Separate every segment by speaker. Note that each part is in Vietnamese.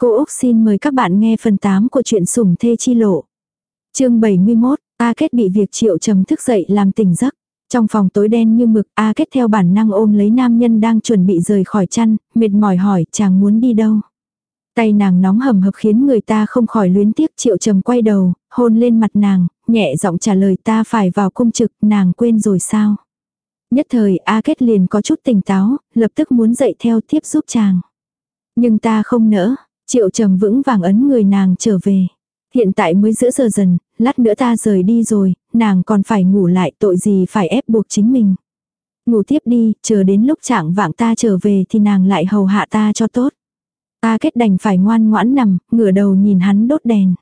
Speaker 1: Cô Úc xin mời các bạn nghe phần 8 của truyện sủng thê chi lộ. chương 71, A Kết bị việc triệu trầm thức dậy làm tỉnh giấc. Trong phòng tối đen như mực, A Kết theo bản năng ôm lấy nam nhân đang chuẩn bị rời khỏi chăn, mệt mỏi hỏi chàng muốn đi đâu. Tay nàng nóng hầm hập khiến người ta không khỏi luyến tiếc triệu trầm quay đầu, hôn lên mặt nàng, nhẹ giọng trả lời ta phải vào cung trực, nàng quên rồi sao. Nhất thời A Kết liền có chút tỉnh táo, lập tức muốn dậy theo tiếp giúp chàng. Nhưng ta không nỡ, triệu trầm vững vàng ấn người nàng trở về. Hiện tại mới giữa giờ dần, lát nữa ta rời đi rồi, nàng còn phải ngủ lại tội gì phải ép buộc chính mình. Ngủ tiếp đi, chờ đến lúc trạng vạng ta trở về thì nàng lại hầu hạ ta cho tốt. Ta kết đành phải ngoan ngoãn nằm, ngửa đầu nhìn hắn đốt đèn.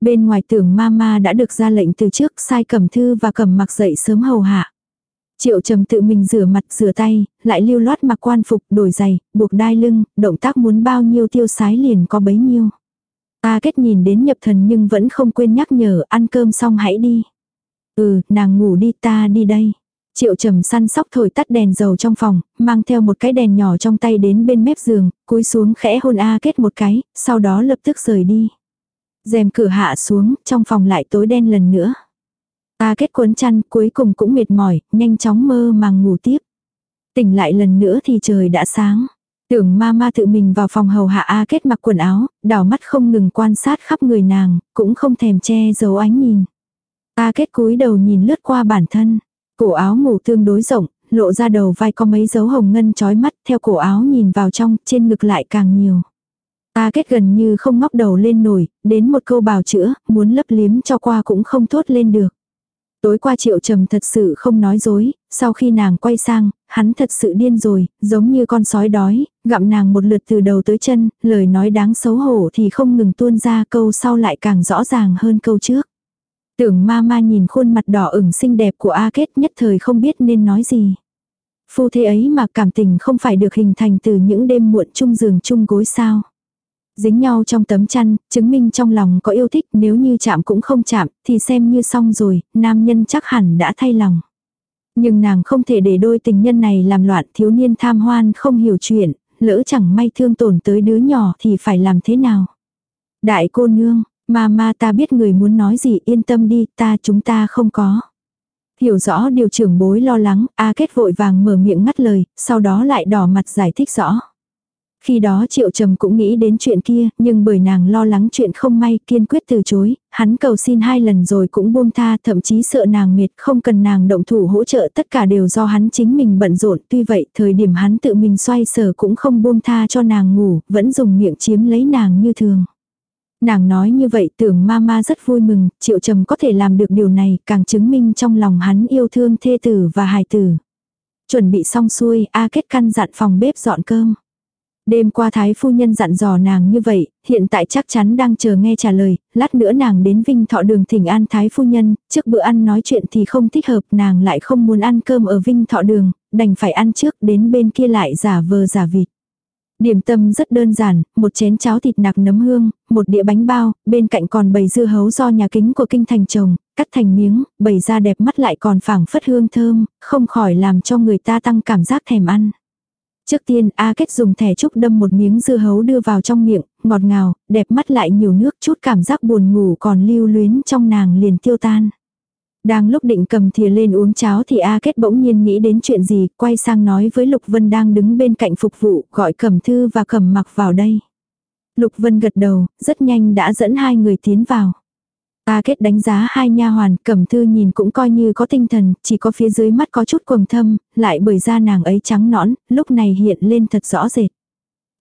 Speaker 1: Bên ngoài tưởng mama đã được ra lệnh từ trước sai cầm thư và cầm mặc dậy sớm hầu hạ. Triệu trầm tự mình rửa mặt rửa tay, lại lưu loát mặc quan phục, đổi giày, buộc đai lưng, động tác muốn bao nhiêu tiêu sái liền có bấy nhiêu. Ta kết nhìn đến nhập thần nhưng vẫn không quên nhắc nhở ăn cơm xong hãy đi. Ừ, nàng ngủ đi ta đi đây. Triệu trầm săn sóc thổi tắt đèn dầu trong phòng, mang theo một cái đèn nhỏ trong tay đến bên mép giường, cúi xuống khẽ hôn A kết một cái, sau đó lập tức rời đi. rèm cửa hạ xuống, trong phòng lại tối đen lần nữa. A kết cuốn chăn cuối cùng cũng mệt mỏi, nhanh chóng mơ màng ngủ tiếp. Tỉnh lại lần nữa thì trời đã sáng. Tưởng ma ma tự mình vào phòng hầu hạ A kết mặc quần áo, đảo mắt không ngừng quan sát khắp người nàng, cũng không thèm che giấu ánh nhìn. A kết cúi đầu nhìn lướt qua bản thân. Cổ áo ngủ tương đối rộng, lộ ra đầu vai có mấy dấu hồng ngân chói mắt, theo cổ áo nhìn vào trong, trên ngực lại càng nhiều. A kết gần như không ngóc đầu lên nổi, đến một câu bào chữa, muốn lấp liếm cho qua cũng không thốt lên được. Tối qua triệu trầm thật sự không nói dối, sau khi nàng quay sang, hắn thật sự điên rồi, giống như con sói đói, gặm nàng một lượt từ đầu tới chân, lời nói đáng xấu hổ thì không ngừng tuôn ra câu sau lại càng rõ ràng hơn câu trước. Tưởng ma ma nhìn khuôn mặt đỏ ửng xinh đẹp của A Kết nhất thời không biết nên nói gì. Phu thế ấy mà cảm tình không phải được hình thành từ những đêm muộn chung giường chung gối sao. Dính nhau trong tấm chăn, chứng minh trong lòng có yêu thích nếu như chạm cũng không chạm, thì xem như xong rồi, nam nhân chắc hẳn đã thay lòng. Nhưng nàng không thể để đôi tình nhân này làm loạn thiếu niên tham hoan không hiểu chuyện, lỡ chẳng may thương tổn tới đứa nhỏ thì phải làm thế nào. Đại cô nương, Ma ma ta biết người muốn nói gì yên tâm đi, ta chúng ta không có. Hiểu rõ điều trưởng bối lo lắng, A Kết vội vàng mở miệng ngắt lời, sau đó lại đỏ mặt giải thích rõ. Khi đó Triệu Trầm cũng nghĩ đến chuyện kia, nhưng bởi nàng lo lắng chuyện không may kiên quyết từ chối, hắn cầu xin hai lần rồi cũng buông tha thậm chí sợ nàng mệt không cần nàng động thủ hỗ trợ tất cả đều do hắn chính mình bận rộn. Tuy vậy thời điểm hắn tự mình xoay sở cũng không buông tha cho nàng ngủ, vẫn dùng miệng chiếm lấy nàng như thường. Nàng nói như vậy tưởng mama rất vui mừng, triệu trầm có thể làm được điều này càng chứng minh trong lòng hắn yêu thương thê tử và hài tử. Chuẩn bị xong xuôi, A kết căn dặn phòng bếp dọn cơm. Đêm qua thái phu nhân dặn dò nàng như vậy, hiện tại chắc chắn đang chờ nghe trả lời, lát nữa nàng đến vinh thọ đường thỉnh an thái phu nhân, trước bữa ăn nói chuyện thì không thích hợp nàng lại không muốn ăn cơm ở vinh thọ đường, đành phải ăn trước đến bên kia lại giả vờ giả vịt. Điểm tâm rất đơn giản, một chén cháo thịt nạc nấm hương, một đĩa bánh bao, bên cạnh còn bầy dưa hấu do nhà kính của kinh thành trồng, cắt thành miếng, bầy ra đẹp mắt lại còn phảng phất hương thơm, không khỏi làm cho người ta tăng cảm giác thèm ăn. Trước tiên A Kết dùng thẻ trúc đâm một miếng dưa hấu đưa vào trong miệng, ngọt ngào, đẹp mắt lại nhiều nước chút cảm giác buồn ngủ còn lưu luyến trong nàng liền tiêu tan. Đang lúc định cầm thìa lên uống cháo thì A Kết bỗng nhiên nghĩ đến chuyện gì, quay sang nói với Lục Vân đang đứng bên cạnh phục vụ, gọi Cẩm Thư và Cẩm Mặc vào đây. Lục Vân gật đầu, rất nhanh đã dẫn hai người tiến vào. A Kết đánh giá hai nha hoàn, Cẩm Thư nhìn cũng coi như có tinh thần, chỉ có phía dưới mắt có chút quầng thâm, lại bởi da nàng ấy trắng nõn, lúc này hiện lên thật rõ rệt.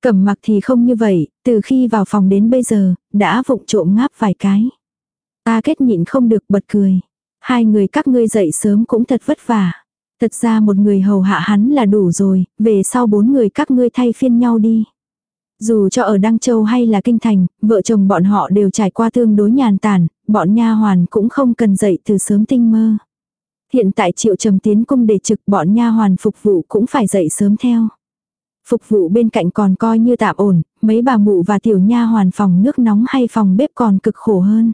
Speaker 1: Cẩm Mặc thì không như vậy, từ khi vào phòng đến bây giờ, đã vụng trộm ngáp vài cái. A Kết nhịn không được bật cười. Hai người các ngươi dậy sớm cũng thật vất vả. Thật ra một người hầu hạ hắn là đủ rồi, về sau bốn người các ngươi thay phiên nhau đi. Dù cho ở Đăng Châu hay là Kinh Thành, vợ chồng bọn họ đều trải qua tương đối nhàn tản, bọn nha hoàn cũng không cần dậy từ sớm tinh mơ. Hiện tại triệu trầm tiến cung để trực bọn nha hoàn phục vụ cũng phải dậy sớm theo. Phục vụ bên cạnh còn coi như tạm ổn, mấy bà mụ và tiểu nha hoàn phòng nước nóng hay phòng bếp còn cực khổ hơn.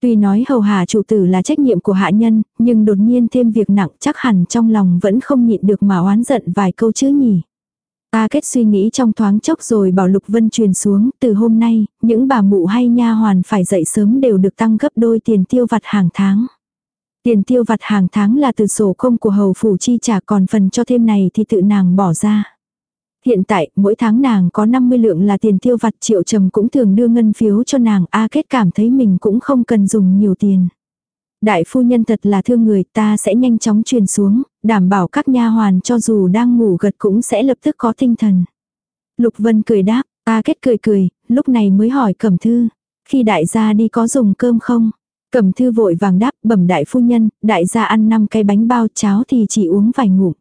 Speaker 1: Tuy nói hầu hạ chủ tử là trách nhiệm của hạ nhân, nhưng đột nhiên thêm việc nặng chắc hẳn trong lòng vẫn không nhịn được mà oán giận vài câu chứ nhỉ. A kết suy nghĩ trong thoáng chốc rồi bảo Lục Vân truyền xuống, từ hôm nay, những bà mụ hay nha hoàn phải dậy sớm đều được tăng gấp đôi tiền tiêu vặt hàng tháng. Tiền tiêu vặt hàng tháng là từ sổ công của hầu phủ chi trả còn phần cho thêm này thì tự nàng bỏ ra. Hiện tại, mỗi tháng nàng có 50 lượng là tiền tiêu vặt triệu trầm cũng thường đưa ngân phiếu cho nàng, A kết cảm thấy mình cũng không cần dùng nhiều tiền. Đại phu nhân thật là thương người ta sẽ nhanh chóng truyền xuống, đảm bảo các nha hoàn cho dù đang ngủ gật cũng sẽ lập tức có tinh thần. Lục Vân cười đáp, ta kết cười cười, lúc này mới hỏi Cẩm Thư. Khi đại gia đi có dùng cơm không? Cẩm Thư vội vàng đáp bẩm đại phu nhân, đại gia ăn 5 cái bánh bao cháo thì chỉ uống vài ngụm.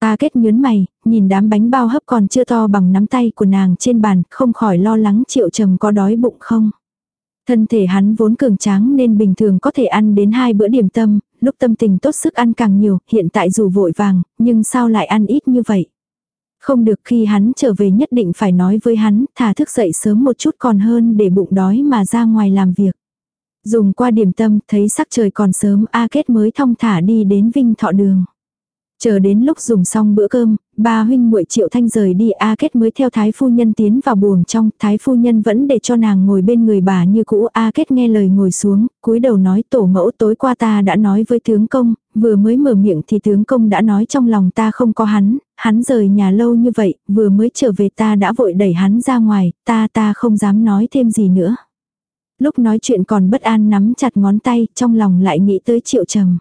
Speaker 1: ta kết nhớn mày, nhìn đám bánh bao hấp còn chưa to bằng nắm tay của nàng trên bàn, không khỏi lo lắng triệu trầm có đói bụng không. Thân thể hắn vốn cường tráng nên bình thường có thể ăn đến hai bữa điểm tâm, lúc tâm tình tốt sức ăn càng nhiều, hiện tại dù vội vàng, nhưng sao lại ăn ít như vậy. Không được khi hắn trở về nhất định phải nói với hắn, thà thức dậy sớm một chút còn hơn để bụng đói mà ra ngoài làm việc. Dùng qua điểm tâm, thấy sắc trời còn sớm, A Kết mới thong thả đi đến Vinh Thọ Đường. Chờ đến lúc dùng xong bữa cơm, ba huynh muội Triệu Thanh rời đi A Kết mới theo Thái Phu Nhân tiến vào buồng trong, Thái Phu Nhân vẫn để cho nàng ngồi bên người bà như cũ A Kết nghe lời ngồi xuống, cúi đầu nói tổ mẫu tối qua ta đã nói với tướng công, vừa mới mở miệng thì tướng công đã nói trong lòng ta không có hắn, hắn rời nhà lâu như vậy, vừa mới trở về ta đã vội đẩy hắn ra ngoài, ta ta không dám nói thêm gì nữa. Lúc nói chuyện còn bất an nắm chặt ngón tay, trong lòng lại nghĩ tới Triệu Trầm.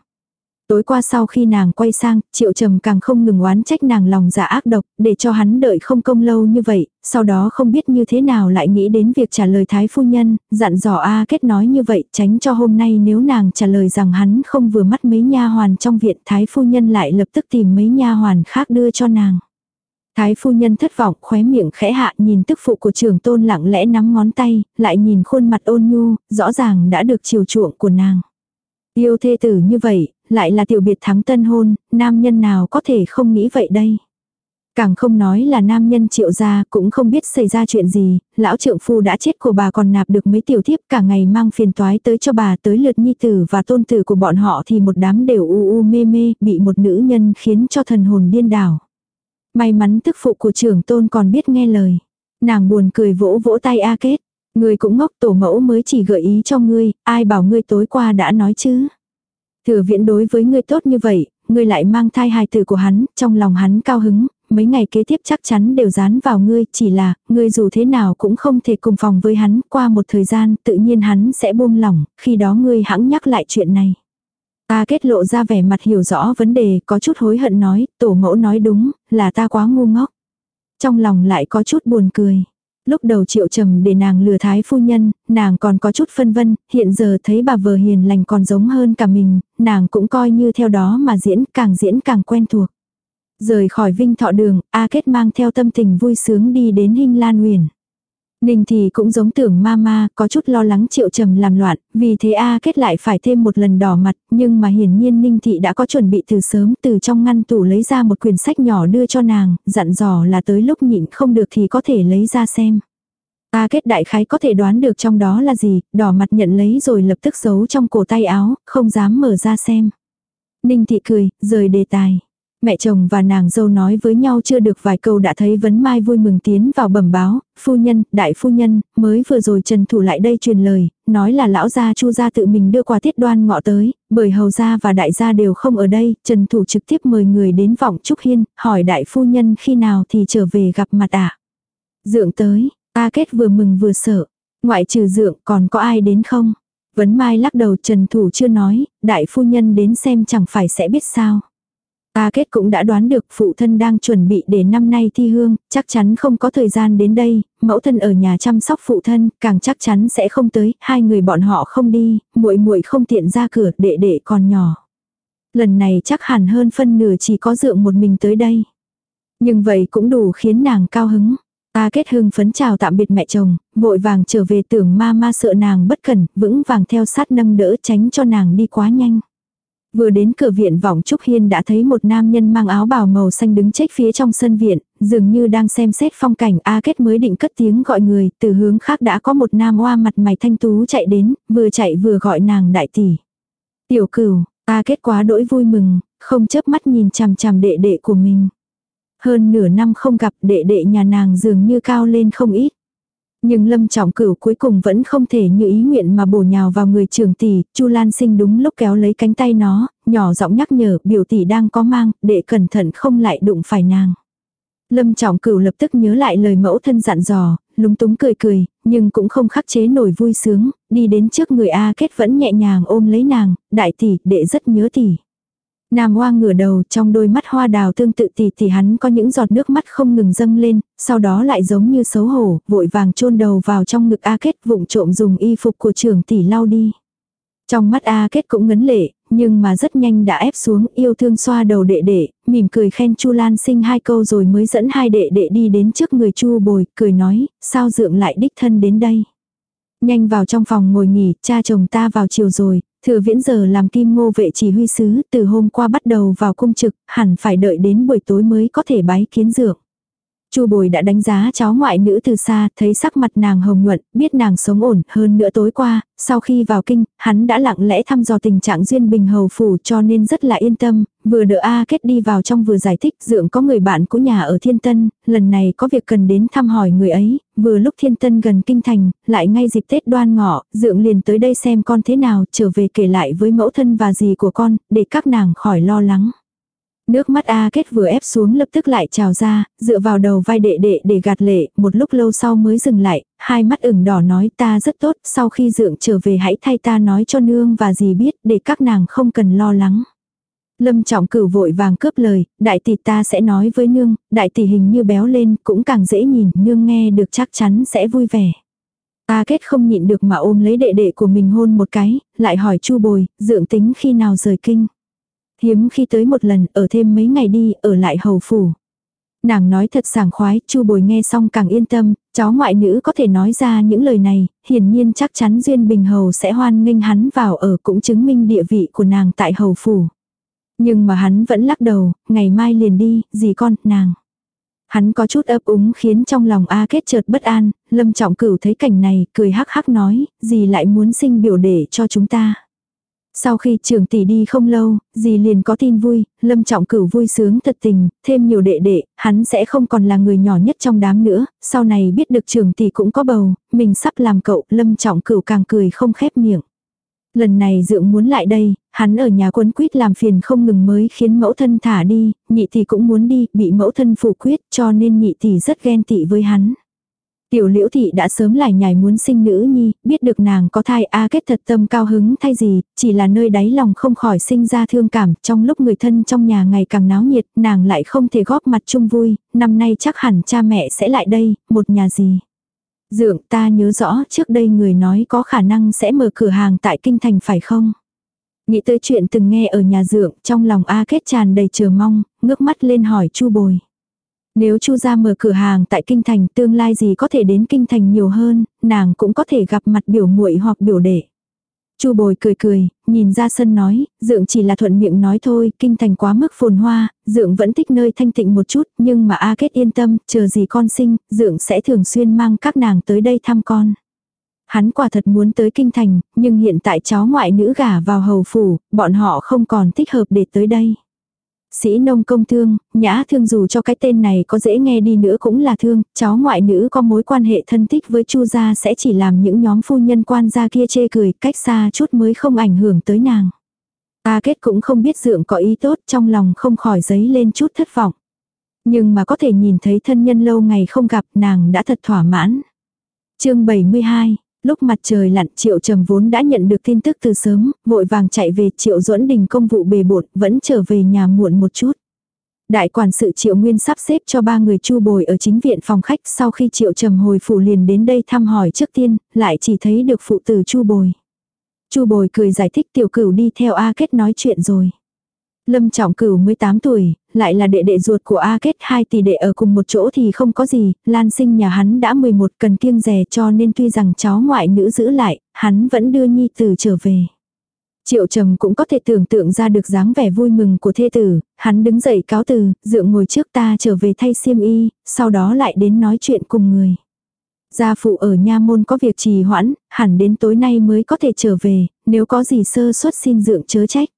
Speaker 1: Tối qua sau khi nàng quay sang, triệu trầm càng không ngừng oán trách nàng lòng dạ ác độc, để cho hắn đợi không công lâu như vậy, sau đó không biết như thế nào lại nghĩ đến việc trả lời thái phu nhân, dặn dò A kết nói như vậy, tránh cho hôm nay nếu nàng trả lời rằng hắn không vừa mắt mấy nha hoàn trong viện, thái phu nhân lại lập tức tìm mấy nha hoàn khác đưa cho nàng. Thái phu nhân thất vọng, khóe miệng khẽ hạ nhìn tức phụ của trưởng tôn lặng lẽ nắm ngón tay, lại nhìn khuôn mặt ôn nhu, rõ ràng đã được chiều chuộng của nàng. Yêu thê tử như vậy, lại là tiểu biệt thắng tân hôn, nam nhân nào có thể không nghĩ vậy đây. Càng không nói là nam nhân triệu gia cũng không biết xảy ra chuyện gì, lão trượng phu đã chết của bà còn nạp được mấy tiểu thiếp cả ngày mang phiền toái tới cho bà tới lượt nhi tử và tôn tử của bọn họ thì một đám đều u u mê mê bị một nữ nhân khiến cho thần hồn điên đảo. May mắn tức phụ của trưởng tôn còn biết nghe lời. Nàng buồn cười vỗ vỗ tay A kết. Ngươi cũng ngốc tổ mẫu mới chỉ gợi ý cho ngươi, ai bảo ngươi tối qua đã nói chứ. Thừa viễn đối với ngươi tốt như vậy, ngươi lại mang thai hài tử của hắn, trong lòng hắn cao hứng, mấy ngày kế tiếp chắc chắn đều dán vào ngươi, chỉ là, ngươi dù thế nào cũng không thể cùng phòng với hắn, qua một thời gian tự nhiên hắn sẽ buông lỏng, khi đó ngươi hãng nhắc lại chuyện này. Ta kết lộ ra vẻ mặt hiểu rõ vấn đề, có chút hối hận nói, tổ mẫu nói đúng, là ta quá ngu ngốc. Trong lòng lại có chút buồn cười. Lúc đầu triệu trầm để nàng lừa thái phu nhân, nàng còn có chút phân vân, hiện giờ thấy bà vợ hiền lành còn giống hơn cả mình, nàng cũng coi như theo đó mà diễn càng diễn càng quen thuộc. Rời khỏi vinh thọ đường, A Kết mang theo tâm tình vui sướng đi đến hình Lan Huyền. Ninh thì cũng giống tưởng mama có chút lo lắng triệu trầm làm loạn, vì thế A kết lại phải thêm một lần đỏ mặt, nhưng mà hiển nhiên Ninh thị đã có chuẩn bị từ sớm từ trong ngăn tủ lấy ra một quyển sách nhỏ đưa cho nàng, dặn dò là tới lúc nhịn không được thì có thể lấy ra xem. A kết đại khái có thể đoán được trong đó là gì, đỏ mặt nhận lấy rồi lập tức giấu trong cổ tay áo, không dám mở ra xem. Ninh thị cười, rời đề tài. Mẹ chồng và nàng dâu nói với nhau chưa được vài câu đã thấy vấn mai vui mừng tiến vào bẩm báo, phu nhân, đại phu nhân, mới vừa rồi Trần Thủ lại đây truyền lời, nói là lão gia chu gia tự mình đưa qua tiết đoan ngọ tới, bởi hầu gia và đại gia đều không ở đây, Trần Thủ trực tiếp mời người đến vọng Trúc Hiên, hỏi đại phu nhân khi nào thì trở về gặp mặt ạ. À? Dượng tới, ta kết vừa mừng vừa sợ, ngoại trừ dượng còn có ai đến không? Vấn mai lắc đầu Trần Thủ chưa nói, đại phu nhân đến xem chẳng phải sẽ biết sao. Ta Kết cũng đã đoán được phụ thân đang chuẩn bị để năm nay thi hương, chắc chắn không có thời gian đến đây, mẫu thân ở nhà chăm sóc phụ thân, càng chắc chắn sẽ không tới, hai người bọn họ không đi, muội muội không tiện ra cửa, đệ đệ còn nhỏ. Lần này chắc hẳn hơn phân nửa chỉ có dượng một mình tới đây. Nhưng vậy cũng đủ khiến nàng cao hứng. Ta kết hưng phấn chào tạm biệt mẹ chồng, vội vàng trở về tưởng ma ma sợ nàng bất cẩn, vững vàng theo sát nâng đỡ tránh cho nàng đi quá nhanh. Vừa đến cửa viện vọng Trúc Hiên đã thấy một nam nhân mang áo bào màu xanh đứng chết phía trong sân viện, dường như đang xem xét phong cảnh A Kết mới định cất tiếng gọi người, từ hướng khác đã có một nam oa mặt mày thanh tú chạy đến, vừa chạy vừa gọi nàng đại tỷ. Tiểu cửu, A Kết quá đỗi vui mừng, không chớp mắt nhìn chằm chằm đệ đệ của mình. Hơn nửa năm không gặp đệ đệ nhà nàng dường như cao lên không ít. Nhưng Lâm Trọng Cửu cuối cùng vẫn không thể như ý nguyện mà bổ nhào vào người trưởng tỷ, Chu Lan Sinh đúng lúc kéo lấy cánh tay nó, nhỏ giọng nhắc nhở, biểu tỷ đang có mang, đệ cẩn thận không lại đụng phải nàng. Lâm Trọng Cửu lập tức nhớ lại lời mẫu thân dặn dò, lúng túng cười cười, nhưng cũng không khắc chế nổi vui sướng, đi đến trước người A Kết vẫn nhẹ nhàng ôm lấy nàng, đại tỷ, đệ rất nhớ tỷ. Nam hoa ngửa đầu trong đôi mắt hoa đào tương tự tỷ tỷ hắn có những giọt nước mắt không ngừng dâng lên, sau đó lại giống như xấu hổ, vội vàng chôn đầu vào trong ngực A Kết vụng trộm dùng y phục của trưởng tỷ lau đi. Trong mắt A Kết cũng ngấn lệ, nhưng mà rất nhanh đã ép xuống yêu thương xoa đầu đệ đệ, mỉm cười khen Chu Lan sinh hai câu rồi mới dẫn hai đệ đệ đi đến trước người Chu bồi, cười nói, sao dượng lại đích thân đến đây. Nhanh vào trong phòng ngồi nghỉ, cha chồng ta vào chiều rồi, thừa viễn giờ làm kim ngô vệ chỉ huy sứ, từ hôm qua bắt đầu vào cung trực, hẳn phải đợi đến buổi tối mới có thể bái kiến dược. Chu Bồi đã đánh giá cháu ngoại nữ từ xa, thấy sắc mặt nàng hồng nhuận, biết nàng sống ổn, hơn nữa tối qua, sau khi vào kinh, hắn đã lặng lẽ thăm dò tình trạng duyên bình hầu phủ cho nên rất là yên tâm, vừa đỡ A Kết đi vào trong vừa giải thích dượng có người bạn của nhà ở Thiên Tân, lần này có việc cần đến thăm hỏi người ấy, vừa lúc Thiên Tân gần kinh thành, lại ngay dịp Tết đoan ngọ, dượng liền tới đây xem con thế nào, trở về kể lại với mẫu thân và dì của con, để các nàng khỏi lo lắng. Nước mắt A kết vừa ép xuống lập tức lại trào ra, dựa vào đầu vai đệ đệ để gạt lệ, một lúc lâu sau mới dừng lại, hai mắt ửng đỏ nói ta rất tốt, sau khi dượng trở về hãy thay ta nói cho nương và dì biết để các nàng không cần lo lắng. Lâm trọng cửu vội vàng cướp lời, đại tỷ ta sẽ nói với nương, đại tỷ hình như béo lên cũng càng dễ nhìn, nương nghe được chắc chắn sẽ vui vẻ. A kết không nhịn được mà ôm lấy đệ đệ của mình hôn một cái, lại hỏi chu bồi, dưỡng tính khi nào rời kinh. Hiếm khi tới một lần, ở thêm mấy ngày đi, ở lại hầu phủ. Nàng nói thật sảng khoái, chu bồi nghe xong càng yên tâm, cháu ngoại nữ có thể nói ra những lời này, hiển nhiên chắc chắn Duyên Bình Hầu sẽ hoan nghênh hắn vào ở cũng chứng minh địa vị của nàng tại hầu phủ. Nhưng mà hắn vẫn lắc đầu, ngày mai liền đi, gì con, nàng. Hắn có chút ấp úng khiến trong lòng A kết chợt bất an, lâm trọng cửu thấy cảnh này, cười hắc hắc nói, gì lại muốn sinh biểu để cho chúng ta. Sau khi trưởng tỷ đi không lâu, dì liền có tin vui, lâm trọng cửu vui sướng thật tình, thêm nhiều đệ đệ, hắn sẽ không còn là người nhỏ nhất trong đám nữa, sau này biết được trưởng tỷ cũng có bầu, mình sắp làm cậu, lâm trọng cửu càng cười không khép miệng. Lần này dượng muốn lại đây, hắn ở nhà quấn quýt làm phiền không ngừng mới khiến mẫu thân thả đi, nhị tỷ cũng muốn đi, bị mẫu thân phủ quyết cho nên nhị tỷ rất ghen tị với hắn. Tiểu liễu thị đã sớm lại nhảy muốn sinh nữ nhi, biết được nàng có thai A kết thật tâm cao hứng thay gì, chỉ là nơi đáy lòng không khỏi sinh ra thương cảm, trong lúc người thân trong nhà ngày càng náo nhiệt, nàng lại không thể góp mặt chung vui, năm nay chắc hẳn cha mẹ sẽ lại đây, một nhà gì. Dượng ta nhớ rõ trước đây người nói có khả năng sẽ mở cửa hàng tại kinh thành phải không? Nghĩ tới chuyện từng nghe ở nhà dượng, trong lòng A kết tràn đầy chờ mong, ngước mắt lên hỏi chu bồi. Nếu Chu ra mở cửa hàng tại kinh thành, tương lai gì có thể đến kinh thành nhiều hơn, nàng cũng có thể gặp mặt biểu muội hoặc biểu đệ. Chu Bồi cười cười, nhìn ra sân nói, dượng chỉ là thuận miệng nói thôi, kinh thành quá mức phồn hoa, dượng vẫn thích nơi thanh tịnh một chút, nhưng mà A Kết yên tâm, chờ gì con sinh, dượng sẽ thường xuyên mang các nàng tới đây thăm con. Hắn quả thật muốn tới kinh thành, nhưng hiện tại cháu ngoại nữ gả vào hầu phủ, bọn họ không còn thích hợp để tới đây. Sĩ nông công thương, nhã thương dù cho cái tên này có dễ nghe đi nữa cũng là thương, cháu ngoại nữ có mối quan hệ thân thích với chu gia sẽ chỉ làm những nhóm phu nhân quan gia kia chê cười cách xa chút mới không ảnh hưởng tới nàng. Ta kết cũng không biết dượng có ý tốt trong lòng không khỏi giấy lên chút thất vọng. Nhưng mà có thể nhìn thấy thân nhân lâu ngày không gặp nàng đã thật thỏa mãn. chương 72 Lúc mặt trời lặn Triệu Trầm vốn đã nhận được tin tức từ sớm, vội vàng chạy về Triệu duẫn đình công vụ bề bộn, vẫn trở về nhà muộn một chút. Đại quản sự Triệu Nguyên sắp xếp cho ba người chu bồi ở chính viện phòng khách sau khi Triệu Trầm hồi phủ liền đến đây thăm hỏi trước tiên, lại chỉ thấy được phụ tử chu bồi. chu bồi cười giải thích tiểu cửu đi theo A Kết nói chuyện rồi. Lâm Trọng Cửu 18 tuổi, lại là đệ đệ ruột của A Kết hai tỷ đệ ở cùng một chỗ thì không có gì, Lan sinh nhà hắn đã 11 cần kiêng rè cho nên tuy rằng cháu ngoại nữ giữ lại, hắn vẫn đưa nhi tử trở về. Triệu trầm cũng có thể tưởng tượng ra được dáng vẻ vui mừng của thê tử, hắn đứng dậy cáo từ, dượng ngồi trước ta trở về thay xiêm y, sau đó lại đến nói chuyện cùng người. Gia phụ ở nha môn có việc trì hoãn, hẳn đến tối nay mới có thể trở về, nếu có gì sơ suất xin dượng chớ trách.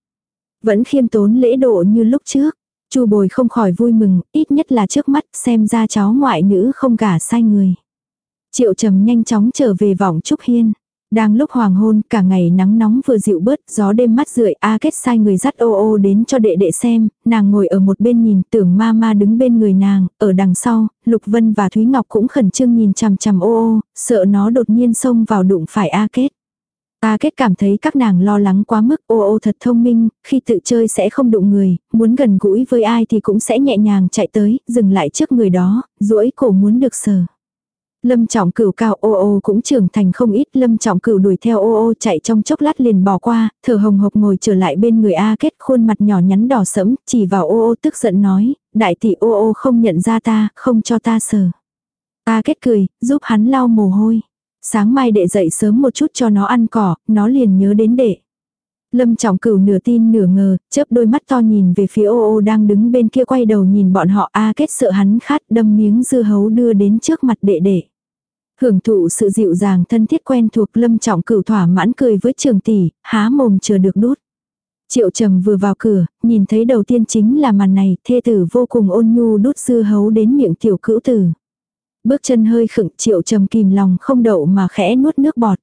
Speaker 1: Vẫn khiêm tốn lễ độ như lúc trước. Chu bồi không khỏi vui mừng, ít nhất là trước mắt xem ra cháu ngoại nữ không gả sai người. Triệu trầm nhanh chóng trở về vọng Trúc Hiên. Đang lúc hoàng hôn, cả ngày nắng nóng vừa dịu bớt, gió đêm mắt rượi, A kết sai người dắt ô ô đến cho đệ đệ xem, nàng ngồi ở một bên nhìn, tưởng ma ma đứng bên người nàng, ở đằng sau, Lục Vân và Thúy Ngọc cũng khẩn trương nhìn chằm chằm ô ô, sợ nó đột nhiên xông vào đụng phải A kết. A kết cảm thấy các nàng lo lắng quá mức ô ô thật thông minh, khi tự chơi sẽ không đụng người, muốn gần gũi với ai thì cũng sẽ nhẹ nhàng chạy tới, dừng lại trước người đó, duỗi cổ muốn được sờ. Lâm trọng cửu cao ô ô cũng trưởng thành không ít, lâm trọng cửu đuổi theo ô ô chạy trong chốc lát liền bỏ qua, thở hồng hộc ngồi trở lại bên người A kết khuôn mặt nhỏ nhắn đỏ sẫm, chỉ vào ô ô tức giận nói, đại tỷ ô ô không nhận ra ta, không cho ta sờ. A kết cười, giúp hắn lau mồ hôi. Sáng mai đệ dậy sớm một chút cho nó ăn cỏ, nó liền nhớ đến đệ. Lâm trọng cửu nửa tin nửa ngờ, chớp đôi mắt to nhìn về phía ô ô đang đứng bên kia quay đầu nhìn bọn họ A kết sợ hắn khát đâm miếng dưa hấu đưa đến trước mặt đệ đệ. Hưởng thụ sự dịu dàng thân thiết quen thuộc lâm trọng cửu thỏa mãn cười với trường tỷ, há mồm chờ được đút. Triệu trầm vừa vào cửa, nhìn thấy đầu tiên chính là màn này, thê tử vô cùng ôn nhu đút dưa hấu đến miệng tiểu cữu tử. Bước chân hơi khựng triệu trầm kìm lòng không đậu mà khẽ nuốt nước bọt.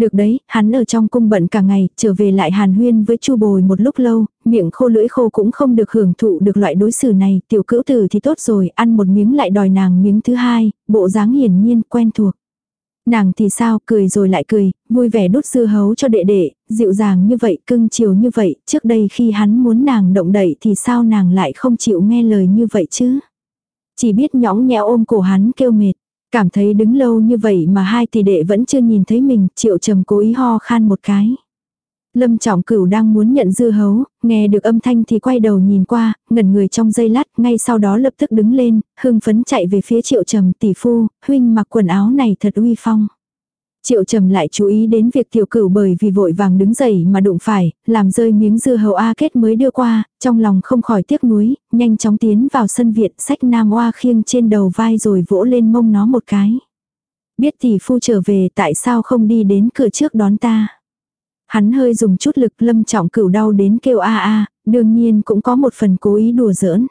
Speaker 1: Được đấy, hắn ở trong cung bận cả ngày, trở về lại hàn huyên với chu bồi một lúc lâu, miệng khô lưỡi khô cũng không được hưởng thụ được loại đối xử này, tiểu cữu tử thì tốt rồi, ăn một miếng lại đòi nàng miếng thứ hai, bộ dáng hiển nhiên quen thuộc. Nàng thì sao, cười rồi lại cười, vui vẻ đút dưa hấu cho đệ đệ, dịu dàng như vậy, cưng chiều như vậy, trước đây khi hắn muốn nàng động đậy thì sao nàng lại không chịu nghe lời như vậy chứ. Chỉ biết nhõng nhẽo ôm cổ hắn kêu mệt. Cảm thấy đứng lâu như vậy mà hai tỷ đệ vẫn chưa nhìn thấy mình, triệu trầm cố ý ho khan một cái. Lâm trọng cửu đang muốn nhận dư hấu, nghe được âm thanh thì quay đầu nhìn qua, ngẩn người trong giây lát, ngay sau đó lập tức đứng lên, hưng phấn chạy về phía triệu trầm tỷ phu, huynh mặc quần áo này thật uy phong. Triệu trầm lại chú ý đến việc tiểu cửu bởi vì vội vàng đứng dậy mà đụng phải, làm rơi miếng dưa hầu A kết mới đưa qua, trong lòng không khỏi tiếc nuối, nhanh chóng tiến vào sân viện sách nam oa khiêng trên đầu vai rồi vỗ lên mông nó một cái. Biết tỷ phu trở về tại sao không đi đến cửa trước đón ta. Hắn hơi dùng chút lực lâm trọng cửu đau đến kêu a a, đương nhiên cũng có một phần cố ý đùa giỡn.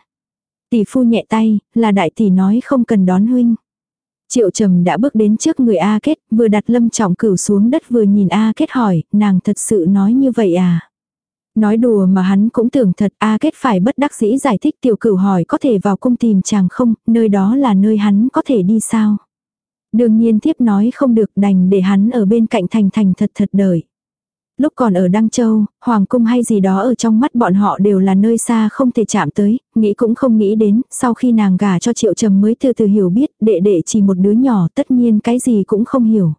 Speaker 1: Tỷ phu nhẹ tay, là đại tỷ nói không cần đón huynh. Triệu trầm đã bước đến trước người A Kết, vừa đặt lâm trọng cửu xuống đất vừa nhìn A Kết hỏi, nàng thật sự nói như vậy à? Nói đùa mà hắn cũng tưởng thật A Kết phải bất đắc dĩ giải thích tiểu cửu hỏi có thể vào cung tìm chàng không, nơi đó là nơi hắn có thể đi sao? Đương nhiên tiếp nói không được đành để hắn ở bên cạnh thành thành thật thật đợi. Lúc còn ở Đăng Châu, Hoàng Cung hay gì đó ở trong mắt bọn họ đều là nơi xa không thể chạm tới, nghĩ cũng không nghĩ đến, sau khi nàng gả cho Triệu Trầm mới từ từ hiểu biết, đệ đệ chỉ một đứa nhỏ tất nhiên cái gì cũng không hiểu.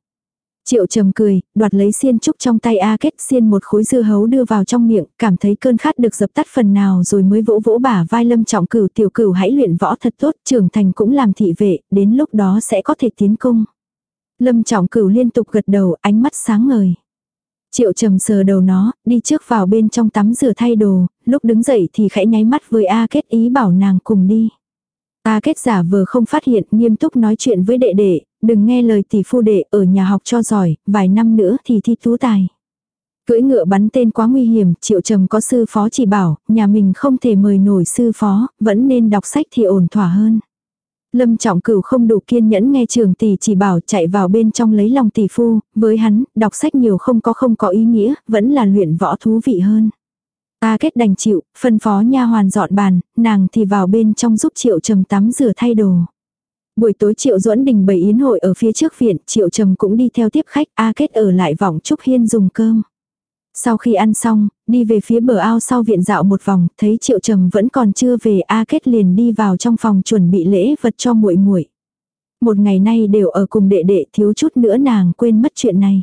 Speaker 1: Triệu Trầm cười, đoạt lấy xiên trúc trong tay A Kết xiên một khối dưa hấu đưa vào trong miệng, cảm thấy cơn khát được dập tắt phần nào rồi mới vỗ vỗ bả vai lâm trọng cửu tiểu cửu hãy luyện võ thật tốt, trưởng thành cũng làm thị vệ, đến lúc đó sẽ có thể tiến cung. Lâm trọng cửu liên tục gật đầu, ánh mắt sáng ngời. Triệu trầm sờ đầu nó, đi trước vào bên trong tắm rửa thay đồ, lúc đứng dậy thì khẽ nháy mắt với A kết ý bảo nàng cùng đi. A kết giả vờ không phát hiện nghiêm túc nói chuyện với đệ đệ, đừng nghe lời tỷ phu đệ ở nhà học cho giỏi, vài năm nữa thì thi tú tài. Cưỡi ngựa bắn tên quá nguy hiểm, triệu trầm có sư phó chỉ bảo, nhà mình không thể mời nổi sư phó, vẫn nên đọc sách thì ổn thỏa hơn. Lâm trọng cửu không đủ kiên nhẫn nghe trường tỷ chỉ bảo chạy vào bên trong lấy lòng tỷ phu, với hắn, đọc sách nhiều không có không có ý nghĩa, vẫn là luyện võ thú vị hơn. Ta kết đành chịu, phân phó nha hoàn dọn bàn, nàng thì vào bên trong giúp triệu trầm tắm rửa thay đồ. Buổi tối triệu duẫn đình bày yến hội ở phía trước viện, triệu trầm cũng đi theo tiếp khách, A kết ở lại vọng Trúc Hiên dùng cơm. Sau khi ăn xong, đi về phía bờ ao sau viện dạo một vòng, thấy Triệu Trầm vẫn còn chưa về, A Kết liền đi vào trong phòng chuẩn bị lễ vật cho muội muội. Một ngày nay đều ở cùng đệ đệ, thiếu chút nữa nàng quên mất chuyện này.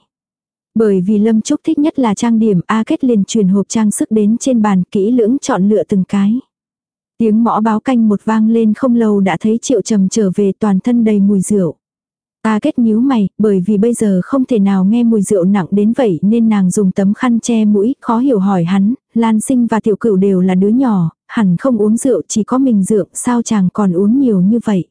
Speaker 1: Bởi vì Lâm Trúc thích nhất là trang điểm, A Kết liền truyền hộp trang sức đến trên bàn, kỹ lưỡng chọn lựa từng cái. Tiếng mõ báo canh một vang lên không lâu đã thấy Triệu Trầm trở về toàn thân đầy mùi rượu. Ta kết nhíu mày, bởi vì bây giờ không thể nào nghe mùi rượu nặng đến vậy nên nàng dùng tấm khăn che mũi, khó hiểu hỏi hắn, Lan sinh và tiểu cửu đều là đứa nhỏ, hẳn không uống rượu chỉ có mình rượu, sao chàng còn uống nhiều như vậy?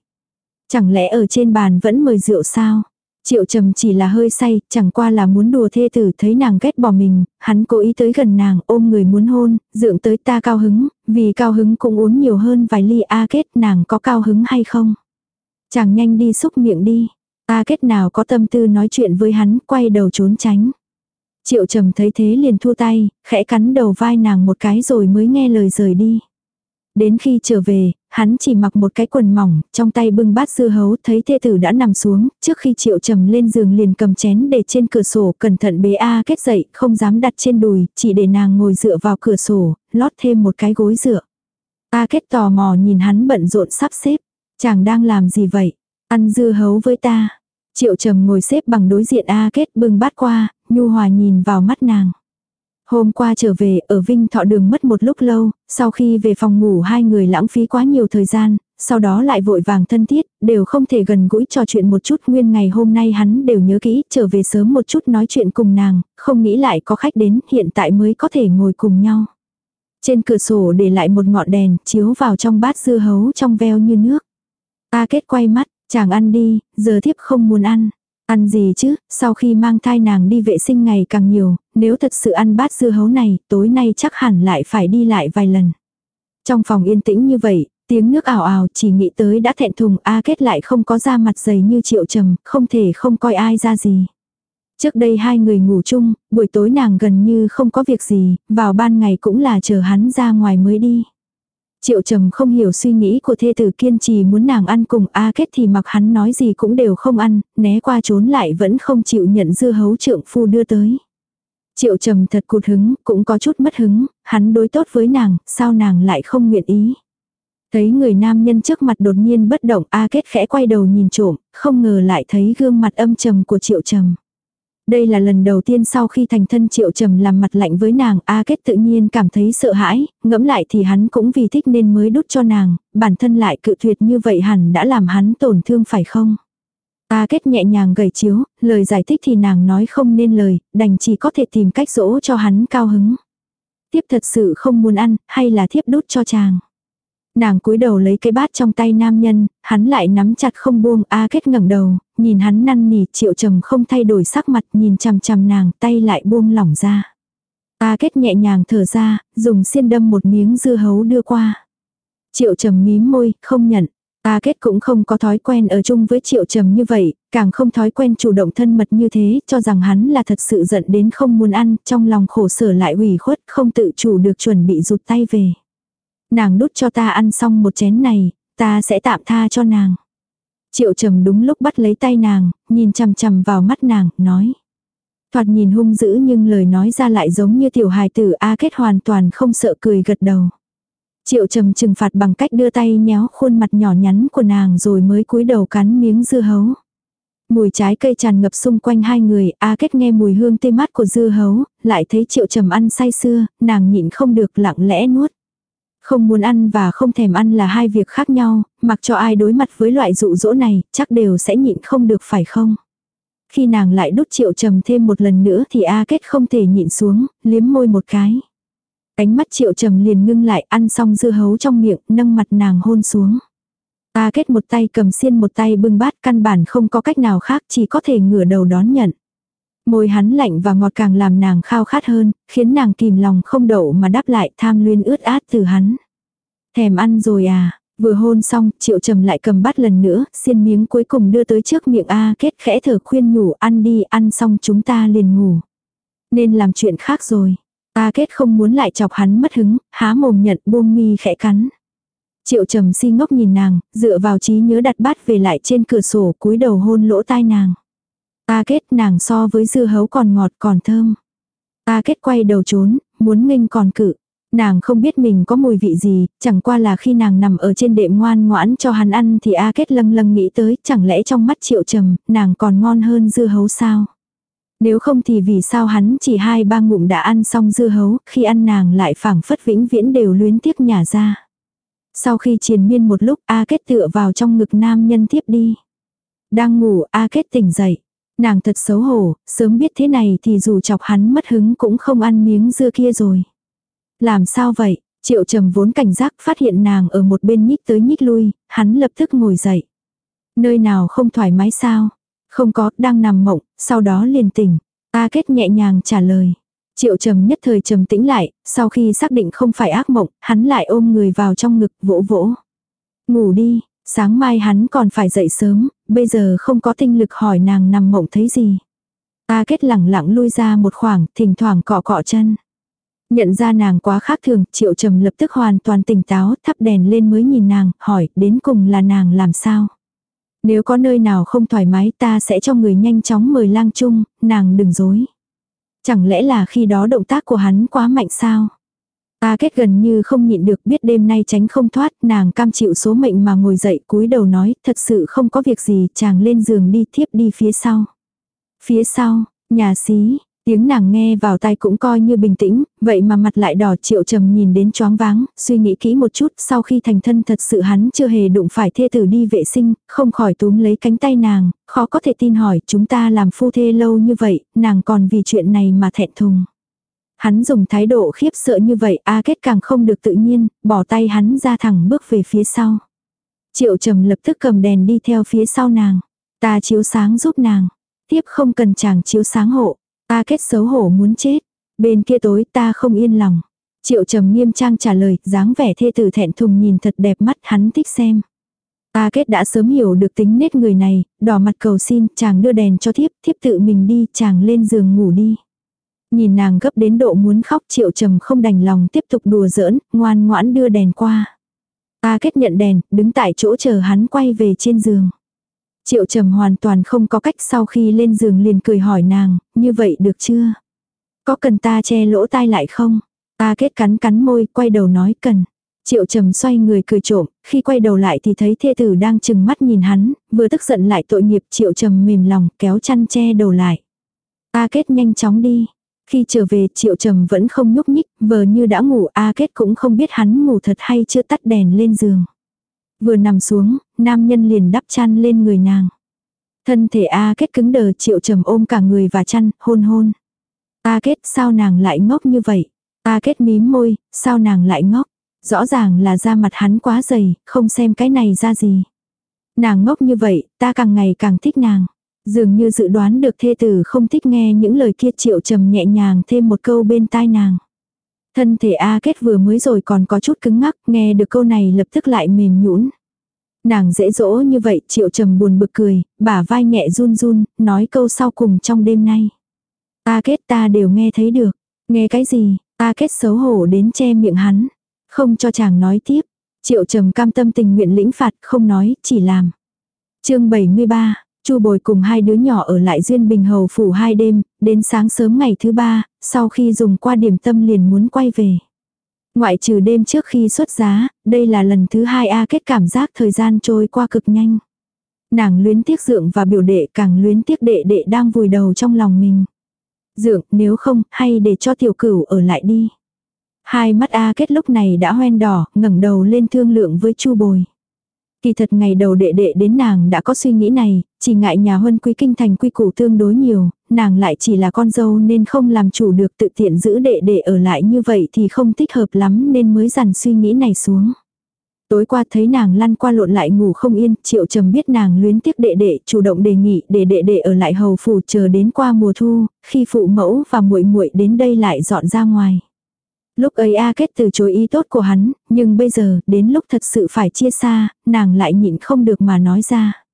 Speaker 1: Chẳng lẽ ở trên bàn vẫn mời rượu sao? Triệu trầm chỉ là hơi say, chẳng qua là muốn đùa thê tử thấy nàng ghét bỏ mình, hắn cố ý tới gần nàng ôm người muốn hôn, dưỡng tới ta cao hứng, vì cao hứng cũng uống nhiều hơn vài ly A kết nàng có cao hứng hay không. Chàng nhanh đi xúc miệng đi, A kết nào có tâm tư nói chuyện với hắn, quay đầu trốn tránh. Triệu trầm thấy thế liền thua tay, khẽ cắn đầu vai nàng một cái rồi mới nghe lời rời đi. Đến khi trở về, hắn chỉ mặc một cái quần mỏng, trong tay bưng bát dưa hấu, thấy thê tử đã nằm xuống, trước khi triệu trầm lên giường liền cầm chén để trên cửa sổ, cẩn thận bế A kết dậy, không dám đặt trên đùi, chỉ để nàng ngồi dựa vào cửa sổ, lót thêm một cái gối dựa. A kết tò mò nhìn hắn bận rộn sắp xếp, chàng đang làm gì vậy? Ăn dưa hấu với ta. Triệu trầm ngồi xếp bằng đối diện A kết bưng bát qua, nhu hòa nhìn vào mắt nàng. Hôm qua trở về, ở Vinh Thọ Đường mất một lúc lâu, sau khi về phòng ngủ hai người lãng phí quá nhiều thời gian, sau đó lại vội vàng thân thiết, đều không thể gần gũi trò chuyện một chút nguyên ngày hôm nay hắn đều nhớ kỹ, trở về sớm một chút nói chuyện cùng nàng, không nghĩ lại có khách đến, hiện tại mới có thể ngồi cùng nhau. Trên cửa sổ để lại một ngọn đèn, chiếu vào trong bát dưa hấu trong veo như nước. Ta kết quay mắt, chàng ăn đi, giờ thiếp không muốn ăn. Ăn gì chứ, sau khi mang thai nàng đi vệ sinh ngày càng nhiều, nếu thật sự ăn bát dưa hấu này, tối nay chắc hẳn lại phải đi lại vài lần. Trong phòng yên tĩnh như vậy, tiếng nước ảo ảo chỉ nghĩ tới đã thẹn thùng A kết lại không có da mặt dày như triệu trầm, không thể không coi ai ra gì. Trước đây hai người ngủ chung, buổi tối nàng gần như không có việc gì, vào ban ngày cũng là chờ hắn ra ngoài mới đi. Triệu trầm không hiểu suy nghĩ của thê tử kiên trì muốn nàng ăn cùng A kết thì mặc hắn nói gì cũng đều không ăn, né qua trốn lại vẫn không chịu nhận dưa hấu trượng phu đưa tới. Triệu trầm thật cụt hứng, cũng có chút mất hứng, hắn đối tốt với nàng, sao nàng lại không nguyện ý. Thấy người nam nhân trước mặt đột nhiên bất động A kết khẽ quay đầu nhìn trộm, không ngờ lại thấy gương mặt âm trầm của triệu trầm. Đây là lần đầu tiên sau khi thành thân triệu trầm làm mặt lạnh với nàng, A Kết tự nhiên cảm thấy sợ hãi, ngẫm lại thì hắn cũng vì thích nên mới đút cho nàng, bản thân lại cự tuyệt như vậy hẳn đã làm hắn tổn thương phải không? A Kết nhẹ nhàng gầy chiếu, lời giải thích thì nàng nói không nên lời, đành chỉ có thể tìm cách dỗ cho hắn cao hứng. Tiếp thật sự không muốn ăn, hay là thiếp đút cho chàng. Nàng cúi đầu lấy cái bát trong tay nam nhân, hắn lại nắm chặt không buông, A Kết ngẩng đầu, nhìn hắn năn nỉ, Triệu Trầm không thay đổi sắc mặt, nhìn chằm chằm nàng, tay lại buông lỏng ra. A Kết nhẹ nhàng thở ra, dùng xiên đâm một miếng dưa hấu đưa qua. Triệu Trầm mím môi, không nhận. A Kết cũng không có thói quen ở chung với Triệu Trầm như vậy, càng không thói quen chủ động thân mật như thế, cho rằng hắn là thật sự giận đến không muốn ăn, trong lòng khổ sở lại ủy khuất, không tự chủ được chuẩn bị rụt tay về nàng đút cho ta ăn xong một chén này, ta sẽ tạm tha cho nàng. Triệu trầm đúng lúc bắt lấy tay nàng, nhìn chằm chằm vào mắt nàng, nói. Thoạt nhìn hung dữ nhưng lời nói ra lại giống như tiểu hài tử A kết hoàn toàn không sợ cười gật đầu. Triệu trầm trừng phạt bằng cách đưa tay nhéo khuôn mặt nhỏ nhắn của nàng rồi mới cúi đầu cắn miếng dưa hấu. Mùi trái cây tràn ngập xung quanh hai người, A kết nghe mùi hương tê mát của dưa hấu, lại thấy triệu trầm ăn say sưa, nàng nhịn không được lặng lẽ nuốt. Không muốn ăn và không thèm ăn là hai việc khác nhau, mặc cho ai đối mặt với loại dụ dỗ này, chắc đều sẽ nhịn không được phải không? Khi nàng lại đút triệu trầm thêm một lần nữa thì A kết không thể nhịn xuống, liếm môi một cái. Cánh mắt triệu trầm liền ngưng lại ăn xong dưa hấu trong miệng, nâng mặt nàng hôn xuống. A kết một tay cầm xiên một tay bưng bát căn bản không có cách nào khác chỉ có thể ngửa đầu đón nhận. Môi hắn lạnh và ngọt càng làm nàng khao khát hơn, khiến nàng kìm lòng không đậu mà đáp lại tham luyên ướt át từ hắn. Thèm ăn rồi à, vừa hôn xong, triệu trầm lại cầm bát lần nữa, xiên miếng cuối cùng đưa tới trước miệng A kết khẽ thở khuyên nhủ ăn đi, ăn xong chúng ta liền ngủ. Nên làm chuyện khác rồi. A kết không muốn lại chọc hắn mất hứng, há mồm nhận buông mi khẽ cắn. Triệu trầm si ngốc nhìn nàng, dựa vào trí nhớ đặt bát về lại trên cửa sổ cúi đầu hôn lỗ tai nàng. Ta kết nàng so với dưa hấu còn ngọt còn thơm. Ta kết quay đầu trốn, muốn nghênh còn cự. Nàng không biết mình có mùi vị gì, chẳng qua là khi nàng nằm ở trên đệm ngoan ngoãn cho hắn ăn thì A kết lâng lâng nghĩ tới, chẳng lẽ trong mắt triệu trầm, nàng còn ngon hơn dưa hấu sao? Nếu không thì vì sao hắn chỉ hai ba ngụm đã ăn xong dưa hấu, khi ăn nàng lại phảng phất vĩnh viễn đều luyến tiếc nhả ra. Sau khi triền miên một lúc A kết tựa vào trong ngực nam nhân tiếp đi. Đang ngủ A kết tỉnh dậy. Nàng thật xấu hổ, sớm biết thế này thì dù chọc hắn mất hứng cũng không ăn miếng dưa kia rồi. Làm sao vậy? Triệu trầm vốn cảnh giác phát hiện nàng ở một bên nhích tới nhích lui, hắn lập tức ngồi dậy. Nơi nào không thoải mái sao? Không có, đang nằm mộng, sau đó liền tỉnh. A kết nhẹ nhàng trả lời. Triệu trầm nhất thời trầm tĩnh lại, sau khi xác định không phải ác mộng, hắn lại ôm người vào trong ngực vỗ vỗ. Ngủ đi, sáng mai hắn còn phải dậy sớm, bây giờ không có tinh lực hỏi nàng nằm mộng thấy gì. A kết lẳng lặng lui ra một khoảng, thỉnh thoảng cọ cọ chân. Nhận ra nàng quá khác thường, triệu trầm lập tức hoàn toàn tỉnh táo, thắp đèn lên mới nhìn nàng, hỏi, đến cùng là nàng làm sao. Nếu có nơi nào không thoải mái ta sẽ cho người nhanh chóng mời lang chung, nàng đừng dối. Chẳng lẽ là khi đó động tác của hắn quá mạnh sao? Ta kết gần như không nhịn được biết đêm nay tránh không thoát, nàng cam chịu số mệnh mà ngồi dậy cúi đầu nói, thật sự không có việc gì, chàng lên giường đi thiếp đi phía sau. Phía sau, nhà xí, Tiếng nàng nghe vào tai cũng coi như bình tĩnh, vậy mà mặt lại đỏ triệu trầm nhìn đến choáng váng, suy nghĩ kỹ một chút sau khi thành thân thật sự hắn chưa hề đụng phải thê tử đi vệ sinh, không khỏi túm lấy cánh tay nàng, khó có thể tin hỏi chúng ta làm phu thê lâu như vậy, nàng còn vì chuyện này mà thẹn thùng. Hắn dùng thái độ khiếp sợ như vậy A kết càng không được tự nhiên, bỏ tay hắn ra thẳng bước về phía sau. Triệu trầm lập tức cầm đèn đi theo phía sau nàng. Ta chiếu sáng giúp nàng. Tiếp không cần chàng chiếu sáng hộ. a kết xấu hổ muốn chết. Bên kia tối ta không yên lòng. Triệu trầm nghiêm trang trả lời, dáng vẻ thê tử thẹn thùng nhìn thật đẹp mắt hắn thích xem. a kết đã sớm hiểu được tính nết người này, đỏ mặt cầu xin, chàng đưa đèn cho thiếp, thiếp tự mình đi, chàng lên giường ngủ đi. Nhìn nàng gấp đến độ muốn khóc triệu trầm không đành lòng tiếp tục đùa giỡn, ngoan ngoãn đưa đèn qua. Ta kết nhận đèn, đứng tại chỗ chờ hắn quay về trên giường. Triệu trầm hoàn toàn không có cách sau khi lên giường liền cười hỏi nàng, như vậy được chưa? Có cần ta che lỗ tai lại không? Ta kết cắn cắn môi, quay đầu nói cần. Triệu trầm xoay người cười trộm, khi quay đầu lại thì thấy thê tử đang chừng mắt nhìn hắn, vừa tức giận lại tội nghiệp triệu trầm mềm lòng kéo chăn che đầu lại. Ta kết nhanh chóng đi. Khi trở về triệu trầm vẫn không nhúc nhích, vờ như đã ngủ A kết cũng không biết hắn ngủ thật hay chưa tắt đèn lên giường. Vừa nằm xuống, nam nhân liền đắp chăn lên người nàng. Thân thể A kết cứng đờ triệu trầm ôm cả người và chăn, hôn hôn. A kết sao nàng lại ngốc như vậy? A kết mím môi, sao nàng lại ngốc? Rõ ràng là da mặt hắn quá dày, không xem cái này ra gì. Nàng ngốc như vậy, ta càng ngày càng thích nàng. Dường như dự đoán được thê tử không thích nghe những lời kia triệu trầm nhẹ nhàng thêm một câu bên tai nàng. Thân thể A kết vừa mới rồi còn có chút cứng ngắc, nghe được câu này lập tức lại mềm nhũn. Nàng dễ dỗ như vậy, triệu trầm buồn bực cười, bả vai nhẹ run run, nói câu sau cùng trong đêm nay. A kết ta đều nghe thấy được. Nghe cái gì, A kết xấu hổ đến che miệng hắn. Không cho chàng nói tiếp. Triệu trầm cam tâm tình nguyện lĩnh phạt, không nói, chỉ làm. chương 73, Chu Bồi cùng hai đứa nhỏ ở lại Duyên Bình Hầu phủ hai đêm, đến sáng sớm ngày thứ ba, sau khi dùng qua điểm tâm liền muốn quay về. Ngoại trừ đêm trước khi xuất giá, đây là lần thứ hai A kết cảm giác thời gian trôi qua cực nhanh. Nàng luyến tiếc dượng và biểu đệ càng luyến tiếc đệ đệ đang vùi đầu trong lòng mình. Dượng, nếu không, hay để cho tiểu cửu ở lại đi. Hai mắt A kết lúc này đã hoen đỏ, ngẩng đầu lên thương lượng với chu bồi. Kỳ thật ngày đầu đệ đệ đến nàng đã có suy nghĩ này, chỉ ngại nhà huân quý kinh thành quy củ tương đối nhiều, nàng lại chỉ là con dâu nên không làm chủ được tự tiện giữ đệ đệ ở lại như vậy thì không thích hợp lắm nên mới dằn suy nghĩ này xuống. Tối qua thấy nàng lăn qua lộn lại ngủ không yên, triệu trầm biết nàng luyến tiếc đệ đệ, chủ động đề nghị để đệ đệ ở lại hầu phủ chờ đến qua mùa thu, khi phụ mẫu và muội muội đến đây lại dọn ra ngoài. Lúc ấy A Kết từ chối ý tốt của hắn, nhưng bây giờ, đến lúc thật sự phải chia xa, nàng lại nhịn không được mà nói ra.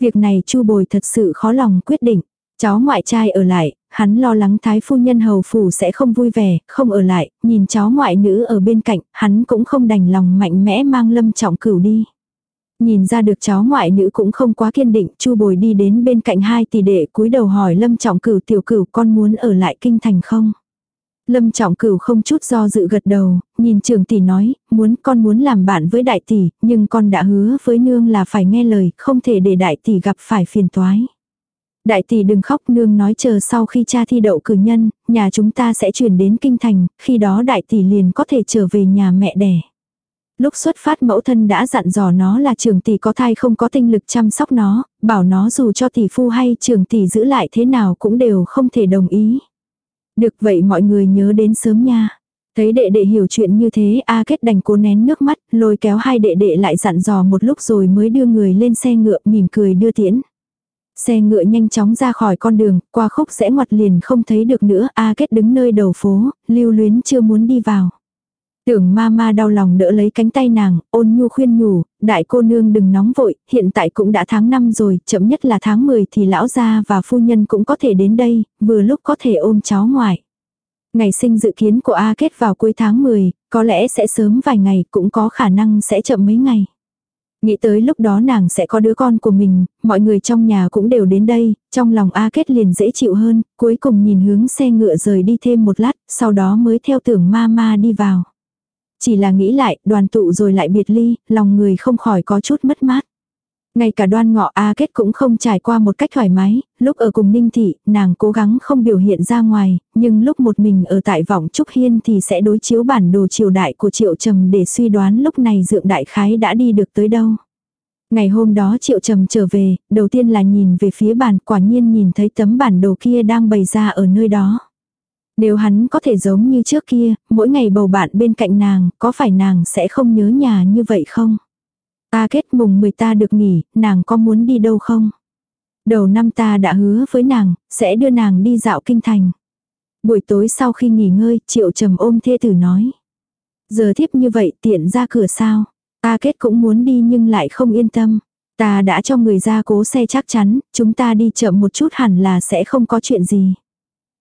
Speaker 1: Việc này Chu Bồi thật sự khó lòng quyết định. Cháu ngoại trai ở lại, hắn lo lắng thái phu nhân hầu phủ sẽ không vui vẻ, không ở lại, nhìn cháu ngoại nữ ở bên cạnh, hắn cũng không đành lòng mạnh mẽ mang lâm trọng cửu đi. Nhìn ra được cháu ngoại nữ cũng không quá kiên định, chu bồi đi đến bên cạnh hai tỷ đệ cúi đầu hỏi lâm trọng cửu tiểu cửu con muốn ở lại kinh thành không? Lâm trọng cửu không chút do dự gật đầu, nhìn trường tỷ nói, muốn con muốn làm bạn với đại tỷ, nhưng con đã hứa với nương là phải nghe lời, không thể để đại tỷ gặp phải phiền toái. Đại tỷ đừng khóc nương nói chờ sau khi cha thi đậu cử nhân, nhà chúng ta sẽ chuyển đến kinh thành, khi đó đại tỷ liền có thể trở về nhà mẹ đẻ. Lúc xuất phát mẫu thân đã dặn dò nó là trường tỷ có thai không có tinh lực chăm sóc nó, bảo nó dù cho tỷ phu hay trường tỷ giữ lại thế nào cũng đều không thể đồng ý. Được vậy mọi người nhớ đến sớm nha. Thấy đệ đệ hiểu chuyện như thế A kết đành cố nén nước mắt, lôi kéo hai đệ đệ lại dặn dò một lúc rồi mới đưa người lên xe ngựa mỉm cười đưa tiễn. Xe ngựa nhanh chóng ra khỏi con đường, qua khúc rẽ ngoặt liền không thấy được nữa, A Kết đứng nơi đầu phố, lưu luyến chưa muốn đi vào. Tưởng ma ma đau lòng đỡ lấy cánh tay nàng, ôn nhu khuyên nhủ, đại cô nương đừng nóng vội, hiện tại cũng đã tháng 5 rồi, chậm nhất là tháng 10 thì lão gia và phu nhân cũng có thể đến đây, vừa lúc có thể ôm cháu ngoại. Ngày sinh dự kiến của A kết vào cuối tháng 10, có lẽ sẽ sớm vài ngày, cũng có khả năng sẽ chậm mấy ngày. Nghĩ tới lúc đó nàng sẽ có đứa con của mình, mọi người trong nhà cũng đều đến đây, trong lòng A Kết liền dễ chịu hơn, cuối cùng nhìn hướng xe ngựa rời đi thêm một lát, sau đó mới theo tưởng ma ma đi vào. Chỉ là nghĩ lại, đoàn tụ rồi lại biệt ly, lòng người không khỏi có chút mất mát. Ngay cả đoan ngọ A Kết cũng không trải qua một cách thoải mái, lúc ở cùng Ninh Thị, nàng cố gắng không biểu hiện ra ngoài, nhưng lúc một mình ở tại vọng Trúc Hiên thì sẽ đối chiếu bản đồ triều đại của Triệu Trầm để suy đoán lúc này dượng đại khái đã đi được tới đâu. Ngày hôm đó Triệu Trầm trở về, đầu tiên là nhìn về phía bàn quả nhiên nhìn thấy tấm bản đồ kia đang bày ra ở nơi đó. Nếu hắn có thể giống như trước kia, mỗi ngày bầu bạn bên cạnh nàng, có phải nàng sẽ không nhớ nhà như vậy không? Ta kết mùng 10 ta được nghỉ, nàng có muốn đi đâu không? Đầu năm ta đã hứa với nàng, sẽ đưa nàng đi dạo kinh thành. Buổi tối sau khi nghỉ ngơi, triệu trầm ôm thê tử nói. Giờ thiếp như vậy tiện ra cửa sao? Ta kết cũng muốn đi nhưng lại không yên tâm. Ta đã cho người ra cố xe chắc chắn, chúng ta đi chậm một chút hẳn là sẽ không có chuyện gì.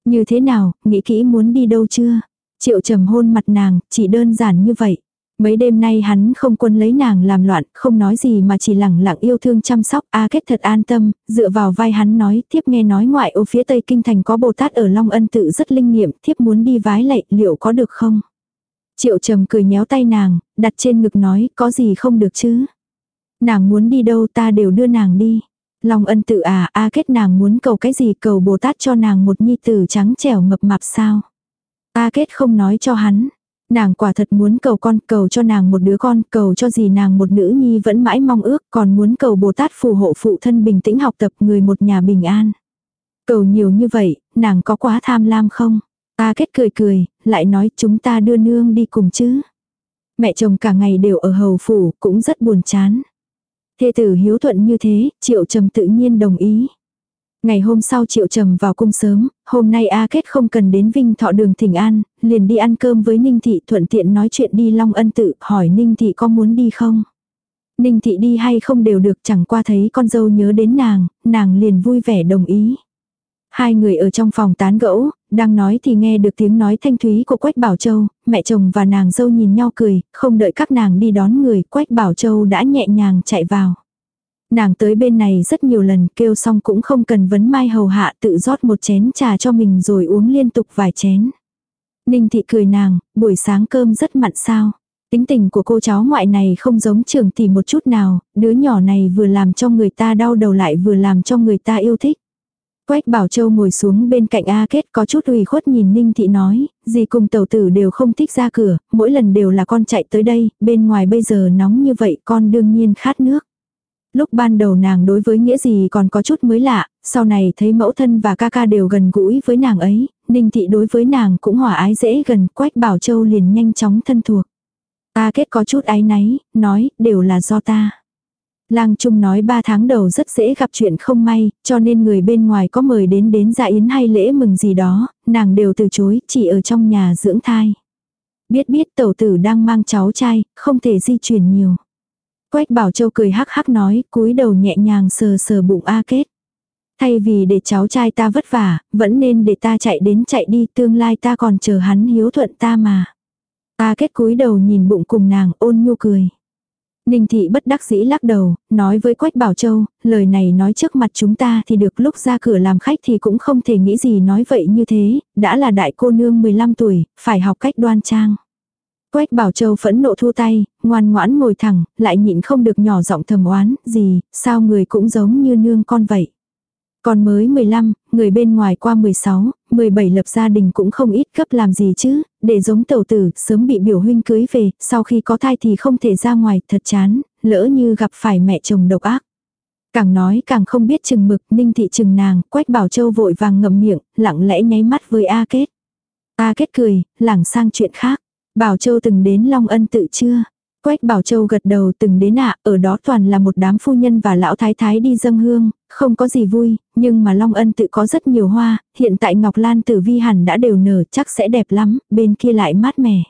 Speaker 1: Như thế nào, nghĩ kỹ muốn đi đâu chưa? Triệu trầm hôn mặt nàng, chỉ đơn giản như vậy. Mấy đêm nay hắn không quân lấy nàng làm loạn, không nói gì mà chỉ lẳng lặng yêu thương chăm sóc. A kết thật an tâm, dựa vào vai hắn nói, tiếp nghe nói ngoại ô phía tây kinh thành có Bồ Tát ở Long Ân tự rất linh nghiệm, thiếp muốn đi vái lạy, liệu có được không? Triệu trầm cười nhéo tay nàng, đặt trên ngực nói, có gì không được chứ? Nàng muốn đi đâu ta đều đưa nàng đi. Long ân tự à, a kết nàng muốn cầu cái gì cầu Bồ Tát cho nàng một nhi tử trắng trẻo mập mạp sao. A kết không nói cho hắn. Nàng quả thật muốn cầu con, cầu cho nàng một đứa con, cầu cho gì nàng một nữ nhi vẫn mãi mong ước, còn muốn cầu Bồ Tát phù hộ phụ thân bình tĩnh học tập người một nhà bình an. Cầu nhiều như vậy, nàng có quá tham lam không? A kết cười cười, lại nói chúng ta đưa nương đi cùng chứ. Mẹ chồng cả ngày đều ở hầu phủ, cũng rất buồn chán. Thê tử hiếu thuận như thế, triệu trầm tự nhiên đồng ý. Ngày hôm sau triệu trầm vào cung sớm, hôm nay A Kết không cần đến Vinh Thọ đường Thỉnh An, liền đi ăn cơm với Ninh Thị thuận tiện nói chuyện đi Long Ân tự, hỏi Ninh Thị có muốn đi không. Ninh Thị đi hay không đều được chẳng qua thấy con dâu nhớ đến nàng, nàng liền vui vẻ đồng ý. Hai người ở trong phòng tán gẫu, đang nói thì nghe được tiếng nói thanh thúy của Quách Bảo Châu, mẹ chồng và nàng dâu nhìn nhau cười, không đợi các nàng đi đón người, Quách Bảo Châu đã nhẹ nhàng chạy vào. Nàng tới bên này rất nhiều lần kêu xong cũng không cần vấn mai hầu hạ tự rót một chén trà cho mình rồi uống liên tục vài chén. Ninh thị cười nàng, buổi sáng cơm rất mặn sao. Tính tình của cô cháu ngoại này không giống trường tỷ một chút nào, đứa nhỏ này vừa làm cho người ta đau đầu lại vừa làm cho người ta yêu thích. Quách Bảo Châu ngồi xuống bên cạnh A Kết có chút ủy khuất nhìn Ninh Thị nói, gì cùng tàu tử đều không thích ra cửa, mỗi lần đều là con chạy tới đây, bên ngoài bây giờ nóng như vậy con đương nhiên khát nước. Lúc ban đầu nàng đối với nghĩa gì còn có chút mới lạ, sau này thấy mẫu thân và ca ca đều gần gũi với nàng ấy, Ninh Thị đối với nàng cũng hòa ái dễ gần, Quách Bảo Châu liền nhanh chóng thân thuộc. A Kết có chút ái náy, nói, đều là do ta. Lang Trung nói ba tháng đầu rất dễ gặp chuyện không may, cho nên người bên ngoài có mời đến đến dạ yến hay lễ mừng gì đó, nàng đều từ chối, chỉ ở trong nhà dưỡng thai. Biết biết tẩu tử đang mang cháu trai, không thể di chuyển nhiều. Quách Bảo Châu cười hắc hắc nói, cúi đầu nhẹ nhàng sờ sờ bụng A Kết. Thay vì để cháu trai ta vất vả, vẫn nên để ta chạy đến chạy đi, tương lai ta còn chờ hắn hiếu thuận ta mà. A Kết cúi đầu nhìn bụng cùng nàng ôn nhu cười. Ninh thị bất đắc dĩ lắc đầu, nói với Quách Bảo Châu, lời này nói trước mặt chúng ta thì được lúc ra cửa làm khách thì cũng không thể nghĩ gì nói vậy như thế, đã là đại cô nương 15 tuổi, phải học cách đoan trang. Quách Bảo Châu phẫn nộ thu tay, ngoan ngoãn ngồi thẳng, lại nhịn không được nhỏ giọng thầm oán, gì, sao người cũng giống như nương con vậy. Còn mới 15, người bên ngoài qua 16, 17 lập gia đình cũng không ít cấp làm gì chứ, để giống tẩu tử, sớm bị biểu huynh cưới về, sau khi có thai thì không thể ra ngoài, thật chán, lỡ như gặp phải mẹ chồng độc ác. Càng nói càng không biết chừng mực, ninh thị chừng nàng, quách bảo châu vội vàng ngậm miệng, lặng lẽ nháy mắt với A Kết. A Kết cười, lảng sang chuyện khác. Bảo Châu từng đến Long Ân tự chưa? Quách Bảo Châu gật đầu từng đến ạ, ở đó toàn là một đám phu nhân và lão thái thái đi dâng hương, không có gì vui, nhưng mà Long Ân tự có rất nhiều hoa, hiện tại Ngọc Lan tử vi hẳn đã đều nở chắc sẽ đẹp lắm, bên kia lại mát mẻ.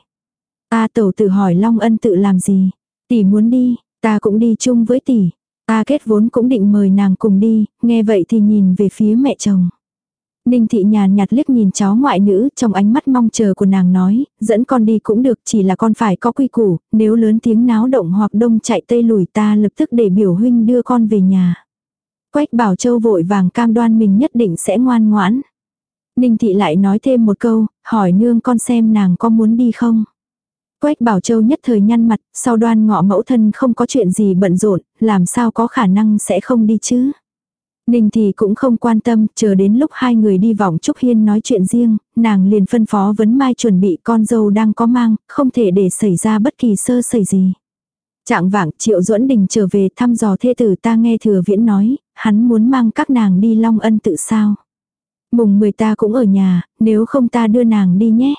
Speaker 1: Ta tẩu tử hỏi Long Ân tự làm gì? Tỷ muốn đi, ta cũng đi chung với tỷ. Ta kết vốn cũng định mời nàng cùng đi, nghe vậy thì nhìn về phía mẹ chồng. Ninh thị nhàn nhạt liếc nhìn cháu ngoại nữ trong ánh mắt mong chờ của nàng nói, dẫn con đi cũng được chỉ là con phải có quy củ, nếu lớn tiếng náo động hoặc đông chạy tây lùi ta lập tức để biểu huynh đưa con về nhà. Quách bảo châu vội vàng cam đoan mình nhất định sẽ ngoan ngoãn. Ninh thị lại nói thêm một câu, hỏi nương con xem nàng có muốn đi không. Quách Bảo Châu nhất thời nhăn mặt, sau đoan ngọ mẫu thân không có chuyện gì bận rộn, làm sao có khả năng sẽ không đi chứ. Ninh thì cũng không quan tâm, chờ đến lúc hai người đi vọng Trúc Hiên nói chuyện riêng, nàng liền phân phó vấn mai chuẩn bị con dâu đang có mang, không thể để xảy ra bất kỳ sơ xảy gì. Trạng vạng Triệu Duẫn Đình trở về thăm dò thê tử ta nghe thừa viễn nói, hắn muốn mang các nàng đi Long Ân tự sao. Mùng 10 ta cũng ở nhà, nếu không ta đưa nàng đi nhé.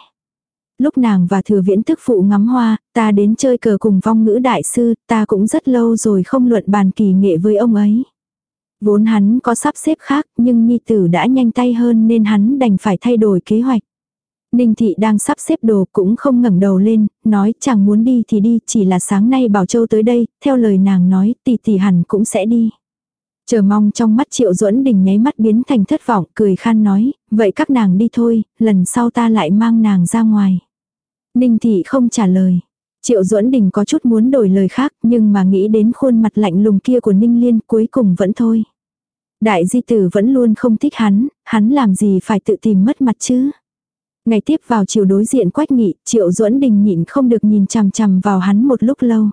Speaker 1: Lúc nàng và thừa viễn tức phụ ngắm hoa, ta đến chơi cờ cùng vong ngữ đại sư, ta cũng rất lâu rồi không luận bàn kỳ nghệ với ông ấy. Vốn hắn có sắp xếp khác nhưng nhi tử đã nhanh tay hơn nên hắn đành phải thay đổi kế hoạch. Ninh thị đang sắp xếp đồ cũng không ngẩng đầu lên, nói chẳng muốn đi thì đi, chỉ là sáng nay Bảo Châu tới đây, theo lời nàng nói, tỷ tỷ hẳn cũng sẽ đi. Chờ mong trong mắt Triệu Duẫn Đình nháy mắt biến thành thất vọng, cười khan nói, vậy các nàng đi thôi, lần sau ta lại mang nàng ra ngoài. Ninh thị không trả lời. Triệu Duẫn Đình có chút muốn đổi lời khác, nhưng mà nghĩ đến khuôn mặt lạnh lùng kia của Ninh Liên cuối cùng vẫn thôi. Đại di tử vẫn luôn không thích hắn, hắn làm gì phải tự tìm mất mặt chứ. Ngày tiếp vào chiều đối diện quách nghị, Triệu Duẫn Đình nhịn không được nhìn chằm chằm vào hắn một lúc lâu.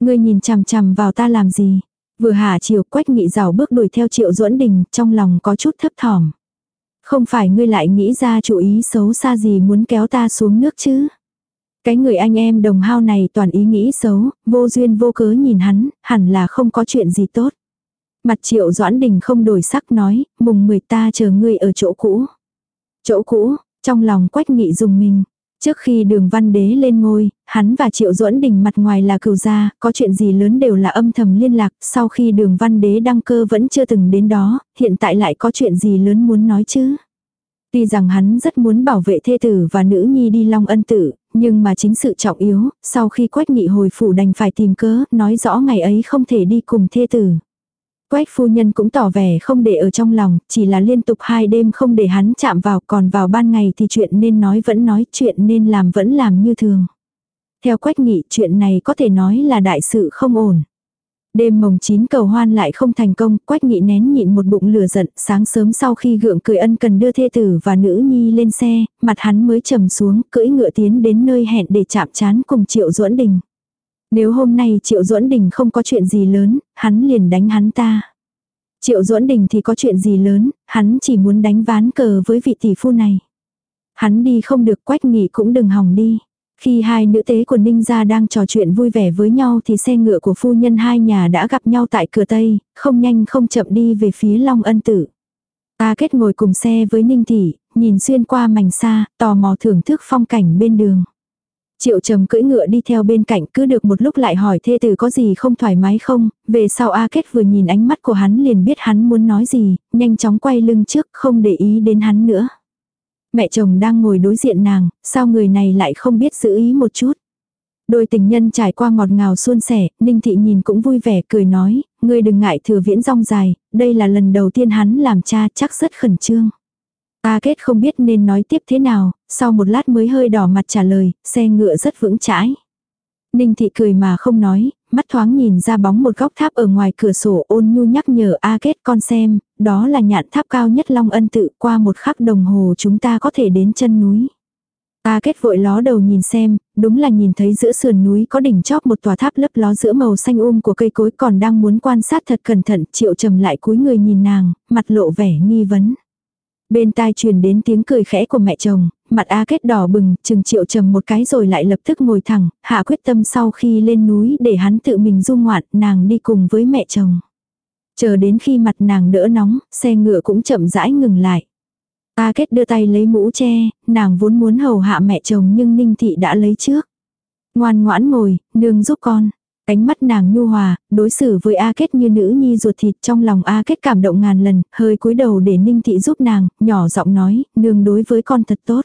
Speaker 1: Ngươi nhìn chằm chằm vào ta làm gì? Vừa hạ chiều quách nghị rào bước đuổi theo Triệu Duẫn Đình, trong lòng có chút thấp thỏm. Không phải ngươi lại nghĩ ra chủ ý xấu xa gì muốn kéo ta xuống nước chứ? Cái người anh em đồng hao này toàn ý nghĩ xấu, vô duyên vô cớ nhìn hắn, hẳn là không có chuyện gì tốt. Mặt triệu doãn đình không đổi sắc nói, mùng 10 ta chờ ngươi ở chỗ cũ. Chỗ cũ, trong lòng quách nghị dùng mình. Trước khi đường văn đế lên ngôi, hắn và triệu duẫn đình mặt ngoài là cửu gia, có chuyện gì lớn đều là âm thầm liên lạc, sau khi đường văn đế đăng cơ vẫn chưa từng đến đó, hiện tại lại có chuyện gì lớn muốn nói chứ. Tuy rằng hắn rất muốn bảo vệ thê tử và nữ nhi đi long ân tử, nhưng mà chính sự trọng yếu, sau khi quách nghị hồi phủ đành phải tìm cớ, nói rõ ngày ấy không thể đi cùng thê tử. Quách phu nhân cũng tỏ vẻ không để ở trong lòng, chỉ là liên tục hai đêm không để hắn chạm vào, còn vào ban ngày thì chuyện nên nói vẫn nói, chuyện nên làm vẫn làm như thường. Theo quách nghị chuyện này có thể nói là đại sự không ổn. Đêm mồng chín cầu hoan lại không thành công, quách nghị nén nhịn một bụng lửa giận, sáng sớm sau khi gượng cười ân cần đưa thê tử và nữ nhi lên xe, mặt hắn mới trầm xuống, cưỡi ngựa tiến đến nơi hẹn để chạm chán cùng triệu duẫn đình. Nếu hôm nay triệu duẫn đình không có chuyện gì lớn, hắn liền đánh hắn ta. Triệu duẫn đình thì có chuyện gì lớn, hắn chỉ muốn đánh ván cờ với vị tỷ phu này. Hắn đi không được quách nghỉ cũng đừng hỏng đi. Khi hai nữ tế của Ninh gia đang trò chuyện vui vẻ với nhau thì xe ngựa của phu nhân hai nhà đã gặp nhau tại cửa Tây, không nhanh không chậm đi về phía Long Ân Tử. Ta kết ngồi cùng xe với Ninh Thị, nhìn xuyên qua mảnh xa, tò mò thưởng thức phong cảnh bên đường. Triệu trầm cưỡi ngựa đi theo bên cạnh cứ được một lúc lại hỏi thê tử có gì không thoải mái không, về sau A Kết vừa nhìn ánh mắt của hắn liền biết hắn muốn nói gì, nhanh chóng quay lưng trước không để ý đến hắn nữa. Mẹ chồng đang ngồi đối diện nàng, sao người này lại không biết giữ ý một chút. Đôi tình nhân trải qua ngọt ngào suôn sẻ, Ninh Thị nhìn cũng vui vẻ cười nói, ngươi đừng ngại thừa viễn rong dài, đây là lần đầu tiên hắn làm cha chắc rất khẩn trương. A kết không biết nên nói tiếp thế nào, sau một lát mới hơi đỏ mặt trả lời, xe ngựa rất vững chãi. Ninh thị cười mà không nói, mắt thoáng nhìn ra bóng một góc tháp ở ngoài cửa sổ ôn nhu nhắc nhở A kết con xem, đó là nhạn tháp cao nhất Long Ân tự qua một khắc đồng hồ chúng ta có thể đến chân núi. A kết vội ló đầu nhìn xem, đúng là nhìn thấy giữa sườn núi có đỉnh chóp một tòa tháp lấp ló giữa màu xanh um của cây cối còn đang muốn quan sát thật cẩn thận, triệu trầm lại cúi người nhìn nàng, mặt lộ vẻ nghi vấn. Bên tai truyền đến tiếng cười khẽ của mẹ chồng, mặt A kết đỏ bừng, chừng triệu trầm một cái rồi lại lập tức ngồi thẳng, hạ quyết tâm sau khi lên núi để hắn tự mình du ngoạn, nàng đi cùng với mẹ chồng. Chờ đến khi mặt nàng đỡ nóng, xe ngựa cũng chậm rãi ngừng lại. A kết đưa tay lấy mũ che, nàng vốn muốn hầu hạ mẹ chồng nhưng Ninh Thị đã lấy trước. Ngoan ngoãn ngồi, nương giúp con. Ánh mắt nàng nhu hòa, đối xử với A Kết như nữ nhi ruột thịt trong lòng A Kết cảm động ngàn lần, hơi cúi đầu để Ninh Thị giúp nàng, nhỏ giọng nói, nương đối với con thật tốt.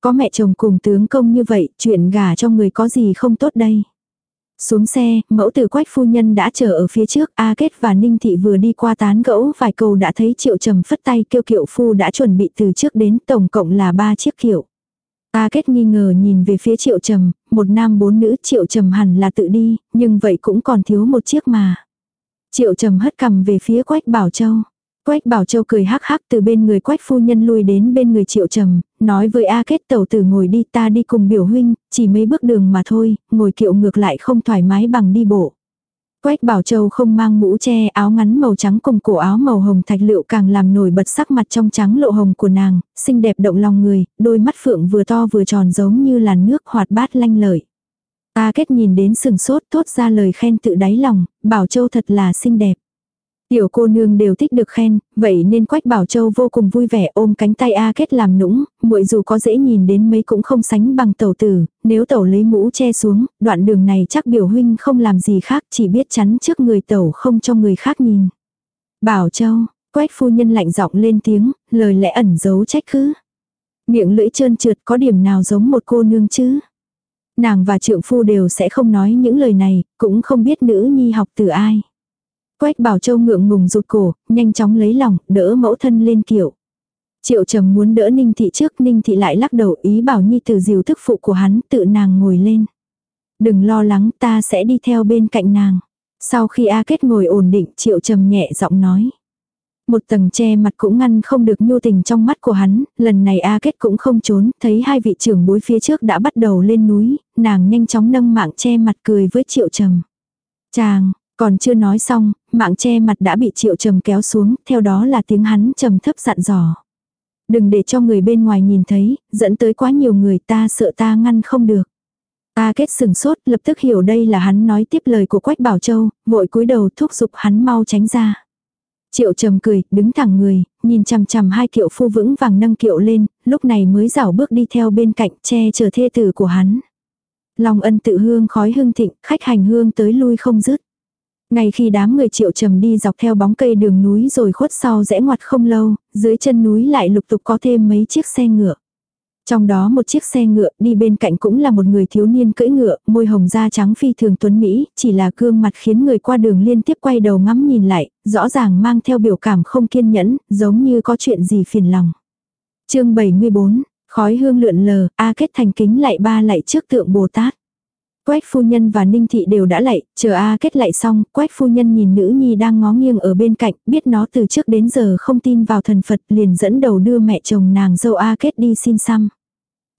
Speaker 1: Có mẹ chồng cùng tướng công như vậy, chuyện gả cho người có gì không tốt đây. Xuống xe, mẫu tử quách phu nhân đã chờ ở phía trước, A Kết và Ninh Thị vừa đi qua tán gẫu vài câu đã thấy triệu trầm phất tay kêu kiệu phu đã chuẩn bị từ trước đến tổng cộng là ba chiếc kiệu. A Kết nghi ngờ nhìn về phía triệu trầm, một nam bốn nữ triệu trầm hẳn là tự đi, nhưng vậy cũng còn thiếu một chiếc mà. Triệu trầm hất cầm về phía quách bảo châu. Quách Bảo Châu cười hắc hắc từ bên người Quách phu nhân lui đến bên người Triệu Trầm, nói với A Kết tẩu tử ngồi đi ta đi cùng biểu huynh, chỉ mấy bước đường mà thôi, ngồi kiệu ngược lại không thoải mái bằng đi bộ. Quách Bảo Châu không mang mũ che áo ngắn màu trắng cùng cổ áo màu hồng thạch lựu càng làm nổi bật sắc mặt trong trắng lộ hồng của nàng, xinh đẹp động lòng người, đôi mắt phượng vừa to vừa tròn giống như làn nước hoạt bát lanh lợi. ta Kết nhìn đến sừng sốt thốt ra lời khen tự đáy lòng, Bảo Châu thật là xinh đẹp. Tiểu cô nương đều thích được khen, vậy nên Quách Bảo Châu vô cùng vui vẻ ôm cánh tay A Kết làm nũng, muội dù có dễ nhìn đến mấy cũng không sánh bằng tẩu tử, nếu tẩu lấy mũ che xuống, đoạn đường này chắc biểu huynh không làm gì khác, chỉ biết chắn trước người tẩu không cho người khác nhìn. Bảo Châu, Quách phu nhân lạnh giọng lên tiếng, lời lẽ ẩn giấu trách cứ. Miệng lưỡi trơn trượt có điểm nào giống một cô nương chứ? Nàng và trượng phu đều sẽ không nói những lời này, cũng không biết nữ nhi học từ ai. Quách Bảo Châu ngượng ngùng rụt cổ, nhanh chóng lấy lòng, đỡ mẫu thân lên kiệu. Triệu trầm muốn đỡ Ninh Thị trước, Ninh Thị lại lắc đầu ý bảo Nhi từ diều thức phụ của hắn, tự nàng ngồi lên. Đừng lo lắng, ta sẽ đi theo bên cạnh nàng. Sau khi A Kết ngồi ổn định, Triệu trầm nhẹ giọng nói. Một tầng che mặt cũng ngăn không được nhu tình trong mắt của hắn, lần này A Kết cũng không trốn, thấy hai vị trưởng bối phía trước đã bắt đầu lên núi, nàng nhanh chóng nâng mạng che mặt cười với Triệu trầm. Chàng, còn chưa nói xong, mạng che mặt đã bị triệu trầm kéo xuống, theo đó là tiếng hắn trầm thấp dặn dò. Đừng để cho người bên ngoài nhìn thấy, dẫn tới quá nhiều người ta sợ ta ngăn không được. Ta kết sừng sốt, lập tức hiểu đây là hắn nói tiếp lời của Quách Bảo Châu, vội cúi đầu thúc giục hắn mau tránh ra. Triệu trầm cười, đứng thẳng người, nhìn chằm chằm hai kiệu phu vững vàng nâng kiệu lên, lúc này mới rảo bước đi theo bên cạnh che chở thê tử của hắn. Long ân tự hương khói hương thịnh, khách hành hương tới lui không dứt. Ngay khi đám người triệu trầm đi dọc theo bóng cây đường núi rồi khuất sau rẽ ngoặt không lâu, dưới chân núi lại lục tục có thêm mấy chiếc xe ngựa. Trong đó một chiếc xe ngựa đi bên cạnh cũng là một người thiếu niên cưỡi ngựa, môi hồng da trắng phi thường tuấn Mỹ, chỉ là gương mặt khiến người qua đường liên tiếp quay đầu ngắm nhìn lại, rõ ràng mang theo biểu cảm không kiên nhẫn, giống như có chuyện gì phiền lòng. chương 74, khói hương lượn lờ, A kết thành kính lại ba lại trước tượng Bồ Tát. Quách phu nhân và Ninh Thị đều đã lạy, chờ A kết lạy xong, Quách phu nhân nhìn nữ nhi đang ngó nghiêng ở bên cạnh, biết nó từ trước đến giờ không tin vào thần Phật liền dẫn đầu đưa mẹ chồng nàng dâu A kết đi xin xăm.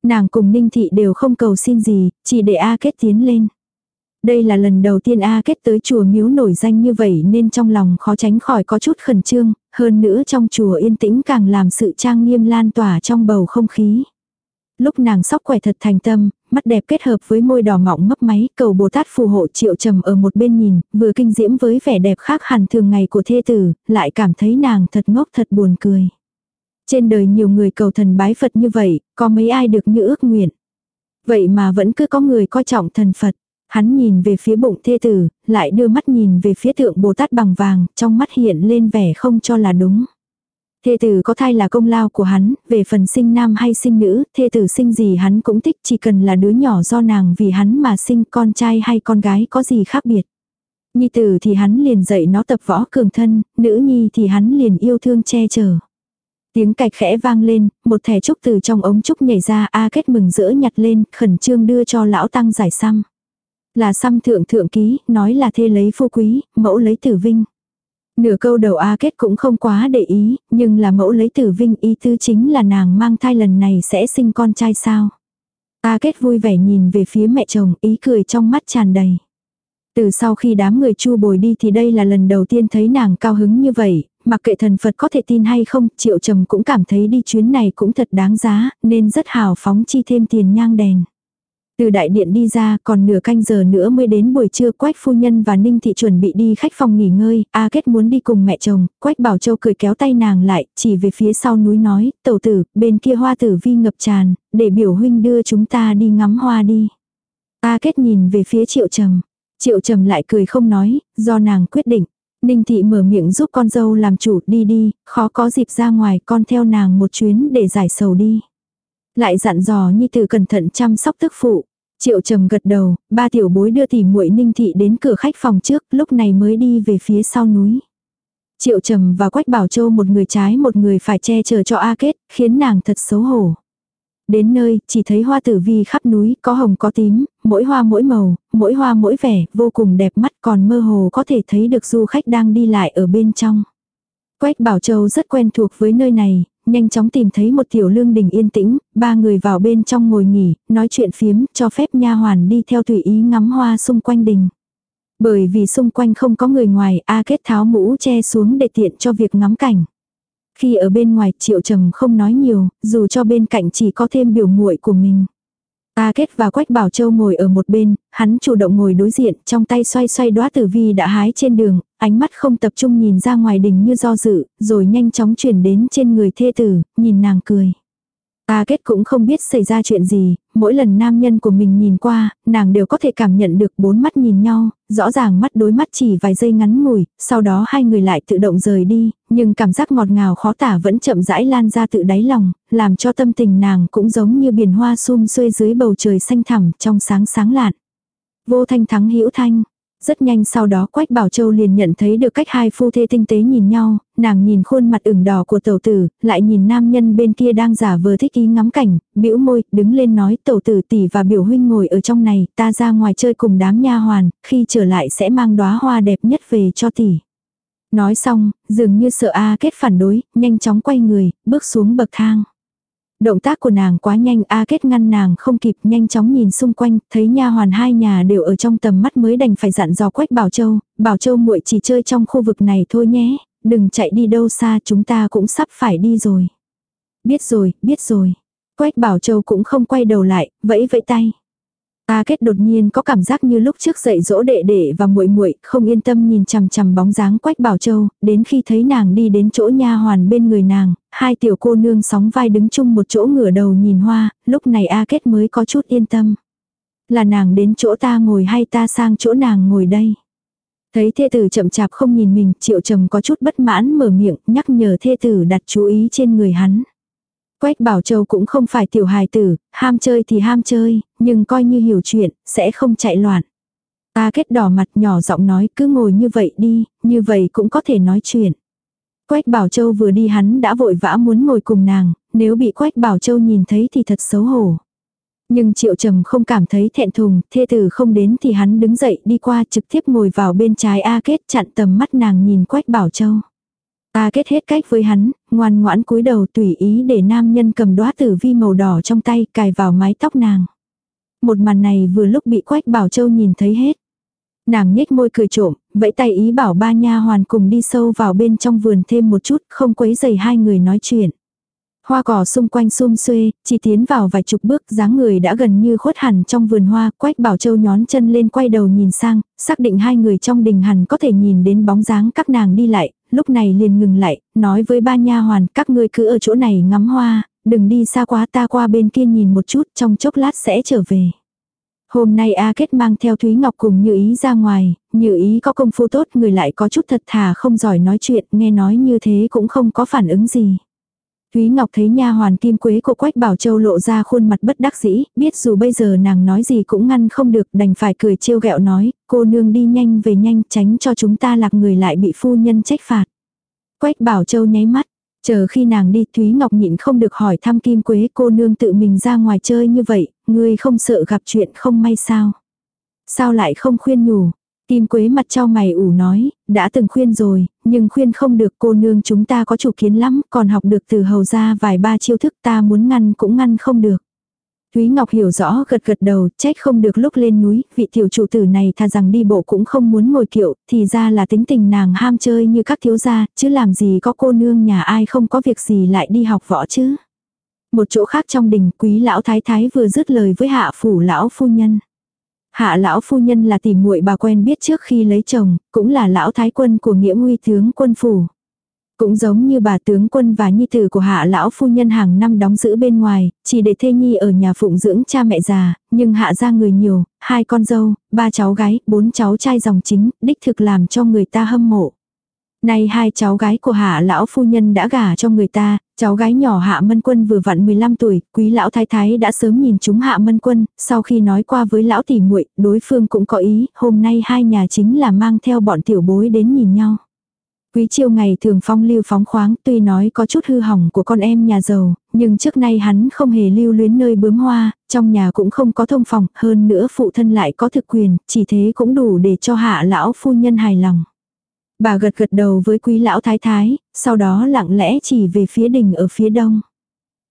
Speaker 1: Nàng cùng Ninh Thị đều không cầu xin gì, chỉ để A kết tiến lên. Đây là lần đầu tiên A kết tới chùa miếu nổi danh như vậy nên trong lòng khó tránh khỏi có chút khẩn trương, hơn nữa trong chùa yên tĩnh càng làm sự trang nghiêm lan tỏa trong bầu không khí. Lúc nàng sóc quẻ thật thành tâm, mắt đẹp kết hợp với môi đỏ mọng mấp máy, cầu Bồ Tát phù hộ triệu trầm ở một bên nhìn, vừa kinh diễm với vẻ đẹp khác hẳn thường ngày của thê tử, lại cảm thấy nàng thật ngốc thật buồn cười. Trên đời nhiều người cầu thần bái Phật như vậy, có mấy ai được như ước nguyện. Vậy mà vẫn cứ có người coi trọng thần Phật. Hắn nhìn về phía bụng thê tử, lại đưa mắt nhìn về phía tượng Bồ Tát bằng vàng, trong mắt hiện lên vẻ không cho là đúng. Thê tử có thai là công lao của hắn, về phần sinh nam hay sinh nữ, thê tử sinh gì hắn cũng thích, chỉ cần là đứa nhỏ do nàng vì hắn mà sinh con trai hay con gái có gì khác biệt. Nhi tử thì hắn liền dạy nó tập võ cường thân, nữ nhi thì hắn liền yêu thương che chở. Tiếng cạch khẽ vang lên, một thẻ trúc từ trong ống trúc nhảy ra A kết mừng rỡ nhặt lên, khẩn trương đưa cho lão tăng giải xăm. Là xăm thượng thượng ký, nói là thê lấy phu quý, mẫu lấy tử vinh. Nửa câu đầu A Kết cũng không quá để ý, nhưng là mẫu lấy tử vinh ý tư chính là nàng mang thai lần này sẽ sinh con trai sao. A Kết vui vẻ nhìn về phía mẹ chồng, ý cười trong mắt tràn đầy. Từ sau khi đám người chu bồi đi thì đây là lần đầu tiên thấy nàng cao hứng như vậy, mặc kệ thần Phật có thể tin hay không, triệu trầm cũng cảm thấy đi chuyến này cũng thật đáng giá, nên rất hào phóng chi thêm tiền nhang đèn. Từ đại điện đi ra còn nửa canh giờ nữa mới đến buổi trưa Quách phu nhân và Ninh Thị chuẩn bị đi khách phòng nghỉ ngơi, A Kết muốn đi cùng mẹ chồng, Quách Bảo Châu cười kéo tay nàng lại, chỉ về phía sau núi nói, tẩu tử, bên kia hoa tử vi ngập tràn, để biểu huynh đưa chúng ta đi ngắm hoa đi. A Kết nhìn về phía triệu trầm. Triệu trầm lại cười không nói, do nàng quyết định. Ninh thị mở miệng giúp con dâu làm chủ đi đi, khó có dịp ra ngoài con theo nàng một chuyến để giải sầu đi. Lại dặn dò nhi tử cẩn thận chăm sóc tức phụ. Triệu trầm gật đầu, ba tiểu bối đưa tỷ muội ninh thị đến cửa khách phòng trước, lúc này mới đi về phía sau núi. Triệu trầm và Quách Bảo Châu một người trái một người phải che chở cho A Kết, khiến nàng thật xấu hổ. Đến nơi, chỉ thấy hoa tử vi khắp núi, có hồng có tím, mỗi hoa mỗi màu, mỗi hoa mỗi vẻ, vô cùng đẹp mắt còn mơ hồ có thể thấy được du khách đang đi lại ở bên trong. Quách Bảo Châu rất quen thuộc với nơi này, nhanh chóng tìm thấy một tiểu lương đình yên tĩnh, ba người vào bên trong ngồi nghỉ, nói chuyện phiếm, cho phép nha hoàn đi theo tùy ý ngắm hoa xung quanh đình. Bởi vì xung quanh không có người ngoài, A Kết tháo mũ che xuống để tiện cho việc ngắm cảnh. Khi ở bên ngoài, Triệu Trầm không nói nhiều, dù cho bên cạnh chỉ có thêm biểu muội của mình. A Kết và Quách Bảo Châu ngồi ở một bên, hắn chủ động ngồi đối diện, trong tay xoay xoay đóa tử vi đã hái trên đường, ánh mắt không tập trung nhìn ra ngoài đình như do dự, rồi nhanh chóng chuyển đến trên người thê tử, nhìn nàng cười. A Kết cũng không biết xảy ra chuyện gì, mỗi lần nam nhân của mình nhìn qua, nàng đều có thể cảm nhận được bốn mắt nhìn nhau, rõ ràng mắt đối mắt chỉ vài giây ngắn ngủi, sau đó hai người lại tự động rời đi, nhưng cảm giác ngọt ngào khó tả vẫn chậm rãi lan ra tự đáy lòng, làm cho tâm tình nàng cũng giống như biển hoa sum xuê dưới bầu trời xanh thẳm trong sáng sáng lạn. Vô thanh thắng hữu thanh, rất nhanh sau đó Quách Bảo Châu liền nhận thấy được cách hai phu thê tinh tế nhìn nhau, nàng nhìn khuôn mặt ửng đỏ của tẩu tử, lại nhìn nam nhân bên kia đang giả vờ thích ý ngắm cảnh, bĩu môi, đứng lên nói tẩu tử tỷ và biểu huynh ngồi ở trong này, ta ra ngoài chơi cùng đám nha hoàn, khi trở lại sẽ mang đóa hoa đẹp nhất về cho tỷ. Nói xong, dường như sợ A kết phản đối, nhanh chóng quay người, bước xuống bậc thang. Động tác của nàng quá nhanh, A Kết ngăn nàng không kịp, nhanh chóng nhìn xung quanh, thấy nha hoàn hai nhà đều ở trong tầm mắt mới đành phải dặn dò Quách Bảo Châu, Bảo Châu muội chỉ chơi trong khu vực này thôi nhé, đừng chạy đi đâu xa, chúng ta cũng sắp phải đi rồi. Biết rồi, biết rồi. Quách Bảo Châu cũng không quay đầu lại, vẫy vẫy tay. A Kết đột nhiên có cảm giác như lúc trước dậy dỗ đệ đệ và muội muội, không yên tâm nhìn chằm chằm bóng dáng Quách Bảo Châu, đến khi thấy nàng đi đến chỗ nha hoàn bên người nàng, hai tiểu cô nương sóng vai đứng chung một chỗ ngửa đầu nhìn hoa, lúc này A Kết mới có chút yên tâm. Là nàng đến chỗ ta ngồi hay ta sang chỗ nàng ngồi đây? Thấy thê tử chậm chạp không nhìn mình, triệu trầm có chút bất mãn mở miệng, nhắc nhở thê tử đặt chú ý trên người hắn. Quách Bảo Châu cũng không phải tiểu hài tử, ham chơi thì ham chơi, nhưng coi như hiểu chuyện, sẽ không chạy loạn. Ta kết đỏ mặt nhỏ giọng nói cứ ngồi như vậy đi, như vậy cũng có thể nói chuyện. Quách Bảo Châu vừa đi hắn đã vội vã muốn ngồi cùng nàng, nếu bị Quách Bảo Châu nhìn thấy thì thật xấu hổ. Nhưng Triệu Trầm không cảm thấy thẹn thùng, thê tử không đến thì hắn đứng dậy đi qua trực tiếp ngồi vào bên trái A Kết chặn tầm mắt nàng nhìn Quách Bảo Châu ta Kết hết cách với hắn, ngoan ngoãn cúi đầu tùy ý để nam nhân cầm đóa tử vi màu đỏ trong tay cài vào mái tóc nàng. Một màn này vừa lúc bị Quách Bảo Châu nhìn thấy hết. Nàng nhếch môi cười trộm, vẫy tay ý bảo ba nha hoàn cùng đi sâu vào bên trong vườn thêm một chút, không quấy dày hai người nói chuyện. Hoa cỏ xung quanh xum xuê, chỉ tiến vào vài chục bước dáng người đã gần như khuất hẳn trong vườn hoa, quách bảo châu nhón chân lên quay đầu nhìn sang, xác định hai người trong đình hẳn có thể nhìn đến bóng dáng các nàng đi lại, lúc này liền ngừng lại, nói với ba nha hoàn các ngươi cứ ở chỗ này ngắm hoa, đừng đi xa quá ta qua bên kia nhìn một chút trong chốc lát sẽ trở về. Hôm nay A Kết mang theo Thúy Ngọc cùng Như Ý ra ngoài, Như Ý có công phu tốt người lại có chút thật thà không giỏi nói chuyện, nghe nói như thế cũng không có phản ứng gì. Thúy Ngọc thấy nha hoàn kim quế của Quách Bảo Châu lộ ra khuôn mặt bất đắc dĩ, biết dù bây giờ nàng nói gì cũng ngăn không được, đành phải cười trêu ghẹo nói, cô nương đi nhanh về nhanh tránh cho chúng ta lạc người lại bị phu nhân trách phạt. Quách Bảo Châu nháy mắt, chờ khi nàng đi Thúy Ngọc nhịn không được hỏi thăm kim quế cô nương tự mình ra ngoài chơi như vậy, ngươi không sợ gặp chuyện không may sao. Sao lại không khuyên nhủ, Kim Quế mặt trao mày ủ nói, đã từng khuyên rồi, nhưng khuyên không được cô nương chúng ta có chủ kiến lắm, còn học được từ hầu ra vài ba chiêu thức ta muốn ngăn cũng ngăn không được. Thúy Ngọc hiểu rõ gật gật đầu, trách không được lúc lên núi, vị tiểu chủ tử này tha rằng đi bộ cũng không muốn ngồi kiệu, thì ra là tính tình nàng ham chơi như các thiếu gia, chứ làm gì có cô nương nhà ai không có việc gì lại đi học võ chứ. Một chỗ khác trong đình, quý lão thái thái vừa dứt lời với hạ phủ lão phu nhân. Hạ lão phu nhân là tỷ muội bà quen biết trước khi lấy chồng, cũng là lão thái quân của nghĩa nguy tướng quân phủ. Cũng giống như bà tướng quân và nhi tử của hạ lão phu nhân hàng năm đóng giữ bên ngoài, chỉ để thê nhi ở nhà phụng dưỡng cha mẹ già, nhưng hạ ra người nhiều, hai con dâu, ba cháu gái, bốn cháu trai dòng chính, đích thực làm cho người ta hâm mộ. Nay hai cháu gái của hạ lão phu nhân đã gả cho người ta, cháu gái nhỏ hạ mân quân vừa vặn 15 tuổi, quý lão thái thái đã sớm nhìn chúng hạ mân quân, sau khi nói qua với lão tỷ muội đối phương cũng có ý, hôm nay hai nhà chính là mang theo bọn tiểu bối đến nhìn nhau. Quý chiêu ngày thường phong lưu phóng khoáng tuy nói có chút hư hỏng của con em nhà giàu, nhưng trước nay hắn không hề lưu luyến nơi bướm hoa, trong nhà cũng không có thông phòng, hơn nữa phụ thân lại có thực quyền, chỉ thế cũng đủ để cho hạ lão phu nhân hài lòng. Bà gật gật đầu với quý lão thái thái, sau đó lặng lẽ chỉ về phía đình ở phía đông.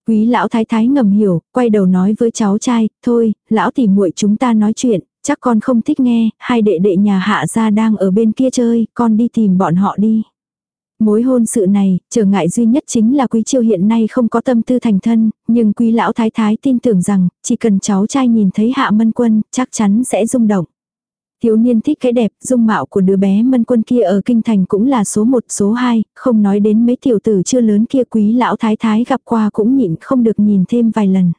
Speaker 1: Quý lão thái thái ngầm hiểu, quay đầu nói với cháu trai, thôi, lão tỉ muội chúng ta nói chuyện, chắc con không thích nghe, hai đệ đệ nhà hạ gia đang ở bên kia chơi, con đi tìm bọn họ đi. Mối hôn sự này, trở ngại duy nhất chính là quý chiêu hiện nay không có tâm tư thành thân, nhưng quý lão thái thái tin tưởng rằng, chỉ cần cháu trai nhìn thấy hạ mân quân, chắc chắn sẽ rung động. Thiếu niên thích cái đẹp, dung mạo của đứa bé mân quân kia ở kinh thành cũng là số một số hai không nói đến mấy tiểu tử chưa lớn kia quý lão thái thái gặp qua cũng nhịn không được nhìn thêm vài lần.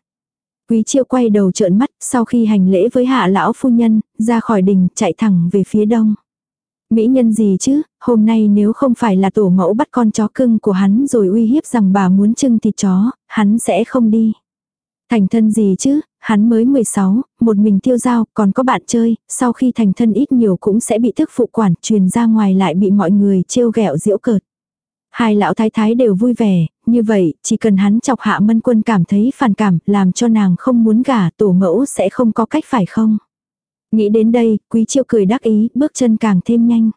Speaker 1: Quý chiêu quay đầu trợn mắt, sau khi hành lễ với hạ lão phu nhân, ra khỏi đình, chạy thẳng về phía đông. Mỹ nhân gì chứ, hôm nay nếu không phải là tổ mẫu bắt con chó cưng của hắn rồi uy hiếp rằng bà muốn trưng thịt chó, hắn sẽ không đi. Thành thân gì chứ, hắn mới 16, một mình tiêu giao, còn có bạn chơi, sau khi thành thân ít nhiều cũng sẽ bị thức phụ quản, truyền ra ngoài lại bị mọi người trêu ghẹo diễu cợt. Hai lão thái thái đều vui vẻ, như vậy, chỉ cần hắn chọc hạ mân quân cảm thấy phản cảm, làm cho nàng không muốn gả, tổ mẫu sẽ không có cách phải không? Nghĩ đến đây, quý chiêu cười đắc ý, bước chân càng thêm nhanh.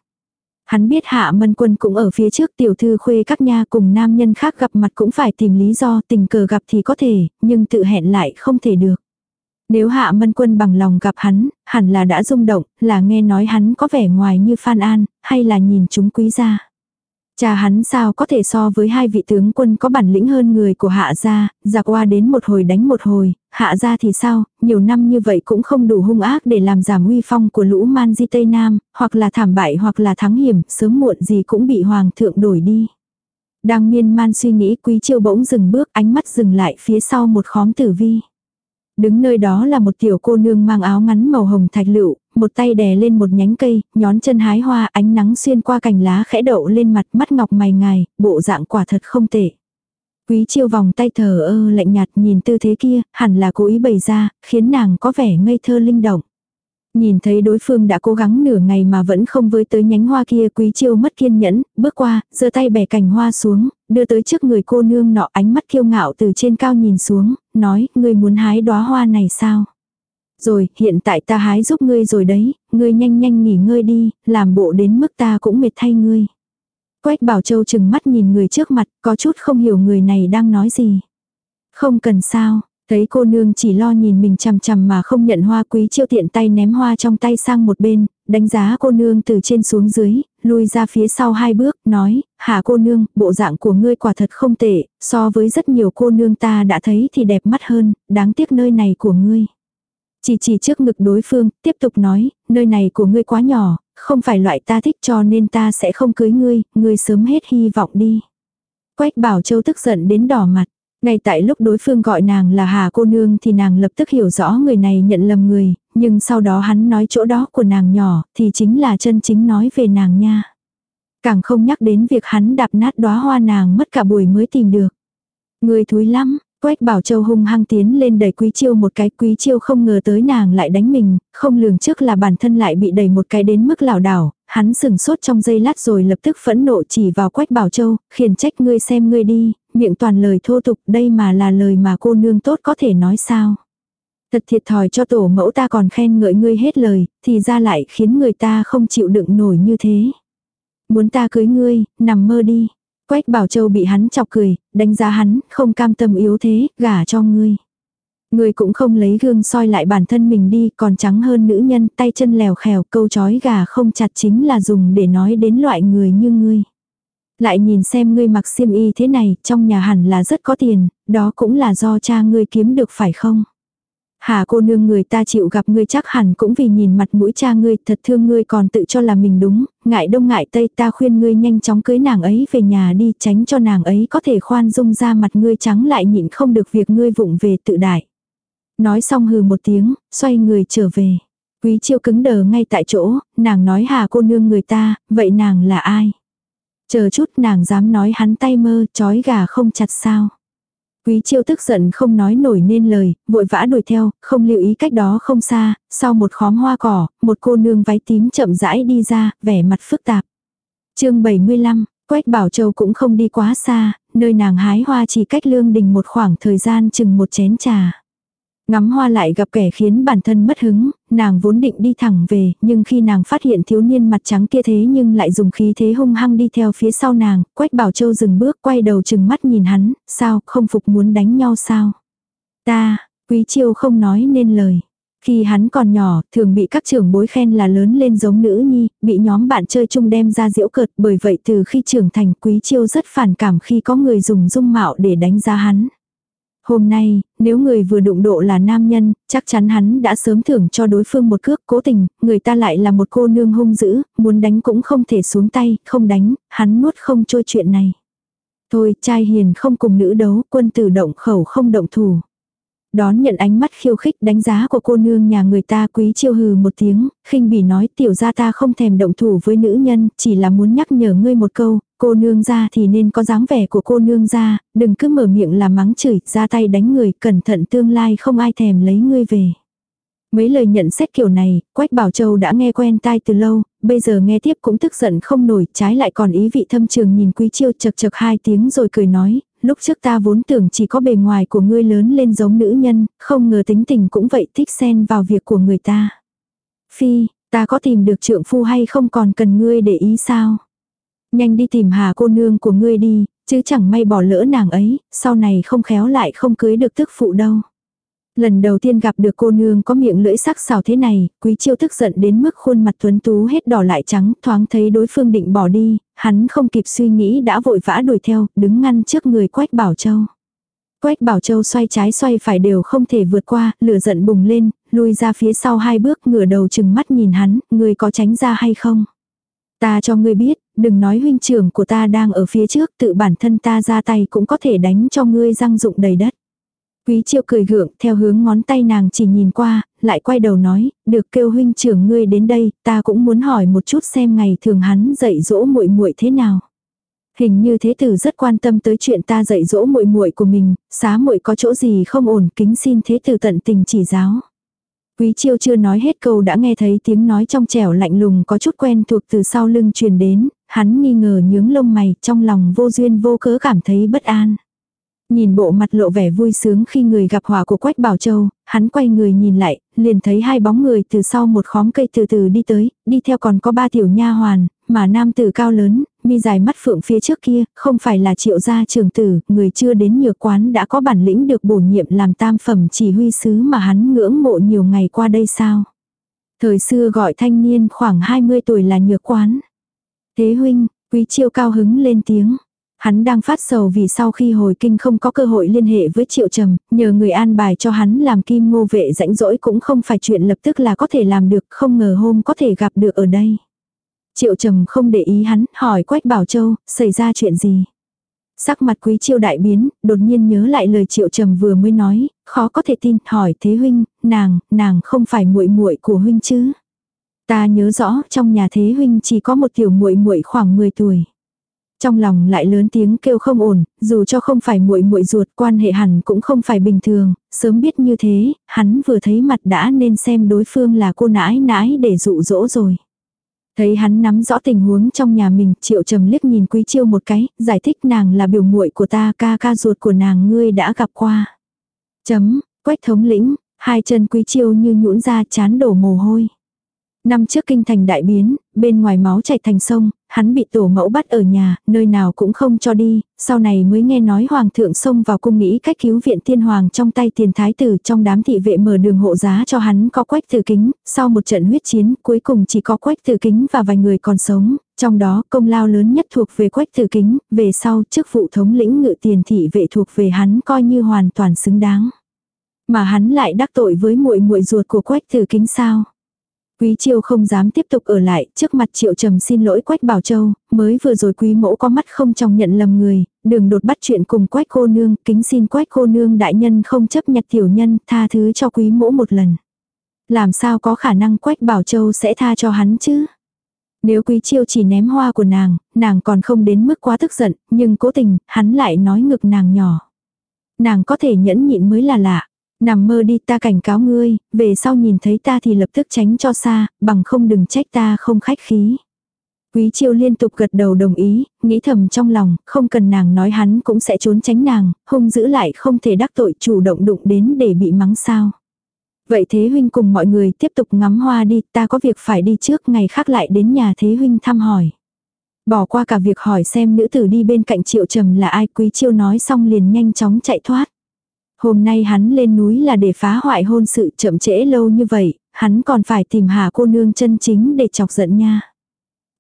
Speaker 1: Hắn biết hạ mân quân cũng ở phía trước tiểu thư khuê các nha cùng nam nhân khác gặp mặt cũng phải tìm lý do tình cờ gặp thì có thể, nhưng tự hẹn lại không thể được. Nếu hạ mân quân bằng lòng gặp hắn, hẳn là đã rung động, là nghe nói hắn có vẻ ngoài như Phan An, hay là nhìn chúng quý gia. Cha hắn sao có thể so với hai vị tướng quân có bản lĩnh hơn người của hạ gia, giặc qua đến một hồi đánh một hồi, hạ gia thì sao, nhiều năm như vậy cũng không đủ hung ác để làm giảm uy phong của lũ man di Tây Nam, hoặc là thảm bại hoặc là thắng hiểm, sớm muộn gì cũng bị hoàng thượng đổi đi. Đang miên man suy nghĩ quý chiêu bỗng dừng bước ánh mắt dừng lại phía sau một khóm tử vi. Đứng nơi đó là một tiểu cô nương mang áo ngắn màu hồng thạch lựu, một tay đè lên một nhánh cây, nhón chân hái hoa ánh nắng xuyên qua cành lá khẽ đậu lên mặt mắt ngọc mày ngài, bộ dạng quả thật không tệ. Quý chiêu vòng tay thờ ơ lạnh nhạt nhìn tư thế kia, hẳn là cố ý bày ra, khiến nàng có vẻ ngây thơ linh động. Nhìn thấy đối phương đã cố gắng nửa ngày mà vẫn không với tới nhánh hoa kia quý chiêu mất kiên nhẫn, bước qua, giơ tay bẻ cành hoa xuống, đưa tới trước người cô nương nọ ánh mắt kiêu ngạo từ trên cao nhìn xuống, nói, ngươi muốn hái đóa hoa này sao? Rồi, hiện tại ta hái giúp ngươi rồi đấy, ngươi nhanh nhanh nghỉ ngơi đi, làm bộ đến mức ta cũng mệt thay ngươi. Quách Bảo Châu chừng mắt nhìn người trước mặt, có chút không hiểu người này đang nói gì. Không cần sao, thấy cô nương chỉ lo nhìn mình chằm chằm mà không nhận hoa quý chiêu tiện tay ném hoa trong tay sang một bên, đánh giá cô nương từ trên xuống dưới, lui ra phía sau hai bước, nói, hả cô nương, bộ dạng của ngươi quả thật không tệ, so với rất nhiều cô nương ta đã thấy thì đẹp mắt hơn, đáng tiếc nơi này của ngươi. Chỉ chỉ trước ngực đối phương, tiếp tục nói, nơi này của ngươi quá nhỏ, không phải loại ta thích cho nên ta sẽ không cưới ngươi, ngươi sớm hết hy vọng đi. Quách bảo châu tức giận đến đỏ mặt. Ngay tại lúc đối phương gọi nàng là Hà cô nương thì nàng lập tức hiểu rõ người này nhận lầm người, nhưng sau đó hắn nói chỗ đó của nàng nhỏ thì chính là chân chính nói về nàng nha. Càng không nhắc đến việc hắn đạp nát đóa hoa nàng mất cả buổi mới tìm được. Người thúi lắm, Quách Bảo Châu hung hăng tiến lên đẩy Quý Chiêu một cái, Quý Chiêu không ngờ tới nàng lại đánh mình, không lường trước là bản thân lại bị đẩy một cái đến mức lảo đảo, hắn sừng sốt trong giây lát rồi lập tức phẫn nộ chỉ vào Quách Bảo Châu, khiển trách ngươi xem ngươi đi, miệng toàn lời thô tục, đây mà là lời mà cô nương tốt có thể nói sao. Thật thiệt thòi cho tổ mẫu ta còn khen ngợi ngươi hết lời, thì ra lại khiến người ta không chịu đựng nổi như thế. Muốn ta cưới ngươi, nằm mơ đi. Quách Bảo Châu bị hắn chọc cười, đánh giá hắn, không cam tâm yếu thế, gả cho ngươi. Ngươi cũng không lấy gương soi lại bản thân mình đi, còn trắng hơn nữ nhân, tay chân lèo khèo, câu chói gà không chặt chính là dùng để nói đến loại người như ngươi. Lại nhìn xem ngươi mặc xiêm y thế này, trong nhà hẳn là rất có tiền, đó cũng là do cha ngươi kiếm được phải không? Hà cô nương người ta chịu gặp ngươi chắc hẳn cũng vì nhìn mặt mũi cha ngươi thật thương ngươi còn tự cho là mình đúng, ngại đông ngại tây ta khuyên ngươi nhanh chóng cưới nàng ấy về nhà đi tránh cho nàng ấy có thể khoan dung ra mặt ngươi trắng lại nhịn không được việc ngươi vụng về tự đại. Nói xong hừ một tiếng, xoay người trở về. Quý chiêu cứng đờ ngay tại chỗ, nàng nói hà cô nương người ta, vậy nàng là ai? Chờ chút nàng dám nói hắn tay mơ, chói gà không chặt sao. Quý chiêu tức giận không nói nổi nên lời, vội vã đuổi theo, không lưu ý cách đó không xa, sau một khóm hoa cỏ, một cô nương váy tím chậm rãi đi ra, vẻ mặt phức tạp. chương 75, Quách Bảo Châu cũng không đi quá xa, nơi nàng hái hoa chỉ cách lương đình một khoảng thời gian chừng một chén trà. Ngắm hoa lại gặp kẻ khiến bản thân mất hứng, nàng vốn định đi thẳng về, nhưng khi nàng phát hiện thiếu niên mặt trắng kia thế nhưng lại dùng khí thế hung hăng đi theo phía sau nàng, Quách Bảo Châu dừng bước quay đầu chừng mắt nhìn hắn, sao, không phục muốn đánh nhau sao? Ta, Quý Chiêu không nói nên lời. Khi hắn còn nhỏ, thường bị các trưởng bối khen là lớn lên giống nữ nhi, bị nhóm bạn chơi chung đem ra diễu cợt, bởi vậy từ khi trưởng thành Quý Chiêu rất phản cảm khi có người dùng dung mạo để đánh giá hắn. Hôm nay, nếu người vừa đụng độ là nam nhân, chắc chắn hắn đã sớm thưởng cho đối phương một cước cố tình, người ta lại là một cô nương hung dữ, muốn đánh cũng không thể xuống tay, không đánh, hắn nuốt không trôi chuyện này. Thôi, trai hiền không cùng nữ đấu, quân tử động khẩu không động thủ. Đón nhận ánh mắt khiêu khích đánh giá của cô nương nhà người ta quý chiêu hừ một tiếng, khinh bỉ nói tiểu gia ta không thèm động thủ với nữ nhân, chỉ là muốn nhắc nhở ngươi một câu, cô nương ra thì nên có dáng vẻ của cô nương ra, đừng cứ mở miệng là mắng chửi, ra tay đánh người, cẩn thận tương lai không ai thèm lấy ngươi về. Mấy lời nhận xét kiểu này, Quách Bảo Châu đã nghe quen tai từ lâu, bây giờ nghe tiếp cũng tức giận không nổi, trái lại còn ý vị thâm trường nhìn Quý Chiêu chật chật hai tiếng rồi cười nói, lúc trước ta vốn tưởng chỉ có bề ngoài của ngươi lớn lên giống nữ nhân, không ngờ tính tình cũng vậy thích xen vào việc của người ta. Phi, ta có tìm được trượng phu hay không còn cần ngươi để ý sao? Nhanh đi tìm hà cô nương của ngươi đi, chứ chẳng may bỏ lỡ nàng ấy, sau này không khéo lại không cưới được tức phụ đâu. Lần đầu tiên gặp được cô nương có miệng lưỡi sắc sảo thế này, quý chiêu tức giận đến mức khuôn mặt tuấn tú hết đỏ lại trắng, thoáng thấy đối phương định bỏ đi, hắn không kịp suy nghĩ đã vội vã đuổi theo, đứng ngăn trước người Quách Bảo Châu. Quách Bảo Châu xoay trái xoay phải đều không thể vượt qua, lửa giận bùng lên, lui ra phía sau hai bước ngửa đầu chừng mắt nhìn hắn, người có tránh ra hay không? Ta cho ngươi biết, đừng nói huynh trưởng của ta đang ở phía trước, tự bản thân ta ra tay cũng có thể đánh cho ngươi răng rụng đầy đất. Quý chiêu cười gượng, theo hướng ngón tay nàng chỉ nhìn qua, lại quay đầu nói, được kêu huynh trưởng ngươi đến đây, ta cũng muốn hỏi một chút xem ngày thường hắn dạy dỗ muội muội thế nào. Hình như thế tử rất quan tâm tới chuyện ta dạy dỗ muội muội của mình, xá muội có chỗ gì không ổn, kính xin thế tử tận tình chỉ giáo. Quý chiêu chưa nói hết câu đã nghe thấy tiếng nói trong trẻo lạnh lùng có chút quen thuộc từ sau lưng truyền đến, hắn nghi ngờ nhướng lông mày, trong lòng vô duyên vô cớ cảm thấy bất an. Nhìn bộ mặt lộ vẻ vui sướng khi người gặp hỏa của Quách Bảo Châu, hắn quay người nhìn lại, liền thấy hai bóng người từ sau một khóm cây từ từ đi tới, đi theo còn có ba tiểu nha hoàn, mà nam tử cao lớn, mi dài mắt phượng phía trước kia, không phải là triệu gia trường tử, người chưa đến nhược quán đã có bản lĩnh được bổ nhiệm làm tam phẩm chỉ huy sứ mà hắn ngưỡng mộ nhiều ngày qua đây sao. Thời xưa gọi thanh niên khoảng 20 tuổi là nhược quán. Thế huynh, quý chiêu cao hứng lên tiếng. Hắn đang phát sầu vì sau khi hồi kinh không có cơ hội liên hệ với Triệu Trầm, nhờ người an bài cho hắn làm kim ngô vệ rãnh rỗi cũng không phải chuyện lập tức là có thể làm được, không ngờ hôm có thể gặp được ở đây. Triệu Trầm không để ý hắn, hỏi Quách Bảo Châu, xảy ra chuyện gì? Sắc mặt quý chiêu đại biến, đột nhiên nhớ lại lời Triệu Trầm vừa mới nói, khó có thể tin, hỏi thế huynh, nàng, nàng không phải muội muội của huynh chứ? Ta nhớ rõ, trong nhà thế huynh chỉ có một tiểu muội muội khoảng 10 tuổi. Trong lòng lại lớn tiếng kêu không ổn, dù cho không phải muội muội ruột, quan hệ hẳn cũng không phải bình thường, sớm biết như thế, hắn vừa thấy mặt đã nên xem đối phương là cô nãi nãi để dụ dỗ rồi. Thấy hắn nắm rõ tình huống trong nhà mình, triệu trầm liếc nhìn quý chiêu một cái, giải thích nàng là biểu muội của ta, ca ca ruột của nàng ngươi đã gặp qua. Chấm, quách thống lĩnh, hai chân quý chiêu như nhũn ra chán đổ mồ hôi. Năm trước kinh thành đại biến, bên ngoài máu chảy thành sông, hắn bị tổ mẫu bắt ở nhà, nơi nào cũng không cho đi, sau này mới nghe nói hoàng thượng xông vào cung nghĩ cách cứu viện tiên hoàng trong tay tiền thái tử trong đám thị vệ mở đường hộ giá cho hắn có quách tử kính, sau một trận huyết chiến cuối cùng chỉ có quách tử kính và vài người còn sống, trong đó công lao lớn nhất thuộc về quách tử kính, về sau chức vụ thống lĩnh ngự tiền thị vệ thuộc về hắn coi như hoàn toàn xứng đáng. Mà hắn lại đắc tội với muội muội ruột của Quách Tử Kính sao? Quý Chiêu không dám tiếp tục ở lại, trước mặt Triệu Trầm xin lỗi Quách Bảo Châu, mới vừa rồi Quý Mẫu có mắt không trong nhận lầm người, đường đột bắt chuyện cùng Quách cô nương, kính xin Quách cô nương đại nhân không chấp nhặt tiểu nhân, tha thứ cho Quý Mẫu một lần. Làm sao có khả năng Quách Bảo Châu sẽ tha cho hắn chứ? Nếu Quý Chiêu chỉ ném hoa của nàng, nàng còn không đến mức quá tức giận, nhưng cố tình, hắn lại nói ngực nàng nhỏ. Nàng có thể nhẫn nhịn mới là lạ. Nằm mơ đi ta cảnh cáo ngươi, về sau nhìn thấy ta thì lập tức tránh cho xa, bằng không đừng trách ta không khách khí. Quý chiêu liên tục gật đầu đồng ý, nghĩ thầm trong lòng, không cần nàng nói hắn cũng sẽ trốn tránh nàng, hung giữ lại không thể đắc tội chủ động đụng đến để bị mắng sao. Vậy Thế Huynh cùng mọi người tiếp tục ngắm hoa đi, ta có việc phải đi trước, ngày khác lại đến nhà Thế Huynh thăm hỏi. Bỏ qua cả việc hỏi xem nữ tử đi bên cạnh triệu trầm là ai quý chiêu nói xong liền nhanh chóng chạy thoát. Hôm nay hắn lên núi là để phá hoại hôn sự chậm trễ lâu như vậy, hắn còn phải tìm hà cô nương chân chính để chọc giận nha.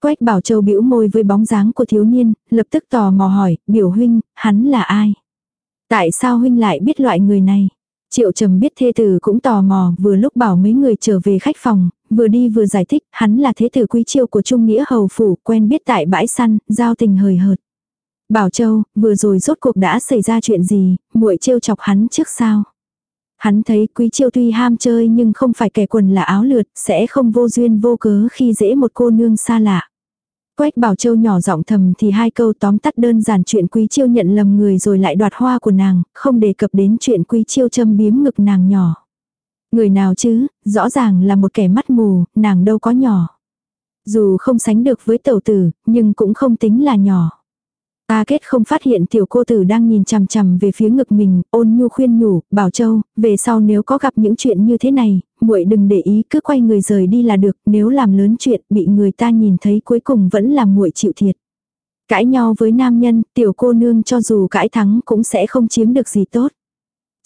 Speaker 1: Quách bảo châu bĩu môi với bóng dáng của thiếu niên, lập tức tò mò hỏi, biểu huynh, hắn là ai? Tại sao huynh lại biết loại người này? Triệu trầm biết thê tử cũng tò mò, vừa lúc bảo mấy người trở về khách phòng, vừa đi vừa giải thích, hắn là thế tử quý chiêu của Trung Nghĩa Hầu Phủ, quen biết tại bãi săn, giao tình hời hợt. Bảo Châu, vừa rồi rốt cuộc đã xảy ra chuyện gì, muội trêu chọc hắn trước sao? Hắn thấy quý chiêu tuy ham chơi nhưng không phải kẻ quần là áo lượt, sẽ không vô duyên vô cớ khi dễ một cô nương xa lạ. Quách Bảo Châu nhỏ giọng thầm thì hai câu tóm tắt đơn giản chuyện Quý Chiêu nhận lầm người rồi lại đoạt hoa của nàng, không đề cập đến chuyện Quý Chiêu châm biếm ngực nàng nhỏ. Người nào chứ, rõ ràng là một kẻ mắt mù, nàng đâu có nhỏ. Dù không sánh được với tẩu tử, nhưng cũng không tính là nhỏ. A kết không phát hiện tiểu cô tử đang nhìn chằm chằm về phía ngực mình, ôn nhu khuyên nhủ, bảo châu, về sau nếu có gặp những chuyện như thế này, muội đừng để ý cứ quay người rời đi là được, nếu làm lớn chuyện bị người ta nhìn thấy cuối cùng vẫn là muội chịu thiệt. Cãi nhau với nam nhân, tiểu cô nương cho dù cãi thắng cũng sẽ không chiếm được gì tốt.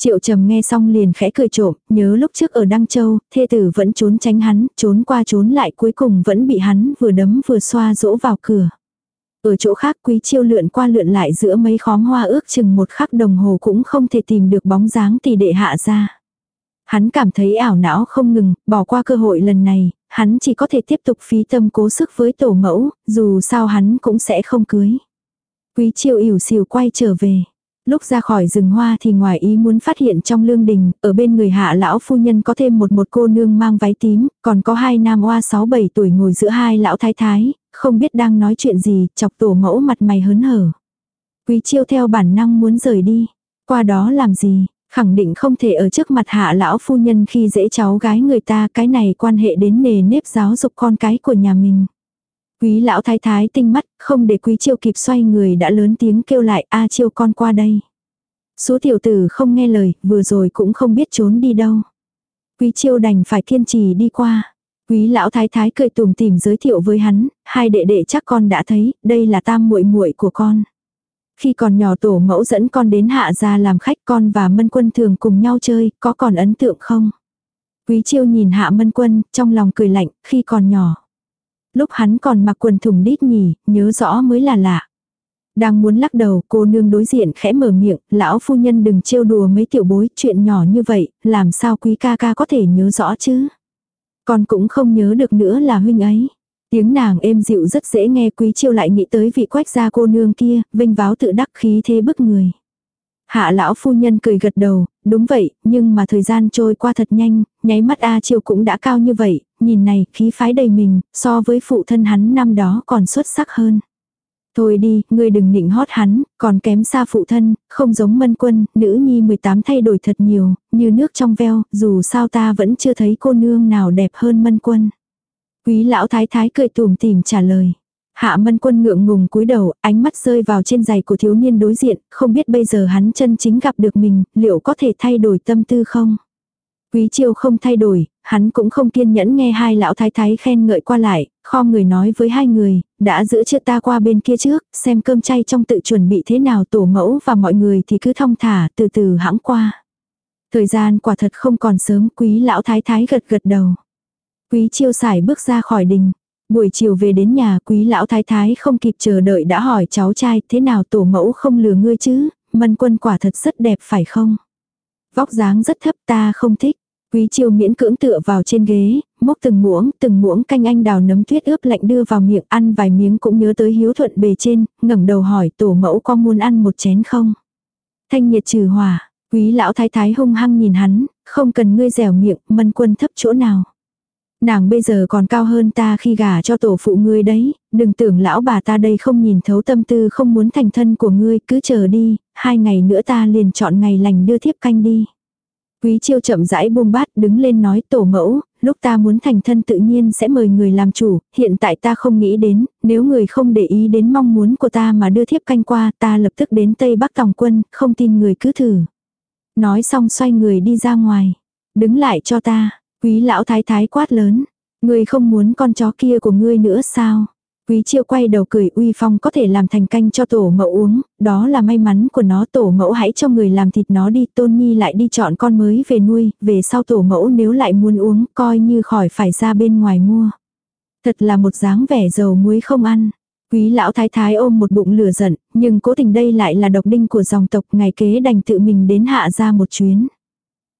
Speaker 1: Triệu trầm nghe xong liền khẽ cười trộm, nhớ lúc trước ở Đăng Châu, thê tử vẫn trốn tránh hắn, trốn qua trốn lại cuối cùng vẫn bị hắn vừa đấm vừa xoa dỗ vào cửa. Ở chỗ khác quý chiêu lượn qua lượn lại giữa mấy khóm hoa ước chừng một khắc đồng hồ cũng không thể tìm được bóng dáng tỷ đệ hạ ra. Hắn cảm thấy ảo não không ngừng, bỏ qua cơ hội lần này, hắn chỉ có thể tiếp tục phí tâm cố sức với tổ mẫu, dù sao hắn cũng sẽ không cưới. Quý chiêu ỉu xìu quay trở về. Lúc ra khỏi rừng hoa thì ngoài ý muốn phát hiện trong lương đình, ở bên người hạ lão phu nhân có thêm một một cô nương mang váy tím, còn có hai nam oa 6-7 tuổi ngồi giữa hai lão thái thái, không biết đang nói chuyện gì, chọc tổ mẫu mặt mày hớn hở. Quý chiêu theo bản năng muốn rời đi. Qua đó làm gì, khẳng định không thể ở trước mặt hạ lão phu nhân khi dễ cháu gái người ta cái này quan hệ đến nề nếp giáo dục con cái của nhà mình. Quý lão thái thái tinh mắt, không để quý chiêu kịp xoay người đã lớn tiếng kêu lại a chiêu con qua đây. Số tiểu tử không nghe lời, vừa rồi cũng không biết trốn đi đâu. Quý chiêu đành phải kiên trì đi qua. Quý lão thái thái cười tùm tìm giới thiệu với hắn, hai đệ đệ chắc con đã thấy, đây là tam muội muội của con. Khi còn nhỏ tổ mẫu dẫn con đến hạ gia làm khách con và mân quân thường cùng nhau chơi, có còn ấn tượng không? Quý chiêu nhìn hạ mân quân, trong lòng cười lạnh, khi còn nhỏ. Lúc hắn còn mặc quần thùng đít nhỉ, nhớ rõ mới là lạ. Đang muốn lắc đầu, cô nương đối diện khẽ mở miệng, lão phu nhân đừng trêu đùa mấy tiểu bối, chuyện nhỏ như vậy, làm sao quý ca ca có thể nhớ rõ chứ? Con cũng không nhớ được nữa là huynh ấy. Tiếng nàng êm dịu rất dễ nghe quý chiêu lại nghĩ tới vị quách gia cô nương kia, vinh váo tự đắc khí thế bức người. Hạ lão phu nhân cười gật đầu, đúng vậy, nhưng mà thời gian trôi qua thật nhanh, nháy mắt A Chiêu cũng đã cao như vậy, nhìn này, khí phái đầy mình, so với phụ thân hắn năm đó còn xuất sắc hơn. Thôi đi, ngươi đừng nịnh hót hắn, còn kém xa phụ thân, không giống mân quân, nữ nhi 18 thay đổi thật nhiều, như nước trong veo, dù sao ta vẫn chưa thấy cô nương nào đẹp hơn mân quân. Quý lão thái thái cười tùm tìm trả lời. Hạ mân quân ngượng ngùng cúi đầu, ánh mắt rơi vào trên giày của thiếu niên đối diện, không biết bây giờ hắn chân chính gặp được mình, liệu có thể thay đổi tâm tư không? Quý chiêu không thay đổi, hắn cũng không kiên nhẫn nghe hai lão thái thái khen ngợi qua lại, kho người nói với hai người, đã giữ chưa ta qua bên kia trước, xem cơm chay trong tự chuẩn bị thế nào tổ mẫu và mọi người thì cứ thong thả từ từ hãng qua. Thời gian quả thật không còn sớm quý lão thái thái gật gật đầu. Quý chiêu xài bước ra khỏi đình. Buổi chiều về đến nhà quý lão thái thái không kịp chờ đợi đã hỏi cháu trai thế nào tổ mẫu không lừa ngươi chứ, mân quân quả thật rất đẹp phải không? Vóc dáng rất thấp ta không thích. Quý chiêu miễn cưỡng tựa vào trên ghế, mốc từng muỗng, từng muỗng canh anh đào nấm tuyết ướp lạnh đưa vào miệng ăn vài miếng cũng nhớ tới hiếu thuận bề trên, ngẩng đầu hỏi tổ mẫu có muốn ăn một chén không? Thanh nhiệt trừ hỏa, quý lão thái thái hung hăng nhìn hắn, không cần ngươi dẻo miệng, mân quân thấp chỗ nào. Nàng bây giờ còn cao hơn ta khi gả cho tổ phụ ngươi đấy, đừng tưởng lão bà ta đây không nhìn thấu tâm tư không muốn thành thân của ngươi, cứ chờ đi, hai ngày nữa ta liền chọn ngày lành đưa thiếp canh đi. Quý chiêu chậm rãi buông bát đứng lên nói tổ mẫu, lúc ta muốn thành thân tự nhiên sẽ mời người làm chủ, hiện tại ta không nghĩ đến, nếu người không để ý đến mong muốn của ta mà đưa thiếp canh qua ta lập tức đến Tây Bắc Tòng quân, không tin người cứ thử. Nói xong xoay người đi ra ngoài, đứng lại cho ta, quý lão thái thái quát lớn, người không muốn con chó kia của ngươi nữa sao? Quý chiêu quay đầu cười uy phong có thể làm thành canh cho tổ mẫu uống, đó là may mắn của nó tổ mẫu hãy cho người làm thịt nó đi tôn nhi lại đi chọn con mới về nuôi, về sau tổ mẫu nếu lại muốn uống coi như khỏi phải ra bên ngoài mua. Thật là một dáng vẻ dầu muối không ăn. Quý lão thái thái ôm một bụng lửa giận, nhưng cố tình đây lại là độc đinh của dòng tộc ngày kế đành tự mình đến hạ ra một chuyến.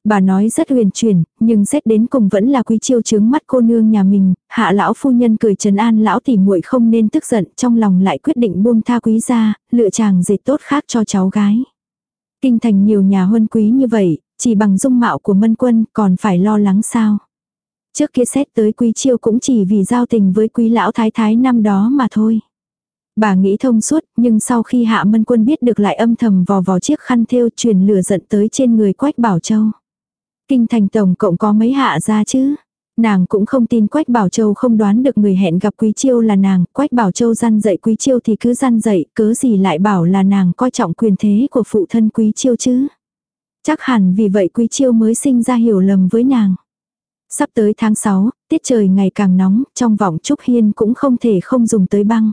Speaker 1: Bà nói rất huyền chuyển, nhưng xét đến cùng vẫn là quý chiêu chướng mắt cô nương nhà mình, hạ lão phu nhân cười trấn an lão tỉ muội không nên tức giận, trong lòng lại quyết định buông tha quý ra, lựa chàng dệt tốt khác cho cháu gái. Kinh thành nhiều nhà huân quý như vậy, chỉ bằng dung mạo của mân quân còn phải lo lắng sao. Trước kia xét tới quý chiêu cũng chỉ vì giao tình với quý lão thái thái năm đó mà thôi. Bà nghĩ thông suốt, nhưng sau khi hạ mân quân biết được lại âm thầm vò vò chiếc khăn thêu truyền lửa giận tới trên người quách bảo châu. Kinh thành tổng cộng có mấy hạ ra chứ. Nàng cũng không tin Quách Bảo Châu không đoán được người hẹn gặp Quý Chiêu là nàng, Quách Bảo Châu răn dạy Quý Chiêu thì cứ răn dạy, cớ gì lại bảo là nàng coi trọng quyền thế của phụ thân Quý Chiêu chứ. Chắc hẳn vì vậy Quý Chiêu mới sinh ra hiểu lầm với nàng. Sắp tới tháng 6, tiết trời ngày càng nóng, trong vọng Trúc Hiên cũng không thể không dùng tới băng.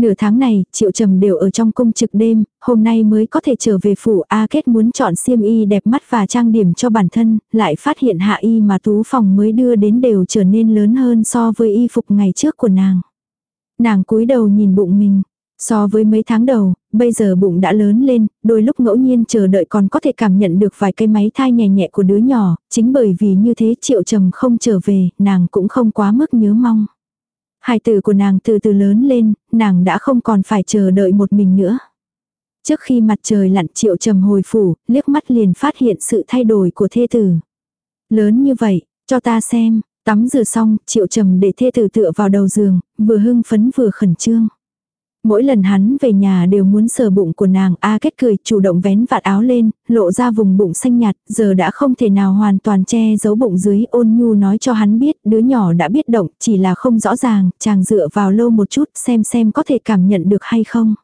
Speaker 1: Nửa tháng này, Triệu Trầm đều ở trong cung trực đêm, hôm nay mới có thể trở về phủ A Kết muốn chọn xiêm y đẹp mắt và trang điểm cho bản thân, lại phát hiện hạ y mà tú phòng mới đưa đến đều trở nên lớn hơn so với y phục ngày trước của nàng. Nàng cúi đầu nhìn bụng mình. So với mấy tháng đầu, bây giờ bụng đã lớn lên, đôi lúc ngẫu nhiên chờ đợi còn có thể cảm nhận được vài cây máy thai nhẹ nhẹ của đứa nhỏ, chính bởi vì như thế triệu trầm không trở về, nàng cũng không quá mức nhớ mong. Hài tử của nàng từ từ lớn lên, nàng đã không còn phải chờ đợi một mình nữa. Trước khi mặt trời lặn triệu trầm hồi phủ, liếc mắt liền phát hiện sự thay đổi của thê tử. Lớn như vậy, cho ta xem, tắm rửa xong, triệu trầm để thê tử tựa vào đầu giường, vừa hưng phấn vừa khẩn trương. Mỗi lần hắn về nhà đều muốn sờ bụng của nàng, A kết cười chủ động vén vạt áo lên, lộ ra vùng bụng xanh nhạt, giờ đã không thể nào hoàn toàn che giấu bụng dưới, ôn nhu nói cho hắn biết, đứa nhỏ đã biết động, chỉ là không rõ ràng, chàng dựa vào lâu một chút, xem xem có thể cảm nhận được hay không.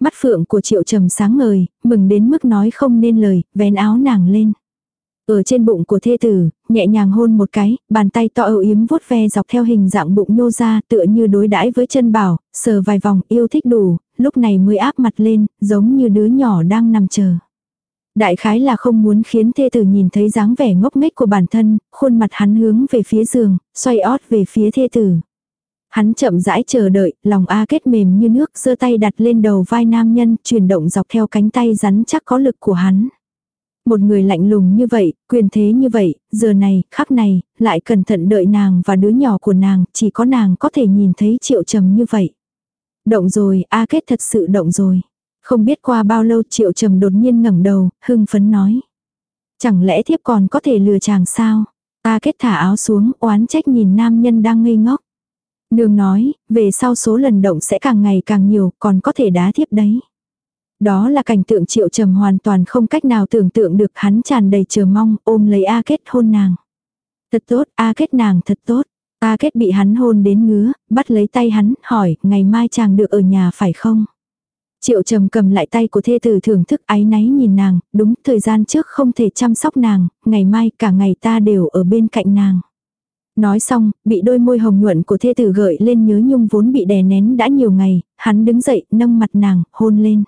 Speaker 1: Mắt phượng của triệu trầm sáng ngời, mừng đến mức nói không nên lời, vén áo nàng lên. Ở trên bụng của thê tử, nhẹ nhàng hôn một cái, bàn tay to âu yếm vuốt ve dọc theo hình dạng bụng nhô ra tựa như đối đãi với chân bảo, sờ vài vòng yêu thích đủ, lúc này mới áp mặt lên, giống như đứa nhỏ đang nằm chờ. Đại khái là không muốn khiến thê tử nhìn thấy dáng vẻ ngốc nghếch của bản thân, khuôn mặt hắn hướng về phía giường, xoay ót về phía thê tử. Hắn chậm rãi chờ đợi, lòng A kết mềm như nước, giơ tay đặt lên đầu vai nam nhân, chuyển động dọc theo cánh tay rắn chắc có lực của hắn. Một người lạnh lùng như vậy, quyền thế như vậy, giờ này, khắc này, lại cẩn thận đợi nàng và đứa nhỏ của nàng, chỉ có nàng có thể nhìn thấy triệu trầm như vậy. Động rồi, A Kết thật sự động rồi. Không biết qua bao lâu triệu trầm đột nhiên ngẩng đầu, hưng phấn nói. Chẳng lẽ thiếp còn có thể lừa chàng sao? A Kết thả áo xuống, oán trách nhìn nam nhân đang ngây ngốc. Nương nói, về sau số lần động sẽ càng ngày càng nhiều, còn có thể đá thiếp đấy. Đó là cảnh tượng triệu trầm hoàn toàn không cách nào tưởng tượng được hắn tràn đầy chờ mong ôm lấy A kết hôn nàng. Thật tốt, A kết nàng thật tốt. A kết bị hắn hôn đến ngứa, bắt lấy tay hắn, hỏi, ngày mai chàng được ở nhà phải không? Triệu trầm cầm lại tay của thê tử thưởng thức áy náy nhìn nàng, đúng thời gian trước không thể chăm sóc nàng, ngày mai cả ngày ta đều ở bên cạnh nàng. Nói xong, bị đôi môi hồng nhuận của thê tử gợi lên nhớ nhung vốn bị đè nén đã nhiều ngày, hắn đứng dậy, nâng mặt nàng, hôn lên.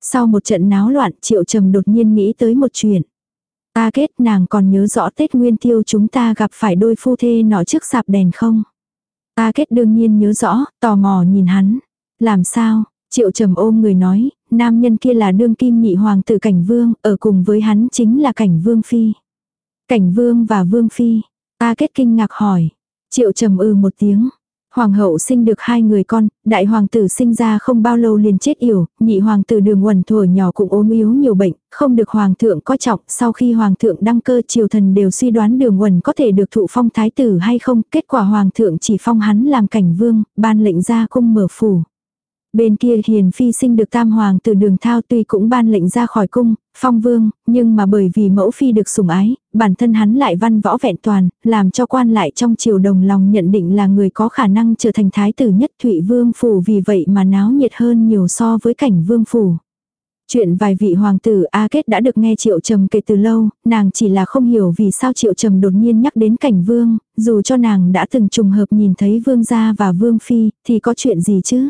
Speaker 1: Sau một trận náo loạn triệu trầm đột nhiên nghĩ tới một chuyện. Ta kết nàng còn nhớ rõ Tết Nguyên Tiêu chúng ta gặp phải đôi phu thê nọ trước sạp đèn không? Ta kết đương nhiên nhớ rõ, tò mò nhìn hắn. Làm sao, Triệu trầm ôm người nói, nam nhân kia là đương kim nhị hoàng tử cảnh vương, ở cùng với hắn chính là cảnh vương phi. Cảnh vương và vương phi. Ta kết kinh ngạc hỏi. Triệu trầm ư ừ một tiếng. Hoàng hậu sinh được hai người con, đại hoàng tử sinh ra không bao lâu liền chết yểu, nhị hoàng tử đường quần thổi nhỏ cũng ốm yếu nhiều bệnh, không được hoàng thượng có trọng, sau khi hoàng thượng đăng cơ triều thần đều suy đoán đường quần có thể được thụ phong thái tử hay không, kết quả hoàng thượng chỉ phong hắn làm cảnh vương, ban lệnh ra cung mở phủ. Bên kia hiền phi sinh được tam hoàng từ đường thao tuy cũng ban lệnh ra khỏi cung, phong vương, nhưng mà bởi vì mẫu phi được sủng ái, bản thân hắn lại văn võ vẹn toàn, làm cho quan lại trong triều đồng lòng nhận định là người có khả năng trở thành thái tử nhất thụy vương phủ vì vậy mà náo nhiệt hơn nhiều so với cảnh vương phủ. Chuyện vài vị hoàng tử A Kết đã được nghe Triệu Trầm kể từ lâu, nàng chỉ là không hiểu vì sao Triệu Trầm đột nhiên nhắc đến cảnh vương, dù cho nàng đã từng trùng hợp nhìn thấy vương gia và vương phi, thì có chuyện gì chứ?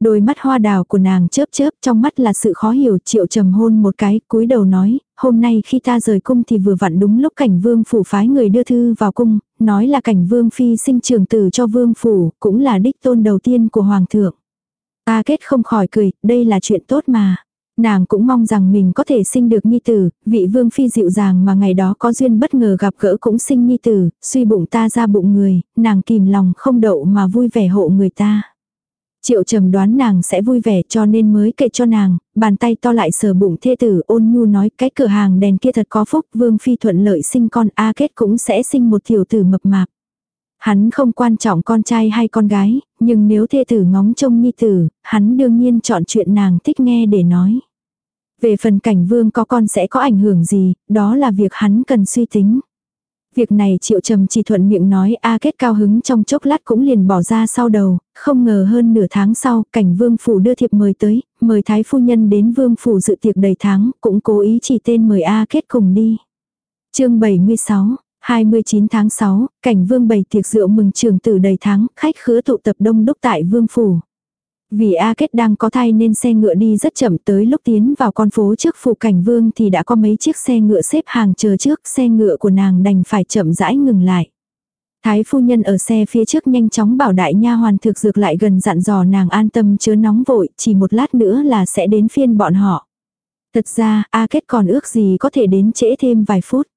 Speaker 1: Đôi mắt hoa đào của nàng chớp chớp trong mắt là sự khó hiểu triệu trầm hôn một cái cúi đầu nói, hôm nay khi ta rời cung thì vừa vặn đúng lúc cảnh vương phủ phái người đưa thư vào cung, nói là cảnh vương phi sinh trường tử cho vương phủ, cũng là đích tôn đầu tiên của hoàng thượng. Ta kết không khỏi cười, đây là chuyện tốt mà. Nàng cũng mong rằng mình có thể sinh được nhi tử, vị vương phi dịu dàng mà ngày đó có duyên bất ngờ gặp gỡ cũng sinh nhi tử, suy bụng ta ra bụng người, nàng kìm lòng không đậu mà vui vẻ hộ người ta. Triệu trầm đoán nàng sẽ vui vẻ cho nên mới kệ cho nàng, bàn tay to lại sờ bụng thê tử ôn nhu nói cái cửa hàng đèn kia thật có phúc vương phi thuận lợi sinh con A kết cũng sẽ sinh một tiểu tử mập mạp. Hắn không quan trọng con trai hay con gái, nhưng nếu thê tử ngóng trông nhi tử, hắn đương nhiên chọn chuyện nàng thích nghe để nói. Về phần cảnh vương có con sẽ có ảnh hưởng gì, đó là việc hắn cần suy tính. Việc này triệu trầm chỉ thuận miệng nói A kết cao hứng trong chốc lát cũng liền bỏ ra sau đầu, không ngờ hơn nửa tháng sau, cảnh vương phủ đưa thiệp mời tới, mời thái phu nhân đến vương phủ dự tiệc đầy tháng, cũng cố ý chỉ tên mời A kết cùng đi. chương 76 29 tháng 6, cảnh vương bày tiệc rượu mừng trường tử đầy tháng, khách khứa tụ tập đông đúc tại vương phủ. Vì A Kết đang có thai nên xe ngựa đi rất chậm tới lúc tiến vào con phố trước phủ cảnh vương thì đã có mấy chiếc xe ngựa xếp hàng chờ trước, xe ngựa của nàng đành phải chậm rãi ngừng lại. Thái phu nhân ở xe phía trước nhanh chóng bảo đại nha hoàn thực dược lại gần dặn dò nàng an tâm chứa nóng vội, chỉ một lát nữa là sẽ đến phiên bọn họ. Thật ra, A Kết còn ước gì có thể đến trễ thêm vài phút.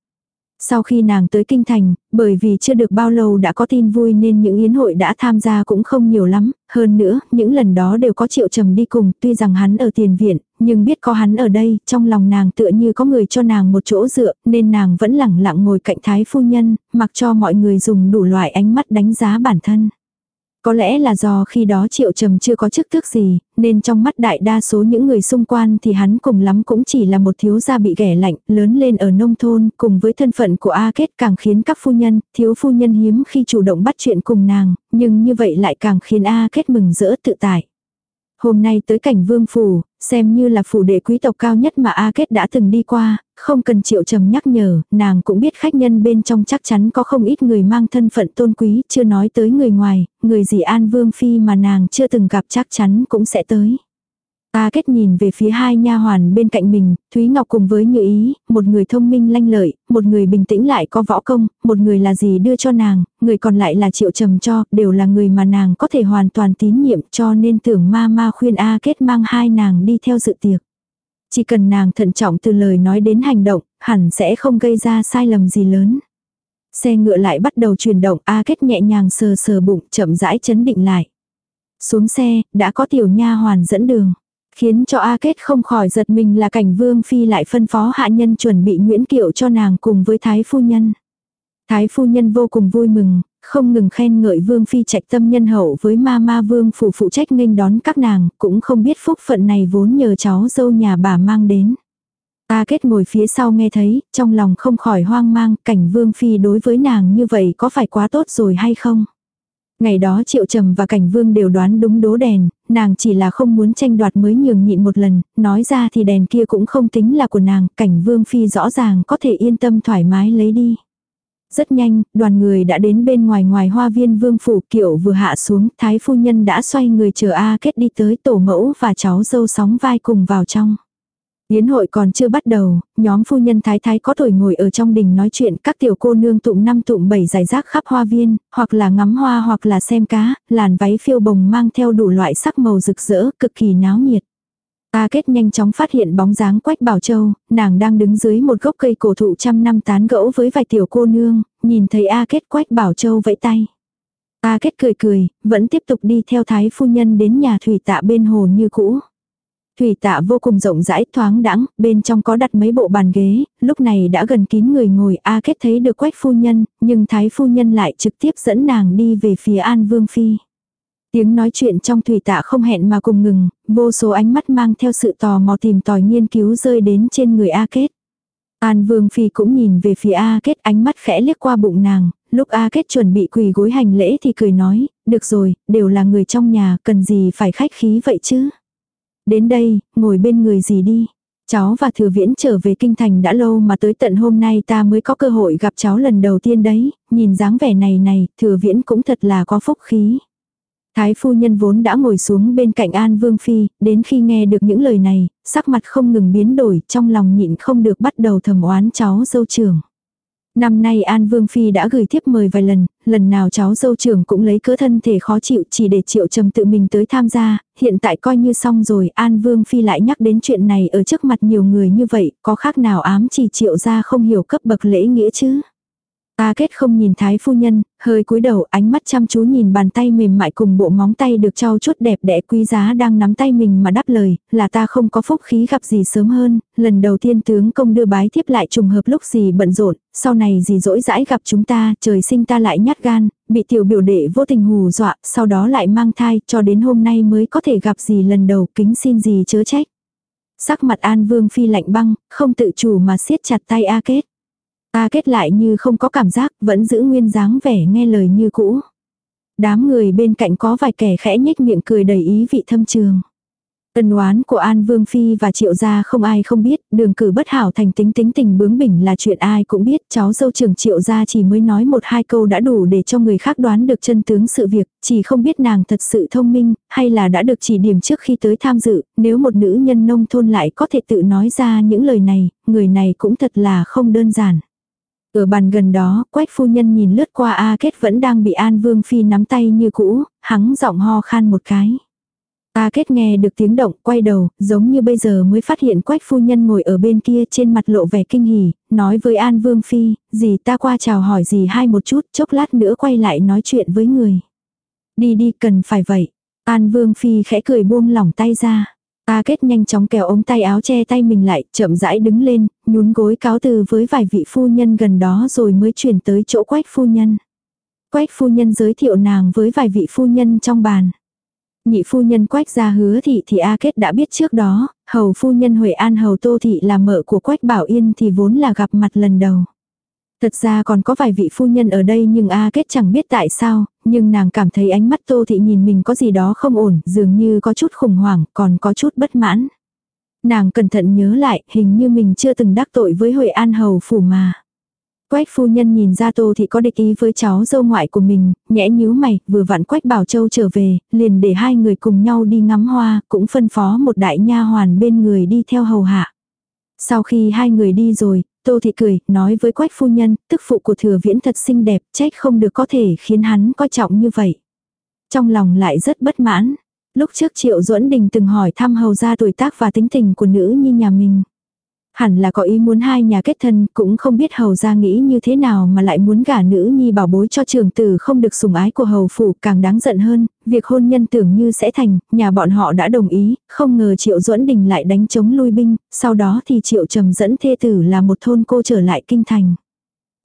Speaker 1: Sau khi nàng tới kinh thành, bởi vì chưa được bao lâu đã có tin vui nên những yến hội đã tham gia cũng không nhiều lắm, hơn nữa, những lần đó đều có triệu trầm đi cùng, tuy rằng hắn ở tiền viện, nhưng biết có hắn ở đây, trong lòng nàng tựa như có người cho nàng một chỗ dựa, nên nàng vẫn lẳng lặng ngồi cạnh thái phu nhân, mặc cho mọi người dùng đủ loại ánh mắt đánh giá bản thân. Có lẽ là do khi đó triệu trầm chưa có chức tước gì, nên trong mắt đại đa số những người xung quanh thì hắn cùng lắm cũng chỉ là một thiếu gia bị ghẻ lạnh, lớn lên ở nông thôn, cùng với thân phận của A Kết càng khiến các phu nhân, thiếu phu nhân hiếm khi chủ động bắt chuyện cùng nàng, nhưng như vậy lại càng khiến A Kết mừng rỡ tự tại. Hôm nay tới cảnh vương phủ, xem như là phủ đệ quý tộc cao nhất mà A Kết đã từng đi qua, không cần triệu trầm nhắc nhở, nàng cũng biết khách nhân bên trong chắc chắn có không ít người mang thân phận tôn quý, chưa nói tới người ngoài, người gì An Vương Phi mà nàng chưa từng gặp chắc chắn cũng sẽ tới. A kết nhìn về phía hai nha hoàn bên cạnh mình, Thúy Ngọc cùng với Như Ý, một người thông minh lanh lợi, một người bình tĩnh lại có võ công, một người là gì đưa cho nàng, người còn lại là Triệu Trầm cho, đều là người mà nàng có thể hoàn toàn tín nhiệm cho nên tưởng ma ma khuyên A kết mang hai nàng đi theo dự tiệc. Chỉ cần nàng thận trọng từ lời nói đến hành động, hẳn sẽ không gây ra sai lầm gì lớn. Xe ngựa lại bắt đầu chuyển động, A kết nhẹ nhàng sờ sờ bụng, chậm rãi chấn định lại. Xuống xe, đã có tiểu nha hoàn dẫn đường. Khiến cho A Kết không khỏi giật mình là cảnh vương phi lại phân phó hạ nhân chuẩn bị Nguyễn Kiệu cho nàng cùng với Thái Phu Nhân. Thái Phu Nhân vô cùng vui mừng, không ngừng khen ngợi vương phi trạch tâm nhân hậu với ma ma vương phủ phụ trách nghênh đón các nàng, cũng không biết phúc phận này vốn nhờ cháu dâu nhà bà mang đến. A kết ngồi phía sau nghe thấy, trong lòng không khỏi hoang mang, cảnh vương phi đối với nàng như vậy có phải quá tốt rồi hay không? Ngày đó Triệu Trầm và Cảnh Vương đều đoán đúng đố đèn, nàng chỉ là không muốn tranh đoạt mới nhường nhịn một lần, nói ra thì đèn kia cũng không tính là của nàng, Cảnh Vương Phi rõ ràng có thể yên tâm thoải mái lấy đi. Rất nhanh, đoàn người đã đến bên ngoài ngoài hoa viên vương phủ kiệu vừa hạ xuống, thái phu nhân đã xoay người chờ A kết đi tới tổ mẫu và cháu dâu sóng vai cùng vào trong. Yến hội còn chưa bắt đầu, nhóm phu nhân thái thái có tuổi ngồi ở trong đình nói chuyện các tiểu cô nương tụng năm tụng bảy giải rác khắp hoa viên, hoặc là ngắm hoa hoặc là xem cá, làn váy phiêu bồng mang theo đủ loại sắc màu rực rỡ, cực kỳ náo nhiệt. A kết nhanh chóng phát hiện bóng dáng Quách Bảo Châu, nàng đang đứng dưới một gốc cây cổ thụ trăm năm tán gẫu với vài tiểu cô nương, nhìn thấy A kết Quách Bảo Châu vẫy tay. A kết cười cười, vẫn tiếp tục đi theo thái phu nhân đến nhà thủy tạ bên hồ như cũ. Thủy tạ vô cùng rộng rãi thoáng đãng, bên trong có đặt mấy bộ bàn ghế, lúc này đã gần kín người ngồi A kết thấy được quách phu nhân, nhưng thái phu nhân lại trực tiếp dẫn nàng đi về phía An Vương Phi. Tiếng nói chuyện trong thủy tạ không hẹn mà cùng ngừng, vô số ánh mắt mang theo sự tò mò tìm tòi nghiên cứu rơi đến trên người A kết. An Vương Phi cũng nhìn về phía A kết ánh mắt khẽ liếc qua bụng nàng, lúc A kết chuẩn bị quỳ gối hành lễ thì cười nói, được rồi, đều là người trong nhà, cần gì phải khách khí vậy chứ. Đến đây, ngồi bên người gì đi. Cháu và thừa viễn trở về kinh thành đã lâu mà tới tận hôm nay ta mới có cơ hội gặp cháu lần đầu tiên đấy, nhìn dáng vẻ này này, thừa viễn cũng thật là có phúc khí. Thái phu nhân vốn đã ngồi xuống bên cạnh An Vương Phi, đến khi nghe được những lời này, sắc mặt không ngừng biến đổi, trong lòng nhịn không được bắt đầu thầm oán cháu dâu trưởng. Năm nay An Vương Phi đã gửi thiếp mời vài lần, lần nào cháu dâu trưởng cũng lấy cớ thân thể khó chịu chỉ để triệu trầm tự mình tới tham gia, hiện tại coi như xong rồi An Vương Phi lại nhắc đến chuyện này ở trước mặt nhiều người như vậy, có khác nào ám chỉ triệu ra không hiểu cấp bậc lễ nghĩa chứ. A kết không nhìn thái phu nhân, hơi cúi đầu ánh mắt chăm chú nhìn bàn tay mềm mại cùng bộ móng tay được trau chút đẹp đẽ quý giá đang nắm tay mình mà đáp lời, là ta không có phúc khí gặp gì sớm hơn, lần đầu tiên tướng công đưa bái tiếp lại trùng hợp lúc gì bận rộn, sau này gì dỗi dãi gặp chúng ta, trời sinh ta lại nhát gan, bị tiểu biểu đệ vô tình hù dọa, sau đó lại mang thai, cho đến hôm nay mới có thể gặp gì lần đầu, kính xin gì chớ trách. Sắc mặt An Vương Phi lạnh băng, không tự chủ mà siết chặt tay A Kết. A kết lại như không có cảm giác, vẫn giữ nguyên dáng vẻ nghe lời như cũ. Đám người bên cạnh có vài kẻ khẽ nhếch miệng cười đầy ý vị thâm trường. Ân oán của An Vương Phi và Triệu Gia không ai không biết, đường cử bất hảo thành tính tính tình bướng bỉnh là chuyện ai cũng biết, cháu dâu trưởng Triệu Gia chỉ mới nói một hai câu đã đủ để cho người khác đoán được chân tướng sự việc, chỉ không biết nàng thật sự thông minh, hay là đã được chỉ điểm trước khi tới tham dự, nếu một nữ nhân nông thôn lại có thể tự nói ra những lời này, người này cũng thật là không đơn giản. Ở bàn gần đó, quách phu nhân nhìn lướt qua A Kết vẫn đang bị An Vương Phi nắm tay như cũ, hắn giọng ho khan một cái. A Kết nghe được tiếng động, quay đầu, giống như bây giờ mới phát hiện quách phu nhân ngồi ở bên kia trên mặt lộ vẻ kinh hỉ, nói với An Vương Phi, gì ta qua chào hỏi gì hai một chút, chốc lát nữa quay lại nói chuyện với người. Đi đi cần phải vậy. An Vương Phi khẽ cười buông lỏng tay ra. A kết nhanh chóng kéo ống tay áo che tay mình lại, chậm rãi đứng lên, nhún gối cáo từ với vài vị phu nhân gần đó rồi mới chuyển tới chỗ quách phu nhân. Quách phu nhân giới thiệu nàng với vài vị phu nhân trong bàn. Nhị phu nhân quách ra hứa thị thì A kết đã biết trước đó, hầu phu nhân Huệ An hầu tô thị là mợ của quách bảo yên thì vốn là gặp mặt lần đầu. Thật ra còn có vài vị phu nhân ở đây nhưng A Kết chẳng biết tại sao, nhưng nàng cảm thấy ánh mắt Tô Thị nhìn mình có gì đó không ổn, dường như có chút khủng hoảng, còn có chút bất mãn. Nàng cẩn thận nhớ lại, hình như mình chưa từng đắc tội với Huệ An Hầu Phủ mà. Quách phu nhân nhìn ra Tô Thị có địch ý với cháu dâu ngoại của mình, nhẽ nhíu mày, vừa vặn Quách Bảo Châu trở về, liền để hai người cùng nhau đi ngắm hoa, cũng phân phó một đại nha hoàn bên người đi theo hầu hạ. Sau khi hai người đi rồi, Tô Thị cười, nói với Quách phu nhân, tức phụ của thừa viễn thật xinh đẹp, trách không được có thể khiến hắn coi trọng như vậy. Trong lòng lại rất bất mãn. Lúc trước Triệu Duẫn Đình từng hỏi thăm hầu ra tuổi tác và tính tình của nữ như nhà mình. Hẳn là có ý muốn hai nhà kết thân, cũng không biết hầu ra nghĩ như thế nào mà lại muốn gả nữ nhi bảo bối cho trường tử không được sủng ái của hầu phủ càng đáng giận hơn, việc hôn nhân tưởng như sẽ thành, nhà bọn họ đã đồng ý, không ngờ triệu duẫn đình lại đánh chống lui binh, sau đó thì triệu trầm dẫn thê tử là một thôn cô trở lại kinh thành.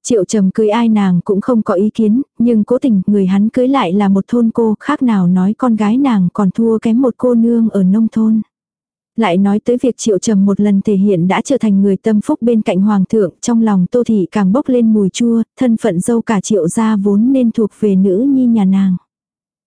Speaker 1: Triệu trầm cưới ai nàng cũng không có ý kiến, nhưng cố tình người hắn cưới lại là một thôn cô khác nào nói con gái nàng còn thua kém một cô nương ở nông thôn. Lại nói tới việc triệu trầm một lần thể hiện đã trở thành người tâm phúc bên cạnh hoàng thượng, trong lòng tô thị càng bốc lên mùi chua, thân phận dâu cả triệu gia vốn nên thuộc về nữ nhi nhà nàng.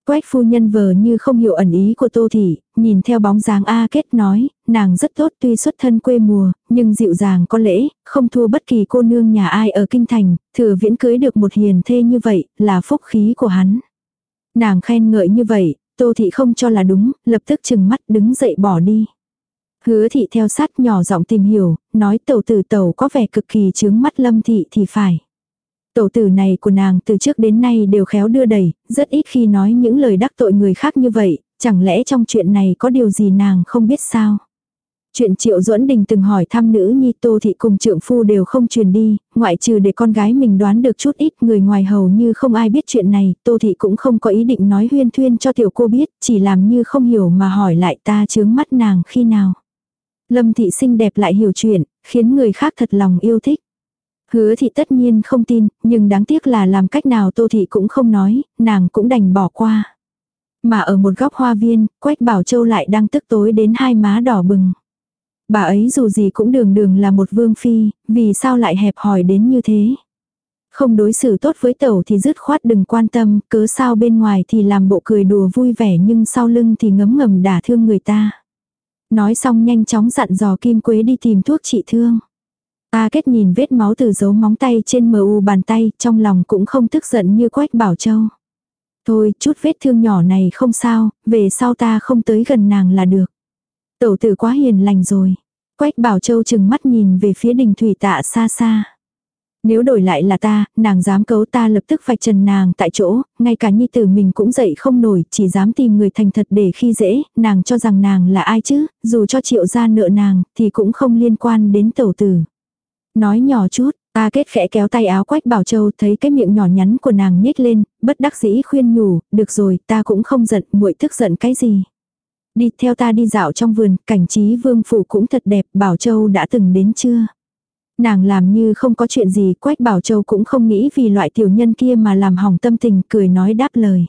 Speaker 1: Quách phu nhân vờ như không hiểu ẩn ý của Tô Thị, nhìn theo bóng dáng A Kết nói, nàng rất tốt tuy xuất thân quê mùa, nhưng dịu dàng có lễ, không thua bất kỳ cô nương nhà ai ở kinh thành, thừa viễn cưới được một hiền thê như vậy, là phúc khí của hắn. Nàng khen ngợi như vậy, Tô Thị không cho là đúng, lập tức chừng mắt đứng dậy bỏ đi. Hứa thị theo sát nhỏ giọng tìm hiểu, nói tẩu tử tẩu có vẻ cực kỳ chướng mắt lâm thị thì phải. Tẩu tử này của nàng từ trước đến nay đều khéo đưa đẩy, rất ít khi nói những lời đắc tội người khác như vậy, chẳng lẽ trong chuyện này có điều gì nàng không biết sao. Chuyện Triệu Duẫn Đình từng hỏi thăm nữ nhi Tô Thị cùng trượng phu đều không truyền đi, ngoại trừ để con gái mình đoán được chút ít người ngoài hầu như không ai biết chuyện này, Tô Thị cũng không có ý định nói huyên thuyên cho tiểu cô biết, chỉ làm như không hiểu mà hỏi lại ta chướng mắt nàng khi nào. Lâm Thị xinh đẹp lại hiểu chuyện, khiến người khác thật lòng yêu thích. Hứa thị tất nhiên không tin, nhưng đáng tiếc là làm cách nào Tô Thị cũng không nói, nàng cũng đành bỏ qua. Mà ở một góc hoa viên, Quách Bảo Châu lại đang tức tối đến hai má đỏ bừng. Bà ấy dù gì cũng đường đường là một vương phi, vì sao lại hẹp hòi đến như thế. Không đối xử tốt với tẩu thì dứt khoát đừng quan tâm, cớ sao bên ngoài thì làm bộ cười đùa vui vẻ nhưng sau lưng thì ngấm ngầm đả thương người ta. Nói xong nhanh chóng dặn dò Kim Quế đi tìm thuốc trị thương. A kết nhìn vết máu từ dấu móng tay trên mờ u bàn tay, trong lòng cũng không tức giận như Quách Bảo Châu. Thôi, chút vết thương nhỏ này không sao, về sau ta không tới gần nàng là được. Tẩu tử quá hiền lành rồi. Quách Bảo Châu chừng mắt nhìn về phía đình thủy tạ xa xa. Nếu đổi lại là ta, nàng dám cấu ta lập tức phải trần nàng tại chỗ, ngay cả nhi tử mình cũng dậy không nổi, chỉ dám tìm người thành thật để khi dễ, nàng cho rằng nàng là ai chứ, dù cho triệu ra nợ nàng, thì cũng không liên quan đến tẩu tử. Nói nhỏ chút, ta kết khẽ kéo tay áo quách bảo châu thấy cái miệng nhỏ nhắn của nàng nhếch lên, bất đắc dĩ khuyên nhủ, được rồi, ta cũng không giận, muội tức giận cái gì. Đi theo ta đi dạo trong vườn, cảnh trí vương phủ cũng thật đẹp, bảo châu đã từng đến chưa? Nàng làm như không có chuyện gì, Quách Bảo Châu cũng không nghĩ vì loại tiểu nhân kia mà làm hỏng tâm tình, cười nói đáp lời.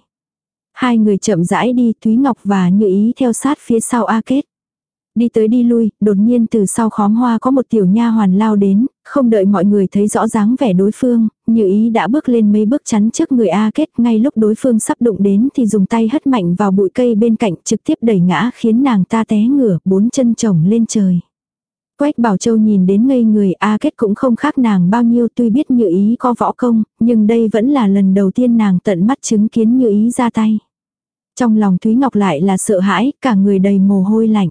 Speaker 1: Hai người chậm rãi đi, Thúy Ngọc và Như Ý theo sát phía sau A Kết. Đi tới đi lui, đột nhiên từ sau khóm hoa có một tiểu nha hoàn lao đến, không đợi mọi người thấy rõ dáng vẻ đối phương, Như Ý đã bước lên mấy bước chắn trước người A Kết, ngay lúc đối phương sắp đụng đến thì dùng tay hất mạnh vào bụi cây bên cạnh trực tiếp đẩy ngã khiến nàng ta té ngửa, bốn chân chồng lên trời. Quách Bảo Châu nhìn đến ngây người A Kết cũng không khác nàng bao nhiêu tuy biết như ý có võ công, nhưng đây vẫn là lần đầu tiên nàng tận mắt chứng kiến như ý ra tay. Trong lòng Thúy Ngọc lại là sợ hãi, cả người đầy mồ hôi lạnh.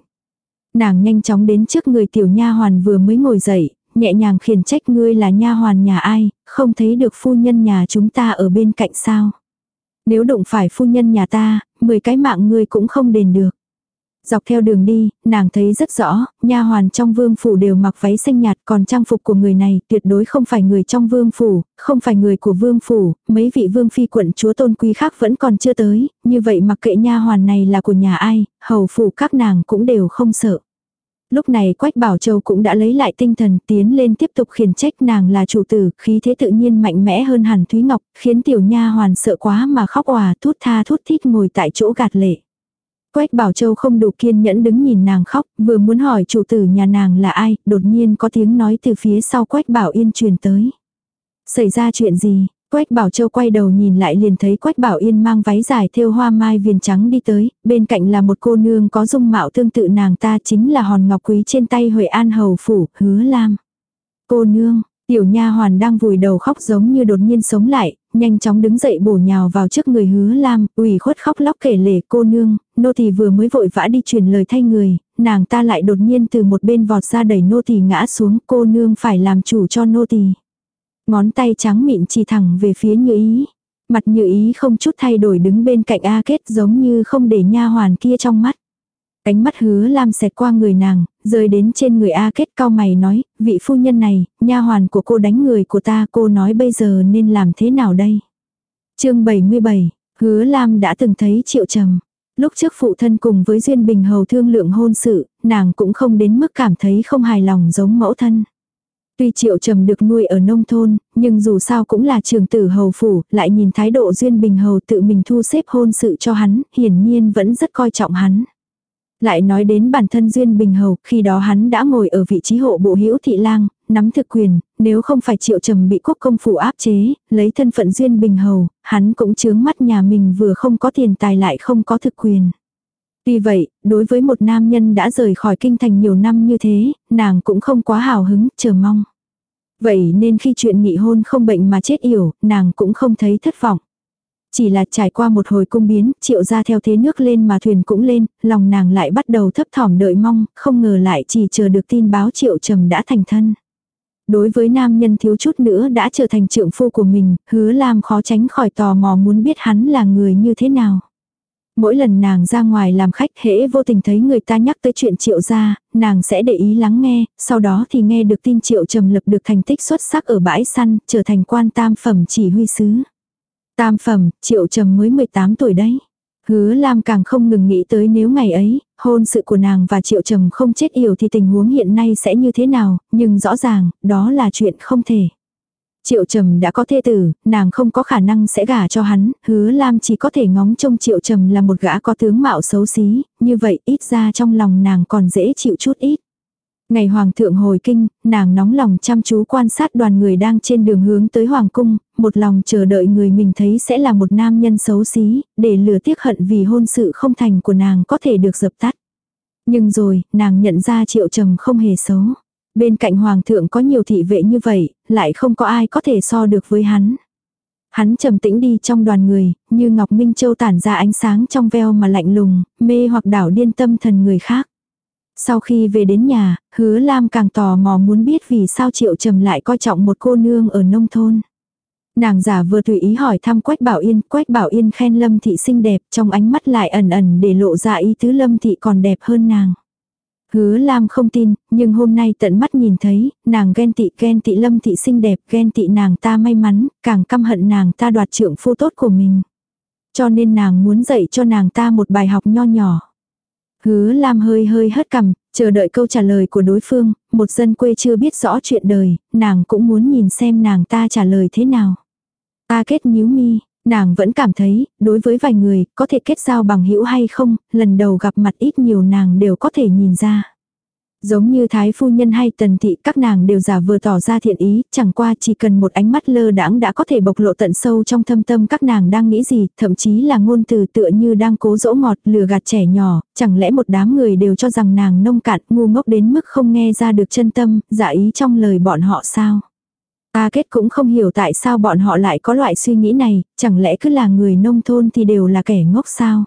Speaker 1: Nàng nhanh chóng đến trước người tiểu nha hoàn vừa mới ngồi dậy, nhẹ nhàng khiển trách ngươi là nha hoàn nhà ai, không thấy được phu nhân nhà chúng ta ở bên cạnh sao. Nếu đụng phải phu nhân nhà ta, 10 cái mạng ngươi cũng không đền được. Dọc theo đường đi, nàng thấy rất rõ, nha hoàn trong vương phủ đều mặc váy xanh nhạt còn trang phục của người này tuyệt đối không phải người trong vương phủ, không phải người của vương phủ, mấy vị vương phi quận chúa tôn quý khác vẫn còn chưa tới, như vậy mặc kệ nha hoàn này là của nhà ai, hầu phủ các nàng cũng đều không sợ. Lúc này Quách Bảo Châu cũng đã lấy lại tinh thần tiến lên tiếp tục khiển trách nàng là chủ tử, khí thế tự nhiên mạnh mẽ hơn hẳn Thúy Ngọc, khiến tiểu nha hoàn sợ quá mà khóc òa thút tha thút thít ngồi tại chỗ gạt lệ. Quách Bảo Châu không đủ kiên nhẫn đứng nhìn nàng khóc, vừa muốn hỏi chủ tử nhà nàng là ai, đột nhiên có tiếng nói từ phía sau Quách Bảo Yên truyền tới. Xảy ra chuyện gì? Quách Bảo Châu quay đầu nhìn lại liền thấy Quách Bảo Yên mang váy dài thêu hoa mai viền trắng đi tới, bên cạnh là một cô nương có dung mạo tương tự nàng ta chính là hòn ngọc quý trên tay Huệ An Hầu Phủ, hứa lam. Cô nương, Tiểu nha hoàn đang vùi đầu khóc giống như đột nhiên sống lại, nhanh chóng đứng dậy bổ nhào vào trước người hứa lam, ủy khuất khóc lóc kể lể cô nương, nô tỳ vừa mới vội vã đi truyền lời thay người, nàng ta lại đột nhiên từ một bên vọt ra đẩy nô tỳ ngã xuống, cô nương phải làm chủ cho nô tỳ. Ngón tay trắng mịn chỉ thẳng về phía như ý. Mặt như ý không chút thay đổi đứng bên cạnh A kết giống như không để nha hoàn kia trong mắt ánh mắt hứa lam xẹt qua người nàng, rơi đến trên người A kết cao mày nói, vị phu nhân này, nha hoàn của cô đánh người của ta cô nói bây giờ nên làm thế nào đây. chương 77, hứa lam đã từng thấy triệu trầm. Lúc trước phụ thân cùng với Duyên Bình Hầu thương lượng hôn sự, nàng cũng không đến mức cảm thấy không hài lòng giống mẫu thân. Tuy triệu trầm được nuôi ở nông thôn, nhưng dù sao cũng là trường tử hầu phủ, lại nhìn thái độ Duyên Bình Hầu tự mình thu xếp hôn sự cho hắn, hiển nhiên vẫn rất coi trọng hắn. Lại nói đến bản thân Duyên Bình Hầu, khi đó hắn đã ngồi ở vị trí hộ bộ hữu thị lang, nắm thực quyền, nếu không phải triệu trầm bị quốc công phủ áp chế, lấy thân phận Duyên Bình Hầu, hắn cũng chướng mắt nhà mình vừa không có tiền tài lại không có thực quyền. Tuy vậy, đối với một nam nhân đã rời khỏi kinh thành nhiều năm như thế, nàng cũng không quá hào hứng, chờ mong. Vậy nên khi chuyện nghị hôn không bệnh mà chết yểu, nàng cũng không thấy thất vọng. Chỉ là trải qua một hồi cung biến, triệu ra theo thế nước lên mà thuyền cũng lên, lòng nàng lại bắt đầu thấp thỏm đợi mong, không ngờ lại chỉ chờ được tin báo triệu trầm đã thành thân. Đối với nam nhân thiếu chút nữa đã trở thành trượng phu của mình, hứa làm khó tránh khỏi tò mò muốn biết hắn là người như thế nào. Mỗi lần nàng ra ngoài làm khách hễ vô tình thấy người ta nhắc tới chuyện triệu gia, nàng sẽ để ý lắng nghe, sau đó thì nghe được tin triệu trầm lập được thành tích xuất sắc ở bãi săn, trở thành quan tam phẩm chỉ huy sứ. Tam phẩm, triệu trầm mới 18 tuổi đấy. Hứa Lam càng không ngừng nghĩ tới nếu ngày ấy, hôn sự của nàng và Triệu Trầm không chết yểu thì tình huống hiện nay sẽ như thế nào, nhưng rõ ràng, đó là chuyện không thể. Triệu Trầm đã có thê tử, nàng không có khả năng sẽ gả cho hắn, hứa Lam chỉ có thể ngóng trông Triệu Trầm là một gã có tướng mạo xấu xí, như vậy ít ra trong lòng nàng còn dễ chịu chút ít. Ngày Hoàng thượng hồi kinh, nàng nóng lòng chăm chú quan sát đoàn người đang trên đường hướng tới Hoàng cung, một lòng chờ đợi người mình thấy sẽ là một nam nhân xấu xí, để lừa tiếc hận vì hôn sự không thành của nàng có thể được dập tắt. Nhưng rồi, nàng nhận ra triệu trầm không hề xấu. Bên cạnh Hoàng thượng có nhiều thị vệ như vậy, lại không có ai có thể so được với hắn. Hắn trầm tĩnh đi trong đoàn người, như Ngọc Minh Châu tản ra ánh sáng trong veo mà lạnh lùng, mê hoặc đảo điên tâm thần người khác. Sau khi về đến nhà, hứa Lam càng tò mò muốn biết vì sao Triệu Trầm lại coi trọng một cô nương ở nông thôn. Nàng giả vừa tùy ý hỏi thăm Quách Bảo Yên, Quách Bảo Yên khen Lâm Thị xinh đẹp, trong ánh mắt lại ẩn ẩn để lộ ra ý tứ Lâm Thị còn đẹp hơn nàng. Hứa Lam không tin, nhưng hôm nay tận mắt nhìn thấy, nàng ghen tị ghen tị Lâm Thị xinh đẹp, ghen tị nàng ta may mắn, càng căm hận nàng ta đoạt trượng phu tốt của mình. Cho nên nàng muốn dạy cho nàng ta một bài học nho nhỏ. Hứa Lam hơi hơi hất cằm, chờ đợi câu trả lời của đối phương, một dân quê chưa biết rõ chuyện đời, nàng cũng muốn nhìn xem nàng ta trả lời thế nào. Ta kết nhíu mi, nàng vẫn cảm thấy, đối với vài người, có thể kết giao bằng hữu hay không, lần đầu gặp mặt ít nhiều nàng đều có thể nhìn ra. Giống như thái phu nhân hay tần thị các nàng đều giả vừa tỏ ra thiện ý, chẳng qua chỉ cần một ánh mắt lơ đãng đã có thể bộc lộ tận sâu trong thâm tâm các nàng đang nghĩ gì, thậm chí là ngôn từ tựa như đang cố dỗ ngọt lừa gạt trẻ nhỏ, chẳng lẽ một đám người đều cho rằng nàng nông cạn ngu ngốc đến mức không nghe ra được chân tâm, giả ý trong lời bọn họ sao. Ta kết cũng không hiểu tại sao bọn họ lại có loại suy nghĩ này, chẳng lẽ cứ là người nông thôn thì đều là kẻ ngốc sao.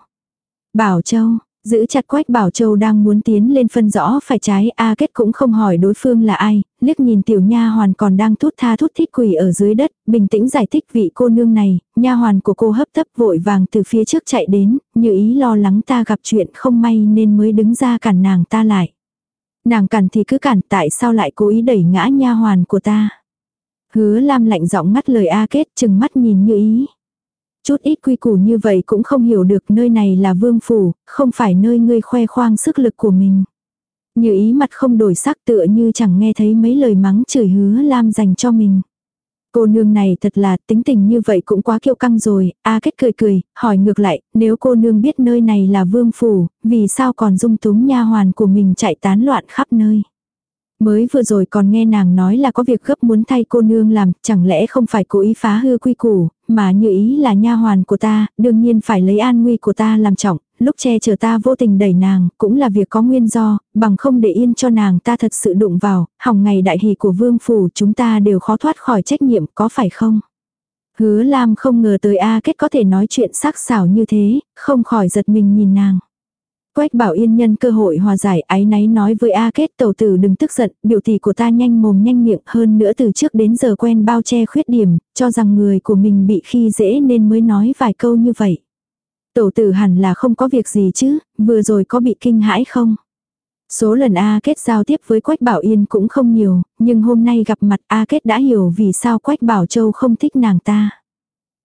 Speaker 1: Bảo Châu, Giữ chặt Quách Bảo Châu đang muốn tiến lên phân rõ phải trái, A Kết cũng không hỏi đối phương là ai, liếc nhìn tiểu nha hoàn còn đang thút tha thút thít quỳ ở dưới đất, bình tĩnh giải thích vị cô nương này, nha hoàn của cô hấp tấp vội vàng từ phía trước chạy đến, như ý lo lắng ta gặp chuyện không may nên mới đứng ra cản nàng ta lại. Nàng cản thì cứ cản tại sao lại cố ý đẩy ngã nha hoàn của ta. Hứa Lam lạnh giọng ngắt lời A Kết chừng mắt nhìn như ý. Chút ít quy củ như vậy cũng không hiểu được nơi này là vương phủ, không phải nơi ngươi khoe khoang sức lực của mình. Như ý mặt không đổi sắc tựa như chẳng nghe thấy mấy lời mắng chửi hứa Lam dành cho mình. Cô nương này thật là tính tình như vậy cũng quá kiêu căng rồi, A kết cười cười, hỏi ngược lại, nếu cô nương biết nơi này là vương phủ, vì sao còn dung túng nha hoàn của mình chạy tán loạn khắp nơi. Mới vừa rồi còn nghe nàng nói là có việc gấp muốn thay cô nương làm, chẳng lẽ không phải cố ý phá hư quy củ, mà như ý là nha hoàn của ta, đương nhiên phải lấy an nguy của ta làm trọng, lúc che chở ta vô tình đẩy nàng, cũng là việc có nguyên do, bằng không để yên cho nàng ta thật sự đụng vào, hỏng ngày đại hỷ của vương phủ chúng ta đều khó thoát khỏi trách nhiệm, có phải không? Hứa Lam không ngờ tới A Kết có thể nói chuyện sắc sảo như thế, không khỏi giật mình nhìn nàng. Quách bảo yên nhân cơ hội hòa giải ái náy nói với A Kết tàu tử đừng tức giận, biểu tỷ của ta nhanh mồm nhanh miệng hơn nữa từ trước đến giờ quen bao che khuyết điểm, cho rằng người của mình bị khi dễ nên mới nói vài câu như vậy. Tổ tử hẳn là không có việc gì chứ, vừa rồi có bị kinh hãi không? Số lần A Kết giao tiếp với Quách Bảo Yên cũng không nhiều, nhưng hôm nay gặp mặt A Kết đã hiểu vì sao Quách Bảo Châu không thích nàng ta.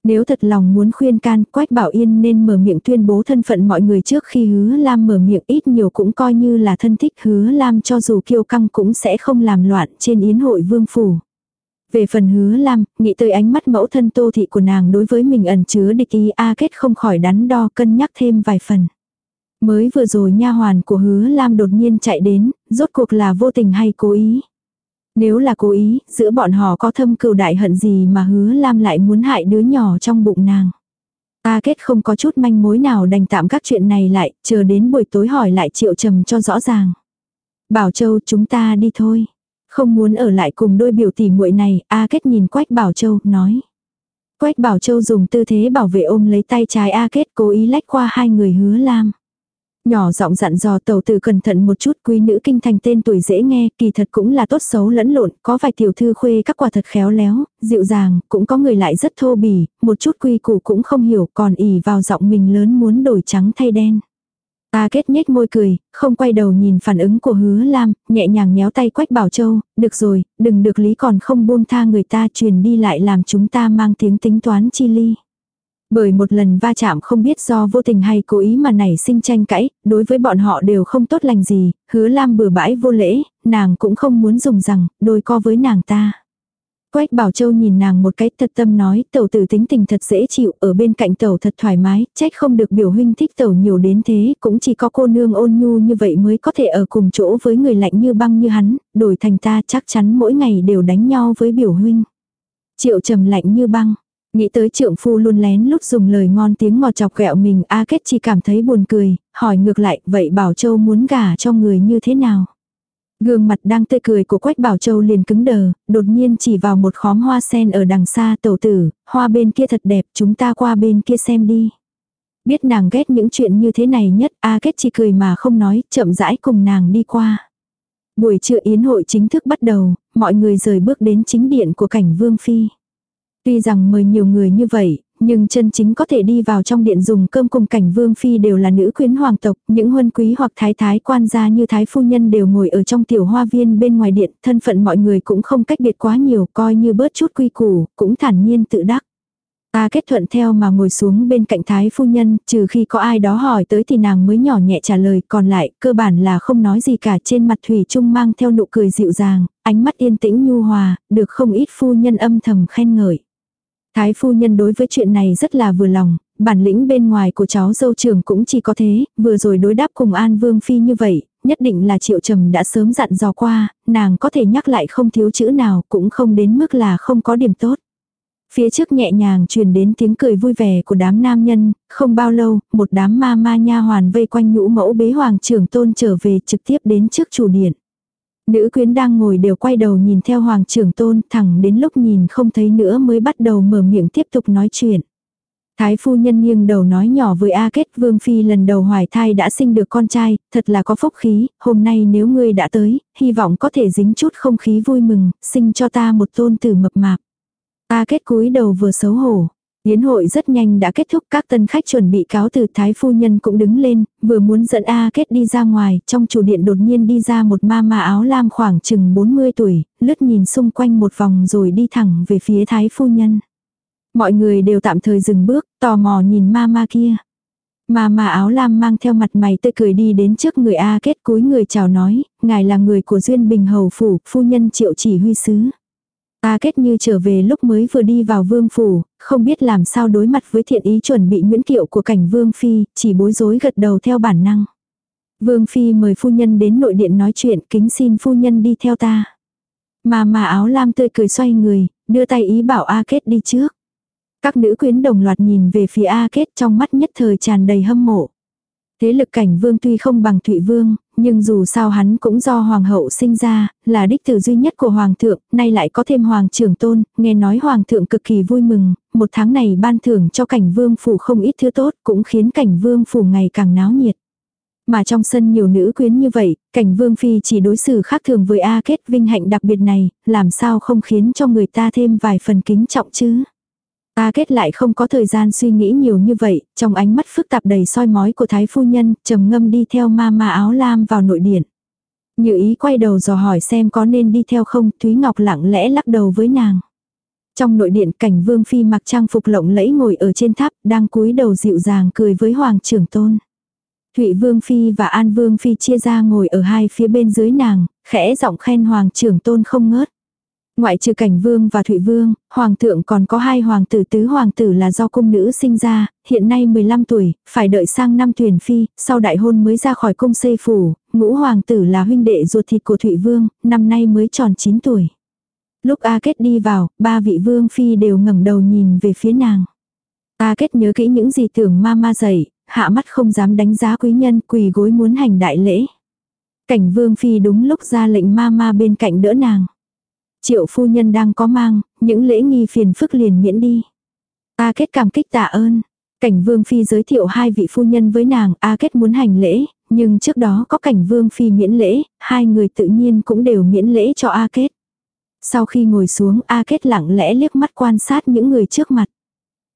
Speaker 1: Nếu thật lòng muốn khuyên can, Quách Bảo Yên nên mở miệng tuyên bố thân phận mọi người trước khi hứa Lam mở miệng ít nhiều cũng coi như là thân thích hứa Lam cho dù kiêu căng cũng sẽ không làm loạn trên yến hội vương phủ. Về phần hứa Lam, nghĩ tới ánh mắt mẫu thân tô thị của nàng đối với mình ẩn chứa địch ý A kết không khỏi đắn đo cân nhắc thêm vài phần. Mới vừa rồi nha hoàn của hứa Lam đột nhiên chạy đến, rốt cuộc là vô tình hay cố ý. Nếu là cố ý, giữa bọn họ có thâm cừu đại hận gì mà hứa Lam lại muốn hại đứa nhỏ trong bụng nàng. A kết không có chút manh mối nào đành tạm các chuyện này lại, chờ đến buổi tối hỏi lại triệu trầm cho rõ ràng. Bảo Châu chúng ta đi thôi. Không muốn ở lại cùng đôi biểu tỷ muội này, A kết nhìn Quách Bảo Châu, nói. Quách Bảo Châu dùng tư thế bảo vệ ôm lấy tay trái A Kết cố ý lách qua hai người hứa lam. Nhỏ giọng dặn dò tàu tử cẩn thận một chút quý nữ kinh thành tên tuổi dễ nghe, kỳ thật cũng là tốt xấu lẫn lộn, có vài tiểu thư khuê các quả thật khéo léo, dịu dàng, cũng có người lại rất thô bỉ, một chút quy củ cũng không hiểu còn ỉ vào giọng mình lớn muốn đổi trắng thay đen. Ta kết nhếch môi cười, không quay đầu nhìn phản ứng của hứa lam, nhẹ nhàng nhéo tay quách bảo châu, được rồi, đừng được lý còn không buông tha người ta truyền đi lại làm chúng ta mang tiếng tính toán chi ly. Bởi một lần va chạm không biết do vô tình hay cố ý mà nảy sinh tranh cãi, đối với bọn họ đều không tốt lành gì, hứa lam bừa bãi vô lễ, nàng cũng không muốn dùng rằng, đôi co với nàng ta. Quách Bảo Châu nhìn nàng một cái thật tâm nói tẩu tử tính tình thật dễ chịu ở bên cạnh tẩu thật thoải mái, trách không được biểu huynh thích tẩu nhiều đến thế, cũng chỉ có cô nương ôn nhu như vậy mới có thể ở cùng chỗ với người lạnh như băng như hắn, đổi thành ta chắc chắn mỗi ngày đều đánh nhau với biểu huynh. Triệu trầm lạnh như băng, Nghĩ tới trượng phu luôn lén lút dùng lời ngon tiếng ngọt chọc ghẹo mình A Kết chỉ cảm thấy buồn cười, hỏi ngược lại vậy Bảo Châu muốn gả cho người như thế nào. Gương mặt đang tươi cười của Quách Bảo Châu liền cứng đờ, đột nhiên chỉ vào một khóm hoa sen ở đằng xa tẩu tử, hoa bên kia thật đẹp chúng ta qua bên kia xem đi. Biết nàng ghét những chuyện như thế này nhất A Kết chỉ cười mà không nói, chậm rãi cùng nàng đi qua. Buổi trưa yến hội chính thức bắt đầu, mọi người rời bước đến chính điện của cảnh Vương Phi. Tuy rằng mời nhiều người như vậy, nhưng chân chính có thể đi vào trong điện dùng cơm cùng cảnh vương phi đều là nữ quyến hoàng tộc, những huân quý hoặc thái thái quan gia như thái phu nhân đều ngồi ở trong tiểu hoa viên bên ngoài điện, thân phận mọi người cũng không cách biệt quá nhiều, coi như bớt chút quy củ, cũng thản nhiên tự đắc. Ta kết thuận theo mà ngồi xuống bên cạnh thái phu nhân, trừ khi có ai đó hỏi tới thì nàng mới nhỏ nhẹ trả lời, còn lại, cơ bản là không nói gì cả trên mặt thủy trung mang theo nụ cười dịu dàng, ánh mắt yên tĩnh nhu hòa, được không ít phu nhân âm thầm khen ngợi. Thái phu nhân đối với chuyện này rất là vừa lòng, bản lĩnh bên ngoài của cháu dâu trưởng cũng chỉ có thế, vừa rồi đối đáp cùng An Vương Phi như vậy, nhất định là triệu trầm đã sớm dặn dò qua, nàng có thể nhắc lại không thiếu chữ nào cũng không đến mức là không có điểm tốt. Phía trước nhẹ nhàng truyền đến tiếng cười vui vẻ của đám nam nhân, không bao lâu, một đám ma ma nha hoàn vây quanh nhũ mẫu bế hoàng trưởng tôn trở về trực tiếp đến trước chủ điện. Nữ quyến đang ngồi đều quay đầu nhìn theo hoàng trưởng tôn thẳng đến lúc nhìn không thấy nữa mới bắt đầu mở miệng tiếp tục nói chuyện. Thái phu nhân nghiêng đầu nói nhỏ với A Kết Vương Phi lần đầu hoài thai đã sinh được con trai, thật là có phúc khí, hôm nay nếu ngươi đã tới, hy vọng có thể dính chút không khí vui mừng, sinh cho ta một tôn tử mập mạp. A Kết cúi đầu vừa xấu hổ, Yến hội rất nhanh đã kết thúc các tân khách chuẩn bị cáo từ thái phu nhân cũng đứng lên, vừa muốn dẫn A kết đi ra ngoài, trong chủ điện đột nhiên đi ra một ma ma áo lam khoảng chừng 40 tuổi, lướt nhìn xung quanh một vòng rồi đi thẳng về phía thái phu nhân. Mọi người đều tạm thời dừng bước, tò mò nhìn ma ma kia. Ma ma áo lam mang theo mặt mày tươi cười đi đến trước người A kết cúi người chào nói, ngài là người của Duyên Bình Hầu Phủ, phu nhân triệu chỉ huy sứ. Ta kết như trở về lúc mới vừa đi vào vương phủ, không biết làm sao đối mặt với thiện ý chuẩn bị nguyễn kiệu của cảnh vương phi, chỉ bối rối gật đầu theo bản năng. Vương phi mời phu nhân đến nội điện nói chuyện, kính xin phu nhân đi theo ta. Mà mà áo lam tươi cười xoay người, đưa tay ý bảo A kết đi trước. Các nữ quyến đồng loạt nhìn về phía A kết trong mắt nhất thời tràn đầy hâm mộ. Thế lực cảnh vương tuy không bằng Thụy Vương, nhưng dù sao hắn cũng do hoàng hậu sinh ra, là đích tử duy nhất của hoàng thượng, nay lại có thêm hoàng trưởng tôn, nghe nói hoàng thượng cực kỳ vui mừng, một tháng này ban thưởng cho cảnh vương phủ không ít thứ tốt, cũng khiến cảnh vương phủ ngày càng náo nhiệt. Mà trong sân nhiều nữ quyến như vậy, cảnh vương phi chỉ đối xử khác thường với A kết vinh hạnh đặc biệt này, làm sao không khiến cho người ta thêm vài phần kính trọng chứ. A kết lại không có thời gian suy nghĩ nhiều như vậy, trong ánh mắt phức tạp đầy soi mói của thái phu nhân, trầm ngâm đi theo ma ma áo lam vào nội điện. Như ý quay đầu dò hỏi xem có nên đi theo không, Thúy Ngọc lặng lẽ lắc đầu với nàng. Trong nội điện cảnh vương phi mặc trang phục lộng lẫy ngồi ở trên tháp, đang cúi đầu dịu dàng cười với hoàng trưởng tôn. Thụy vương phi và an vương phi chia ra ngồi ở hai phía bên dưới nàng, khẽ giọng khen hoàng trưởng tôn không ngớt. Ngoại trừ cảnh vương và thụy vương, hoàng thượng còn có hai hoàng tử tứ hoàng tử là do cung nữ sinh ra, hiện nay 15 tuổi, phải đợi sang năm thuyền phi, sau đại hôn mới ra khỏi cung xây phủ, ngũ hoàng tử là huynh đệ ruột thịt của thụy vương, năm nay mới tròn 9 tuổi. Lúc A Kết đi vào, ba vị vương phi đều ngẩng đầu nhìn về phía nàng. A Kết nhớ kỹ những gì tưởng ma ma dạy, hạ mắt không dám đánh giá quý nhân quỳ gối muốn hành đại lễ. Cảnh vương phi đúng lúc ra lệnh ma ma bên cạnh đỡ nàng. Triệu phu nhân đang có mang, những lễ nghi phiền phức liền miễn đi. A kết cảm kích tạ ơn. Cảnh Vương Phi giới thiệu hai vị phu nhân với nàng, A Kết muốn hành lễ, nhưng trước đó có cảnh Vương Phi miễn lễ, hai người tự nhiên cũng đều miễn lễ cho A Kết. Sau khi ngồi xuống A Kết lặng lẽ liếc mắt quan sát những người trước mặt.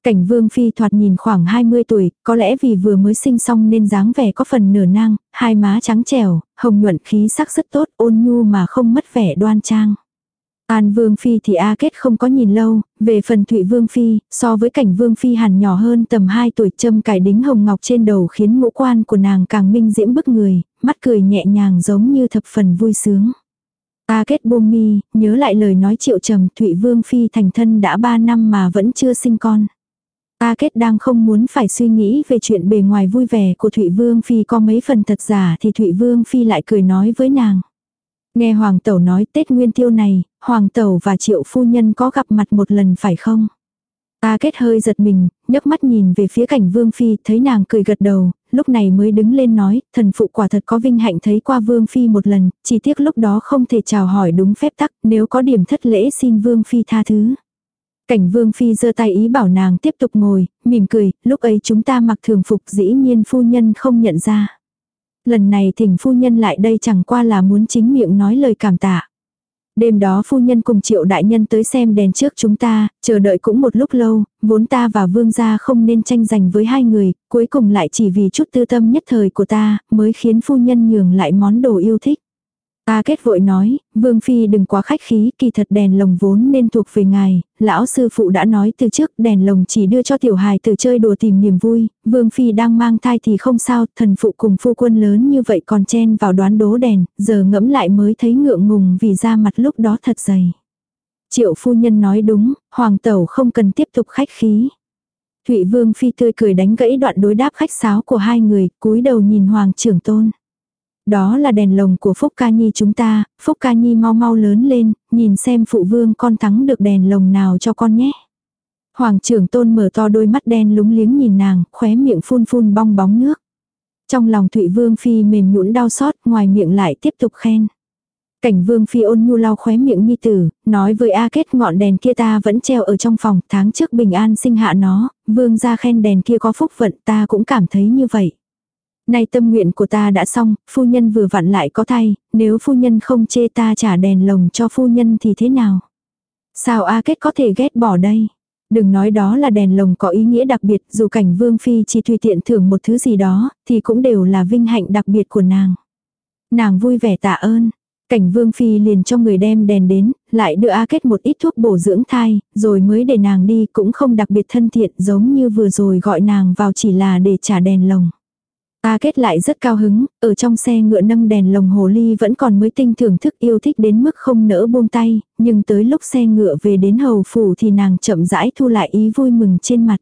Speaker 1: Cảnh Vương Phi thoạt nhìn khoảng 20 tuổi, có lẽ vì vừa mới sinh xong nên dáng vẻ có phần nửa nang, hai má trắng trẻo, hồng nhuận khí sắc rất tốt, ôn nhu mà không mất vẻ đoan trang. An Vương Phi thì A Kết không có nhìn lâu, về phần Thụy Vương Phi, so với cảnh Vương Phi hẳn nhỏ hơn tầm 2 tuổi châm cải đính hồng ngọc trên đầu khiến ngũ quan của nàng càng minh diễm bức người, mắt cười nhẹ nhàng giống như thập phần vui sướng. A Kết buông mi, nhớ lại lời nói triệu trầm Thụy Vương Phi thành thân đã 3 năm mà vẫn chưa sinh con. A Kết đang không muốn phải suy nghĩ về chuyện bề ngoài vui vẻ của Thụy Vương Phi có mấy phần thật giả thì Thụy Vương Phi lại cười nói với nàng. Nghe Hoàng Tẩu nói Tết Nguyên Tiêu này, Hoàng Tẩu và Triệu Phu Nhân có gặp mặt một lần phải không? Ta kết hơi giật mình, nhấc mắt nhìn về phía cảnh Vương Phi, thấy nàng cười gật đầu, lúc này mới đứng lên nói, thần phụ quả thật có vinh hạnh thấy qua Vương Phi một lần, chỉ tiếc lúc đó không thể chào hỏi đúng phép tắc, nếu có điểm thất lễ xin Vương Phi tha thứ. Cảnh Vương Phi giơ tay ý bảo nàng tiếp tục ngồi, mỉm cười, lúc ấy chúng ta mặc thường phục dĩ nhiên phu nhân không nhận ra lần này thỉnh phu nhân lại đây chẳng qua là muốn chính miệng nói lời cảm tạ. Đêm đó phu nhân cùng triệu đại nhân tới xem đèn trước chúng ta, chờ đợi cũng một lúc lâu, vốn ta và vương gia không nên tranh giành với hai người, cuối cùng lại chỉ vì chút tư tâm nhất thời của ta, mới khiến phu nhân nhường lại món đồ yêu thích. Ta kết vội nói, Vương Phi đừng quá khách khí, kỳ thật đèn lồng vốn nên thuộc về ngài, lão sư phụ đã nói từ trước đèn lồng chỉ đưa cho tiểu hài từ chơi đùa tìm niềm vui, Vương Phi đang mang thai thì không sao, thần phụ cùng phu quân lớn như vậy còn chen vào đoán đố đèn, giờ ngẫm lại mới thấy ngượng ngùng vì da mặt lúc đó thật dày. Triệu phu nhân nói đúng, hoàng tẩu không cần tiếp tục khách khí. Thụy Vương Phi tươi cười đánh gãy đoạn đối đáp khách sáo của hai người, cúi đầu nhìn hoàng trưởng tôn. Đó là đèn lồng của Phúc Ca Nhi chúng ta, Phúc Ca Nhi mau mau lớn lên, nhìn xem phụ vương con thắng được đèn lồng nào cho con nhé. Hoàng trưởng tôn mở to đôi mắt đen lúng liếng nhìn nàng, khóe miệng phun phun bong bóng nước. Trong lòng Thụy Vương Phi mềm nhũn đau xót, ngoài miệng lại tiếp tục khen. Cảnh Vương Phi ôn nhu lau khóe miệng nhi tử, nói với A Kết ngọn đèn kia ta vẫn treo ở trong phòng, tháng trước bình an sinh hạ nó, Vương ra khen đèn kia có phúc vận ta cũng cảm thấy như vậy. Nay tâm nguyện của ta đã xong, phu nhân vừa vặn lại có thay, nếu phu nhân không chê ta trả đèn lồng cho phu nhân thì thế nào? Sao A Kết có thể ghét bỏ đây? Đừng nói đó là đèn lồng có ý nghĩa đặc biệt, dù cảnh vương phi chỉ tùy tiện thưởng một thứ gì đó, thì cũng đều là vinh hạnh đặc biệt của nàng. Nàng vui vẻ tạ ơn. Cảnh vương phi liền cho người đem đèn đến, lại đưa A Kết một ít thuốc bổ dưỡng thai, rồi mới để nàng đi cũng không đặc biệt thân thiện giống như vừa rồi gọi nàng vào chỉ là để trả đèn lồng. A kết lại rất cao hứng, ở trong xe ngựa nâng đèn lồng hồ ly vẫn còn mới tinh thưởng thức yêu thích đến mức không nỡ buông tay, nhưng tới lúc xe ngựa về đến hầu phủ thì nàng chậm rãi thu lại ý vui mừng trên mặt.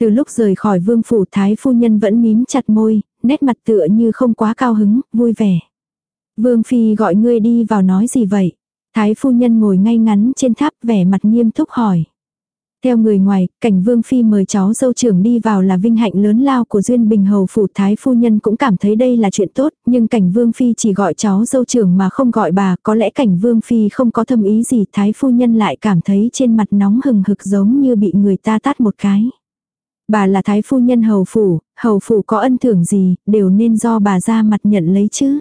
Speaker 1: Từ lúc rời khỏi vương phủ thái phu nhân vẫn mím chặt môi, nét mặt tựa như không quá cao hứng, vui vẻ. Vương phi gọi ngươi đi vào nói gì vậy? Thái phu nhân ngồi ngay ngắn trên tháp vẻ mặt nghiêm túc hỏi. Theo người ngoài, cảnh vương phi mời cháu dâu trưởng đi vào là vinh hạnh lớn lao của Duyên Bình Hầu Phủ Thái Phu Nhân cũng cảm thấy đây là chuyện tốt, nhưng cảnh vương phi chỉ gọi cháu dâu trưởng mà không gọi bà, có lẽ cảnh vương phi không có thâm ý gì, Thái Phu Nhân lại cảm thấy trên mặt nóng hừng hực giống như bị người ta tát một cái. Bà là Thái Phu Nhân Hầu Phủ, Hầu Phủ có ân thưởng gì, đều nên do bà ra mặt nhận lấy chứ.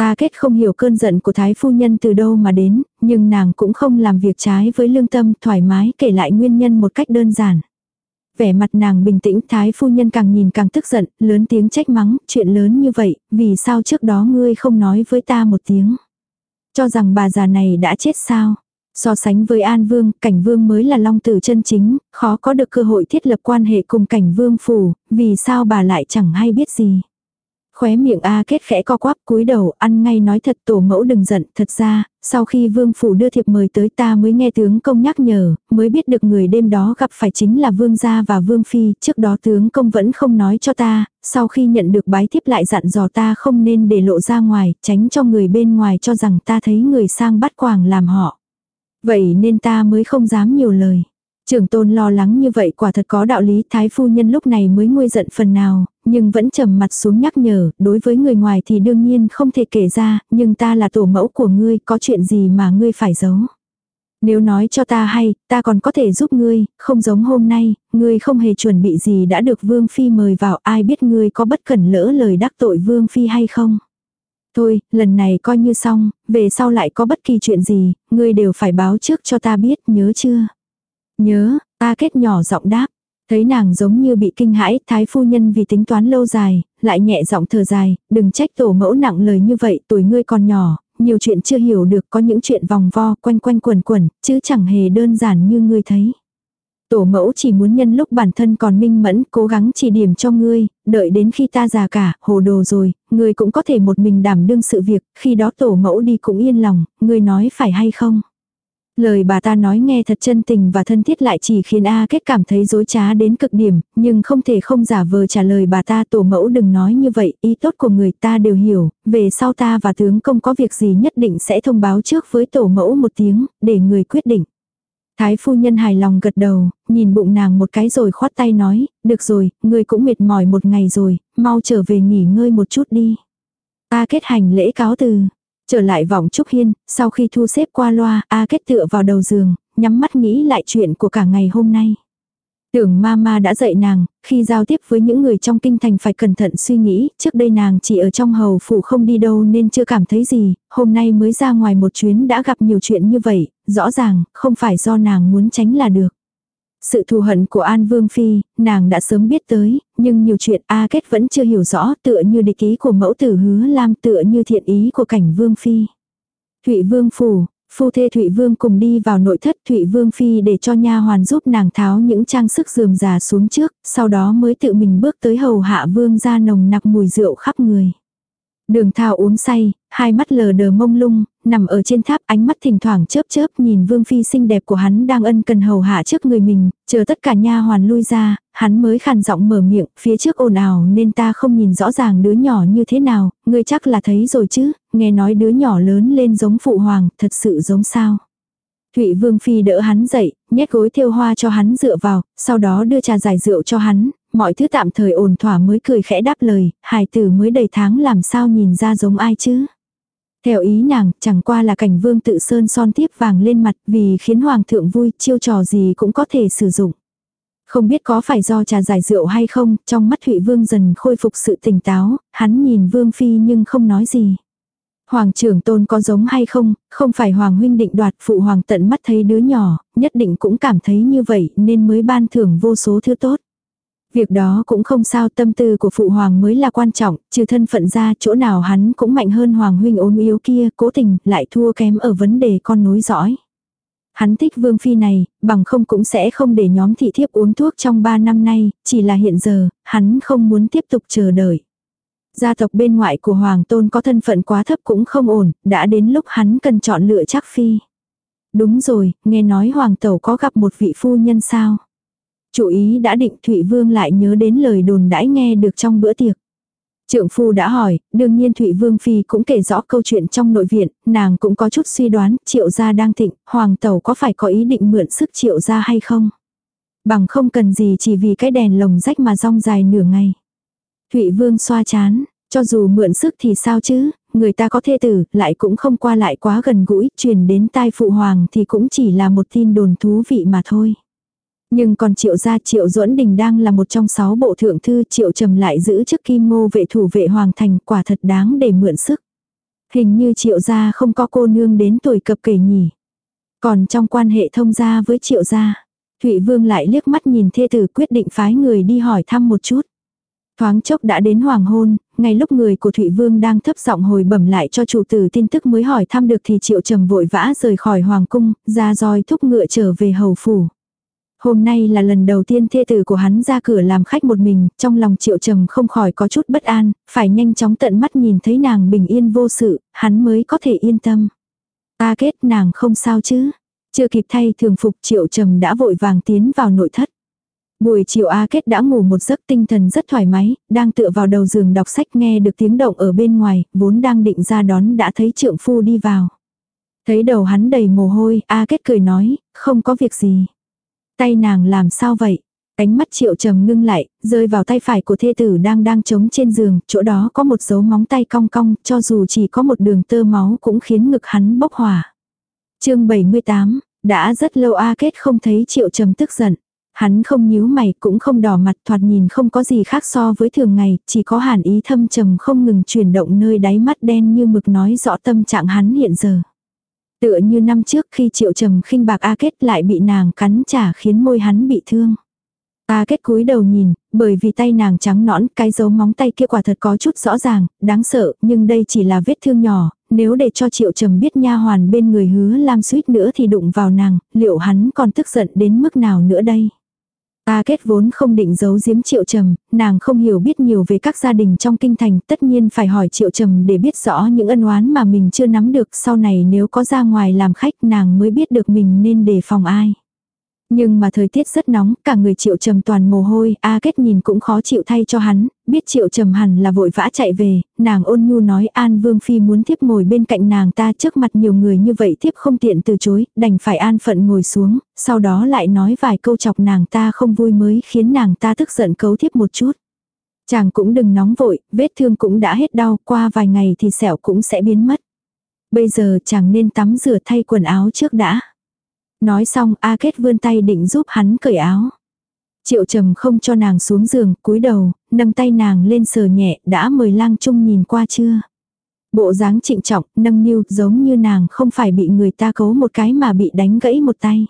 Speaker 1: A Kết không hiểu cơn giận của Thái Phu Nhân từ đâu mà đến, nhưng nàng cũng không làm việc trái với lương tâm thoải mái kể lại nguyên nhân một cách đơn giản. Vẻ mặt nàng bình tĩnh Thái Phu Nhân càng nhìn càng tức giận, lớn tiếng trách mắng, chuyện lớn như vậy, vì sao trước đó ngươi không nói với ta một tiếng. Cho rằng bà già này đã chết sao. So sánh với An Vương, Cảnh Vương mới là long tử chân chính, khó có được cơ hội thiết lập quan hệ cùng Cảnh Vương phủ, vì sao bà lại chẳng hay biết gì. Khóe miệng A kết khẽ co quắp cúi đầu ăn ngay nói thật tổ mẫu đừng giận, thật ra, sau khi vương phủ đưa thiệp mời tới ta mới nghe tướng công nhắc nhở, mới biết được người đêm đó gặp phải chính là vương gia và vương phi, trước đó tướng công vẫn không nói cho ta, sau khi nhận được bái thiếp lại dặn dò ta không nên để lộ ra ngoài, tránh cho người bên ngoài cho rằng ta thấy người sang bắt quàng làm họ. Vậy nên ta mới không dám nhiều lời. Trưởng tôn lo lắng như vậy quả thật có đạo lý thái phu nhân lúc này mới nguôi giận phần nào, nhưng vẫn trầm mặt xuống nhắc nhở, đối với người ngoài thì đương nhiên không thể kể ra, nhưng ta là tổ mẫu của ngươi, có chuyện gì mà ngươi phải giấu. Nếu nói cho ta hay, ta còn có thể giúp ngươi, không giống hôm nay, ngươi không hề chuẩn bị gì đã được Vương Phi mời vào ai biết ngươi có bất cẩn lỡ lời đắc tội Vương Phi hay không. Thôi, lần này coi như xong, về sau lại có bất kỳ chuyện gì, ngươi đều phải báo trước cho ta biết, nhớ chưa? Nhớ, ta kết nhỏ giọng đáp. Thấy nàng giống như bị kinh hãi, thái phu nhân vì tính toán lâu dài, lại nhẹ giọng thở dài, đừng trách tổ mẫu nặng lời như vậy, tuổi ngươi còn nhỏ, nhiều chuyện chưa hiểu được có những chuyện vòng vo quanh quanh quẩn quẩn, chứ chẳng hề đơn giản như ngươi thấy. Tổ mẫu chỉ muốn nhân lúc bản thân còn minh mẫn cố gắng chỉ điểm cho ngươi, đợi đến khi ta già cả, hồ đồ rồi, ngươi cũng có thể một mình đảm đương sự việc, khi đó tổ mẫu đi cũng yên lòng, ngươi nói phải hay không? Lời bà ta nói nghe thật chân tình và thân thiết lại chỉ khiến A Kết cảm thấy dối trá đến cực điểm, nhưng không thể không giả vờ trả lời bà ta tổ mẫu đừng nói như vậy, ý tốt của người ta đều hiểu, về sau ta và tướng công có việc gì nhất định sẽ thông báo trước với tổ mẫu một tiếng, để người quyết định. Thái phu nhân hài lòng gật đầu, nhìn bụng nàng một cái rồi khoát tay nói, được rồi, người cũng mệt mỏi một ngày rồi, mau trở về nghỉ ngơi một chút đi. A kết hành lễ cáo từ, Trở lại vòng trúc hiên, sau khi thu xếp qua loa, A kết tựa vào đầu giường, nhắm mắt nghĩ lại chuyện của cả ngày hôm nay. Tưởng mama đã dạy nàng, khi giao tiếp với những người trong kinh thành phải cẩn thận suy nghĩ, trước đây nàng chỉ ở trong hầu phủ không đi đâu nên chưa cảm thấy gì, hôm nay mới ra ngoài một chuyến đã gặp nhiều chuyện như vậy, rõ ràng, không phải do nàng muốn tránh là được. Sự thù hận của An Vương Phi, nàng đã sớm biết tới, nhưng nhiều chuyện A Kết vẫn chưa hiểu rõ tựa như địch ý của mẫu tử hứa Lam tựa như thiện ý của cảnh Vương Phi. Thụy Vương Phủ, Phu thê Thụy Vương cùng đi vào nội thất Thụy Vương Phi để cho nha hoàn giúp nàng tháo những trang sức dườm già xuống trước, sau đó mới tự mình bước tới hầu hạ Vương ra nồng nặc mùi rượu khắp người. Đường thao uống say, hai mắt lờ đờ mông lung, nằm ở trên tháp ánh mắt thỉnh thoảng chớp chớp nhìn vương phi xinh đẹp của hắn đang ân cần hầu hạ trước người mình, chờ tất cả nha hoàn lui ra, hắn mới khàn giọng mở miệng, phía trước ồn ào nên ta không nhìn rõ ràng đứa nhỏ như thế nào, ngươi chắc là thấy rồi chứ, nghe nói đứa nhỏ lớn lên giống phụ hoàng, thật sự giống sao. Thụy Vương Phi đỡ hắn dậy, nhét gối thiêu hoa cho hắn dựa vào, sau đó đưa trà giải rượu cho hắn, mọi thứ tạm thời ổn thỏa mới cười khẽ đáp lời, hài tử mới đầy tháng làm sao nhìn ra giống ai chứ. Theo ý nàng, chẳng qua là cảnh vương tự sơn son tiếp vàng lên mặt vì khiến hoàng thượng vui, chiêu trò gì cũng có thể sử dụng. Không biết có phải do trà giải rượu hay không, trong mắt Thụy Vương dần khôi phục sự tỉnh táo, hắn nhìn Vương Phi nhưng không nói gì. Hoàng trưởng tôn có giống hay không, không phải Hoàng huynh định đoạt phụ Hoàng tận mắt thấy đứa nhỏ, nhất định cũng cảm thấy như vậy nên mới ban thưởng vô số thứ tốt. Việc đó cũng không sao tâm tư của phụ hoàng mới là quan trọng, trừ thân phận ra chỗ nào hắn cũng mạnh hơn hoàng huynh ốm yếu kia, cố tình lại thua kém ở vấn đề con nối dõi. Hắn thích vương phi này, bằng không cũng sẽ không để nhóm thị thiếp uống thuốc trong 3 năm nay, chỉ là hiện giờ, hắn không muốn tiếp tục chờ đợi. Gia tộc bên ngoại của Hoàng Tôn có thân phận quá thấp cũng không ổn, đã đến lúc hắn cần chọn lựa chắc phi. Đúng rồi, nghe nói Hoàng Tẩu có gặp một vị phu nhân sao. Chủ ý đã định Thụy Vương lại nhớ đến lời đồn đãi nghe được trong bữa tiệc. Trượng phu đã hỏi, đương nhiên Thụy Vương Phi cũng kể rõ câu chuyện trong nội viện, nàng cũng có chút suy đoán, triệu gia đang thịnh, hoàng tẩu có phải có ý định mượn sức triệu gia hay không? Bằng không cần gì chỉ vì cái đèn lồng rách mà rong dài nửa ngày. Thụy Vương xoa chán, cho dù mượn sức thì sao chứ, người ta có thê tử, lại cũng không qua lại quá gần gũi, truyền đến tai phụ hoàng thì cũng chỉ là một tin đồn thú vị mà thôi. Nhưng còn triệu gia triệu duẫn đình đang là một trong sáu bộ thượng thư triệu trầm lại giữ chức kim ngô vệ thủ vệ hoàng thành quả thật đáng để mượn sức. Hình như triệu gia không có cô nương đến tuổi cập kể nhỉ. Còn trong quan hệ thông gia với triệu gia, Thụy Vương lại liếc mắt nhìn thê tử quyết định phái người đi hỏi thăm một chút. Thoáng chốc đã đến hoàng hôn, ngay lúc người của Thụy Vương đang thấp giọng hồi bẩm lại cho chủ tử tin tức mới hỏi thăm được thì triệu trầm vội vã rời khỏi hoàng cung, ra roi thúc ngựa trở về hầu phủ. Hôm nay là lần đầu tiên thê tử của hắn ra cửa làm khách một mình, trong lòng triệu trầm không khỏi có chút bất an, phải nhanh chóng tận mắt nhìn thấy nàng bình yên vô sự, hắn mới có thể yên tâm. Ta kết nàng không sao chứ. Chưa kịp thay thường phục triệu trầm đã vội vàng tiến vào nội thất. Buổi chiều A Kết đã ngủ một giấc tinh thần rất thoải mái, đang tựa vào đầu giường đọc sách nghe được tiếng động ở bên ngoài, vốn đang định ra đón đã thấy trượng phu đi vào. Thấy đầu hắn đầy mồ hôi, A Kết cười nói, không có việc gì. Tay nàng làm sao vậy? Ánh mắt triệu trầm ngưng lại, rơi vào tay phải của thê tử đang đang trống trên giường, chỗ đó có một dấu móng tay cong cong, cho dù chỉ có một đường tơ máu cũng khiến ngực hắn bốc hỏa. chương 78, Đã rất lâu A Kết không thấy Triệu Trầm tức giận. Hắn không nhíu mày cũng không đỏ mặt thoạt nhìn không có gì khác so với thường ngày, chỉ có hàn ý thâm trầm không ngừng chuyển động nơi đáy mắt đen như mực nói rõ tâm trạng hắn hiện giờ. Tựa như năm trước khi triệu trầm khinh bạc A Kết lại bị nàng cắn trả khiến môi hắn bị thương. A Kết cúi đầu nhìn, bởi vì tay nàng trắng nõn, cái dấu móng tay kia quả thật có chút rõ ràng, đáng sợ, nhưng đây chỉ là vết thương nhỏ, nếu để cho Triệu Trầm biết nha hoàn bên người hứa Lam suýt nữa thì đụng vào nàng, liệu hắn còn tức giận đến mức nào nữa đây? A kết vốn không định giấu giếm triệu trầm, nàng không hiểu biết nhiều về các gia đình trong kinh thành, tất nhiên phải hỏi triệu trầm để biết rõ những ân oán mà mình chưa nắm được, sau này nếu có ra ngoài làm khách nàng mới biết được mình nên đề phòng ai. Nhưng mà thời tiết rất nóng, cả người triệu trầm toàn mồ hôi, A kết nhìn cũng khó chịu thay cho hắn, biết triệu trầm hẳn là vội vã chạy về, nàng ôn nhu nói An Vương Phi muốn tiếp ngồi bên cạnh nàng ta trước mặt nhiều người như vậy tiếp không tiện từ chối, đành phải an phận ngồi xuống, sau đó lại nói vài câu chọc nàng ta không vui mới khiến nàng ta tức giận cấu tiếp một chút. Chàng cũng đừng nóng vội, vết thương cũng đã hết đau, qua vài ngày thì sẹo cũng sẽ biến mất. Bây giờ chàng nên tắm rửa thay quần áo trước đã. Nói xong A Kết vươn tay định giúp hắn cởi áo. Triệu trầm không cho nàng xuống giường, cúi đầu, nâng tay nàng lên sờ nhẹ, đã mời lang trung nhìn qua chưa. Bộ dáng trịnh trọng, nâng niu giống như nàng không phải bị người ta cấu một cái mà bị đánh gãy một tay.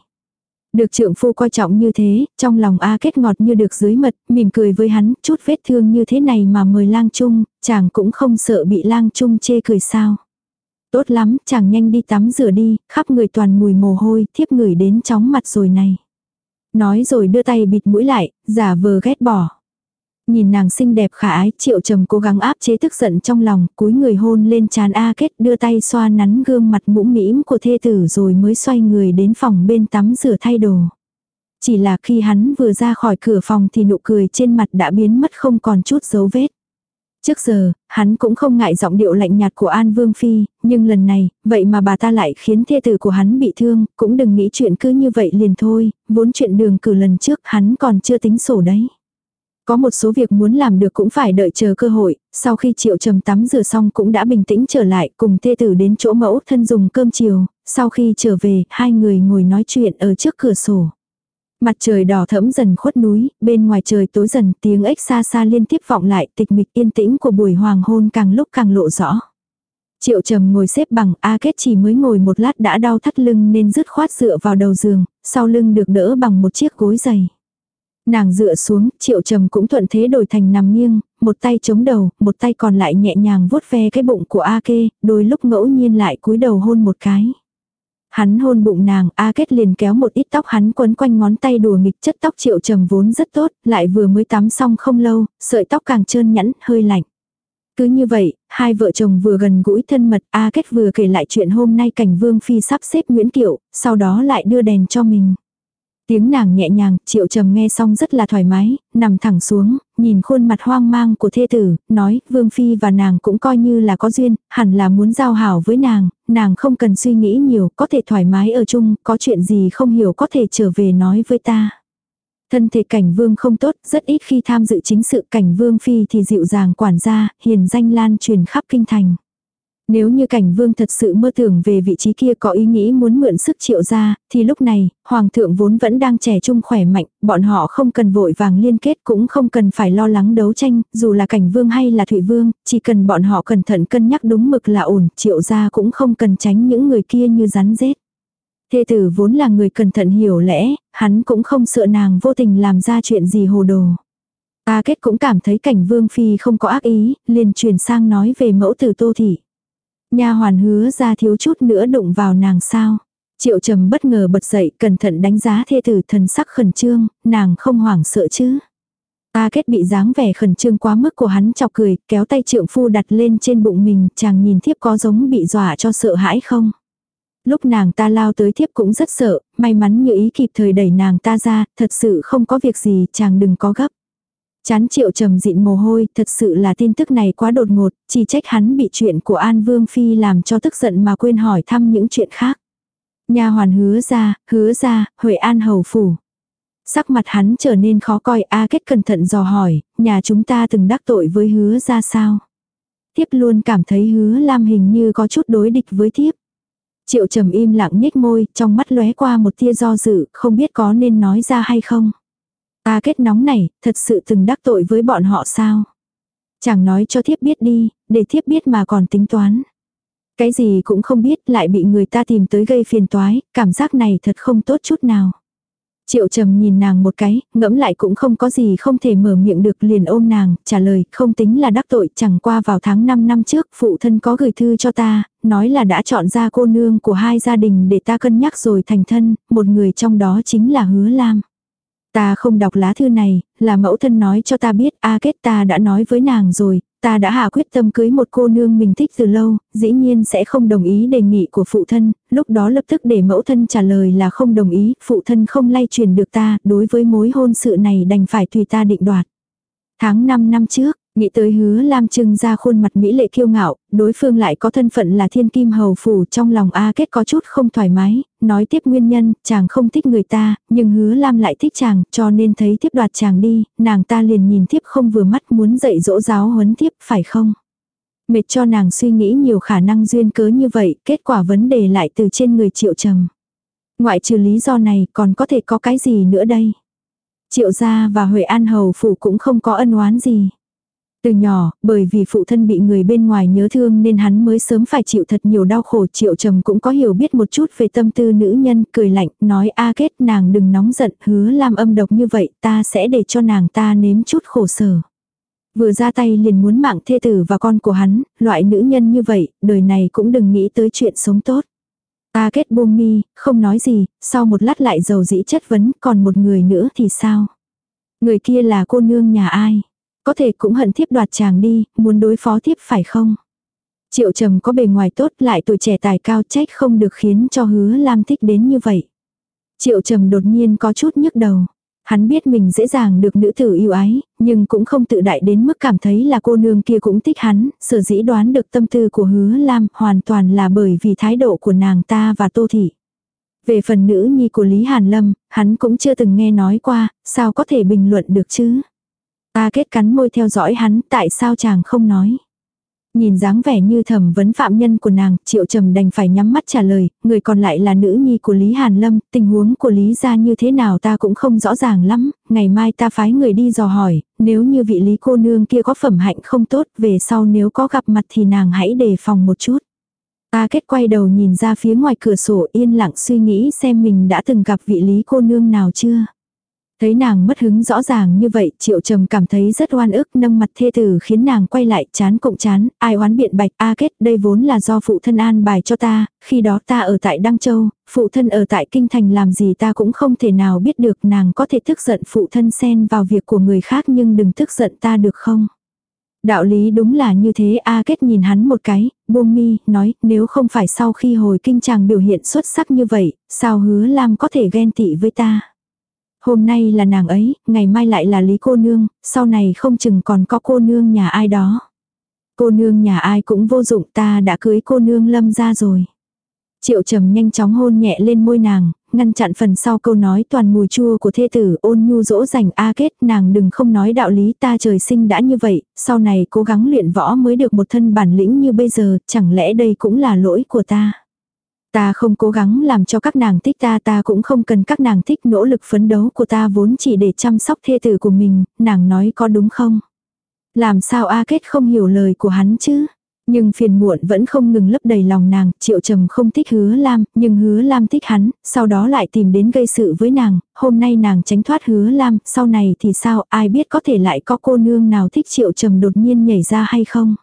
Speaker 1: Được trượng phu coi trọng như thế, trong lòng A kết ngọt như được dưới mật, mỉm cười với hắn, chút vết thương như thế này mà mời lang trung, chàng cũng không sợ bị lang trung chê cười sao. Tốt lắm, chàng nhanh đi tắm rửa đi, khắp người toàn mùi mồ hôi, thiếp người đến chóng mặt rồi này. Nói rồi đưa tay bịt mũi lại, giả vờ ghét bỏ. Nhìn nàng xinh đẹp khả ái, triệu trầm cố gắng áp chế tức giận trong lòng, cúi người hôn lên trán A kết đưa tay xoa nắn gương mặt mũm mĩm của thê tử rồi mới xoay người đến phòng bên tắm rửa thay đồ. Chỉ là khi hắn vừa ra khỏi cửa phòng thì nụ cười trên mặt đã biến mất không còn chút dấu vết. Trước giờ, hắn cũng không ngại giọng điệu lạnh nhạt của An Vương Phi, nhưng lần này, vậy mà bà ta lại khiến thê tử của hắn bị thương, cũng đừng nghĩ chuyện cứ như vậy liền thôi, vốn chuyện đường cử lần trước hắn còn chưa tính sổ đấy. Có một số việc muốn làm được cũng phải đợi chờ cơ hội, sau khi triệu trầm tắm rửa xong cũng đã bình tĩnh trở lại cùng thê tử đến chỗ mẫu thân dùng cơm chiều, sau khi trở về, hai người ngồi nói chuyện ở trước cửa sổ. Mặt trời đỏ thẫm dần khuất núi, bên ngoài trời tối dần tiếng ếch xa xa liên tiếp vọng lại tịch mịch yên tĩnh của buổi hoàng hôn càng lúc càng lộ rõ. Triệu trầm ngồi xếp bằng, A Kết chỉ mới ngồi một lát đã đau thắt lưng nên rứt khoát dựa vào đầu giường, sau lưng được đỡ bằng một chiếc gối dày. Nàng dựa xuống, triệu trầm cũng thuận thế đổi thành nằm nghiêng, một tay chống đầu, một tay còn lại nhẹ nhàng vuốt ve cái bụng của A Kê, đôi lúc ngẫu nhiên lại cúi đầu hôn một cái. Hắn hôn bụng nàng, A Kết liền kéo một ít tóc hắn quấn quanh ngón tay đùa nghịch chất tóc triệu trầm vốn rất tốt, lại vừa mới tắm xong không lâu, sợi tóc càng trơn nhẵn, hơi lạnh. Cứ như vậy, hai vợ chồng vừa gần gũi thân mật, A Kết vừa kể lại chuyện hôm nay cảnh Vương Phi sắp xếp Nguyễn Kiệu, sau đó lại đưa đèn cho mình. Tiếng nàng nhẹ nhàng, triệu trầm nghe xong rất là thoải mái, nằm thẳng xuống, nhìn khuôn mặt hoang mang của thê tử, nói, Vương Phi và nàng cũng coi như là có duyên, hẳn là muốn giao hảo với nàng, nàng không cần suy nghĩ nhiều, có thể thoải mái ở chung, có chuyện gì không hiểu có thể trở về nói với ta. Thân thể cảnh vương không tốt, rất ít khi tham dự chính sự cảnh vương phi thì dịu dàng quản gia, hiền danh lan truyền khắp kinh thành. Nếu như cảnh vương thật sự mơ tưởng về vị trí kia có ý nghĩ muốn mượn sức triệu ra, thì lúc này, hoàng thượng vốn vẫn đang trẻ trung khỏe mạnh, bọn họ không cần vội vàng liên kết cũng không cần phải lo lắng đấu tranh, dù là cảnh vương hay là thủy vương, chỉ cần bọn họ cẩn thận cân nhắc đúng mực là ổn, triệu ra cũng không cần tránh những người kia như rắn rết. Thê tử vốn là người cẩn thận hiểu lẽ, hắn cũng không sợ nàng vô tình làm ra chuyện gì hồ đồ. A kết cũng cảm thấy cảnh vương phi không có ác ý, liền chuyển sang nói về mẫu tử tô thị. Nha hoàn hứa ra thiếu chút nữa đụng vào nàng sao. Triệu trầm bất ngờ bật dậy, cẩn thận đánh giá thê tử thần sắc khẩn trương, nàng không hoảng sợ chứ. Ta kết bị dáng vẻ khẩn trương quá mức của hắn chọc cười, kéo tay trượng phu đặt lên trên bụng mình, chàng nhìn thiếp có giống bị dọa cho sợ hãi không. Lúc nàng ta lao tới thiếp cũng rất sợ, may mắn như ý kịp thời đẩy nàng ta ra, thật sự không có việc gì, chàng đừng có gấp. Chán triệu trầm dịn mồ hôi, thật sự là tin tức này quá đột ngột, chỉ trách hắn bị chuyện của An Vương Phi làm cho tức giận mà quên hỏi thăm những chuyện khác. Nhà hoàn hứa ra, hứa ra, Huệ An hầu phủ. Sắc mặt hắn trở nên khó coi, A kết cẩn thận dò hỏi, nhà chúng ta từng đắc tội với hứa ra sao? Thiếp luôn cảm thấy hứa Lam hình như có chút đối địch với thiếp. Triệu trầm im lặng nhếch môi, trong mắt lóe qua một tia do dự, không biết có nên nói ra hay không. Ta kết nóng này, thật sự từng đắc tội với bọn họ sao? Chẳng nói cho thiếp biết đi, để thiếp biết mà còn tính toán. Cái gì cũng không biết lại bị người ta tìm tới gây phiền toái, cảm giác này thật không tốt chút nào. Triệu trầm nhìn nàng một cái, ngẫm lại cũng không có gì không thể mở miệng được liền ôm nàng, trả lời không tính là đắc tội chẳng qua vào tháng 5 năm trước phụ thân có gửi thư cho ta, nói là đã chọn ra cô nương của hai gia đình để ta cân nhắc rồi thành thân, một người trong đó chính là hứa lam. Ta không đọc lá thư này, là mẫu thân nói cho ta biết A kết ta đã nói với nàng rồi, ta đã hạ quyết tâm cưới một cô nương mình thích từ lâu, dĩ nhiên sẽ không đồng ý đề nghị của phụ thân, lúc đó lập tức để mẫu thân trả lời là không đồng ý, phụ thân không lay truyền được ta, đối với mối hôn sự này đành phải tùy ta định đoạt. Tháng 5 năm trước, Nghĩ tới hứa Lam trưng ra khuôn mặt mỹ lệ kiêu ngạo, đối phương lại có thân phận là thiên kim hầu phủ trong lòng A kết có chút không thoải mái, nói tiếp nguyên nhân, chàng không thích người ta, nhưng hứa Lam lại thích chàng, cho nên thấy tiếp đoạt chàng đi, nàng ta liền nhìn tiếp không vừa mắt muốn dạy dỗ giáo huấn tiếp, phải không? Mệt cho nàng suy nghĩ nhiều khả năng duyên cớ như vậy, kết quả vấn đề lại từ trên người triệu trầm. Ngoại trừ lý do này còn có thể có cái gì nữa đây? Triệu gia và Huệ An Hầu Phủ cũng không có ân oán gì. Từ nhỏ, bởi vì phụ thân bị người bên ngoài nhớ thương nên hắn mới sớm phải chịu thật nhiều đau khổ triệu trầm cũng có hiểu biết một chút về tâm tư nữ nhân, cười lạnh, nói a kết nàng đừng nóng giận, hứa làm âm độc như vậy, ta sẽ để cho nàng ta nếm chút khổ sở. Vừa ra tay liền muốn mạng thê tử và con của hắn, loại nữ nhân như vậy, đời này cũng đừng nghĩ tới chuyện sống tốt. A kết buông mi, không nói gì, sau một lát lại dầu dĩ chất vấn, còn một người nữa thì sao? Người kia là cô nương nhà ai? Có thể cũng hận thiếp đoạt chàng đi, muốn đối phó thiếp phải không? Triệu trầm có bề ngoài tốt lại tuổi trẻ tài cao trách không được khiến cho hứa Lam thích đến như vậy. Triệu trầm đột nhiên có chút nhức đầu. Hắn biết mình dễ dàng được nữ tử yêu ái, nhưng cũng không tự đại đến mức cảm thấy là cô nương kia cũng thích hắn, sở dĩ đoán được tâm tư của hứa Lam hoàn toàn là bởi vì thái độ của nàng ta và tô thị. Về phần nữ nhi của Lý Hàn Lâm, hắn cũng chưa từng nghe nói qua, sao có thể bình luận được chứ. Ta kết cắn môi theo dõi hắn, tại sao chàng không nói. Nhìn dáng vẻ như thẩm vấn phạm nhân của nàng, triệu trầm đành phải nhắm mắt trả lời, người còn lại là nữ nhi của Lý Hàn Lâm, tình huống của Lý gia như thế nào ta cũng không rõ ràng lắm, ngày mai ta phái người đi dò hỏi, nếu như vị Lý cô nương kia có phẩm hạnh không tốt, về sau nếu có gặp mặt thì nàng hãy đề phòng một chút. Ta kết quay đầu nhìn ra phía ngoài cửa sổ yên lặng suy nghĩ xem mình đã từng gặp vị Lý cô nương nào chưa. Thấy nàng mất hứng rõ ràng như vậy, triệu trầm cảm thấy rất oan ức nâng mặt thê tử khiến nàng quay lại chán cộng chán, ai oán biện bạch a kết đây vốn là do phụ thân an bài cho ta, khi đó ta ở tại Đăng Châu, phụ thân ở tại Kinh Thành làm gì ta cũng không thể nào biết được nàng có thể tức giận phụ thân xen vào việc của người khác nhưng đừng tức giận ta được không. Đạo lý đúng là như thế A Kết nhìn hắn một cái, buông mi, nói nếu không phải sau khi hồi kinh chàng biểu hiện xuất sắc như vậy, sao hứa Lam có thể ghen tị với ta. Hôm nay là nàng ấy, ngày mai lại là Lý cô nương, sau này không chừng còn có cô nương nhà ai đó. Cô nương nhà ai cũng vô dụng ta đã cưới cô nương lâm ra rồi. Triệu trầm nhanh chóng hôn nhẹ lên môi nàng, ngăn chặn phần sau câu nói toàn mùi chua của thê tử ôn nhu dỗ dành a kết nàng đừng không nói đạo lý ta trời sinh đã như vậy, sau này cố gắng luyện võ mới được một thân bản lĩnh như bây giờ, chẳng lẽ đây cũng là lỗi của ta. Ta không cố gắng làm cho các nàng thích ta ta cũng không cần các nàng thích nỗ lực phấn đấu của ta vốn chỉ để chăm sóc thê tử của mình, nàng nói có đúng không? Làm sao A Kết không hiểu lời của hắn chứ? Nhưng phiền muộn vẫn không ngừng lấp đầy lòng nàng, triệu trầm không thích hứa Lam, nhưng hứa Lam thích hắn, sau đó lại tìm đến gây sự với nàng, hôm nay nàng tránh thoát hứa Lam, sau này thì sao, ai biết có thể lại có cô nương nào thích triệu trầm đột nhiên nhảy ra hay không?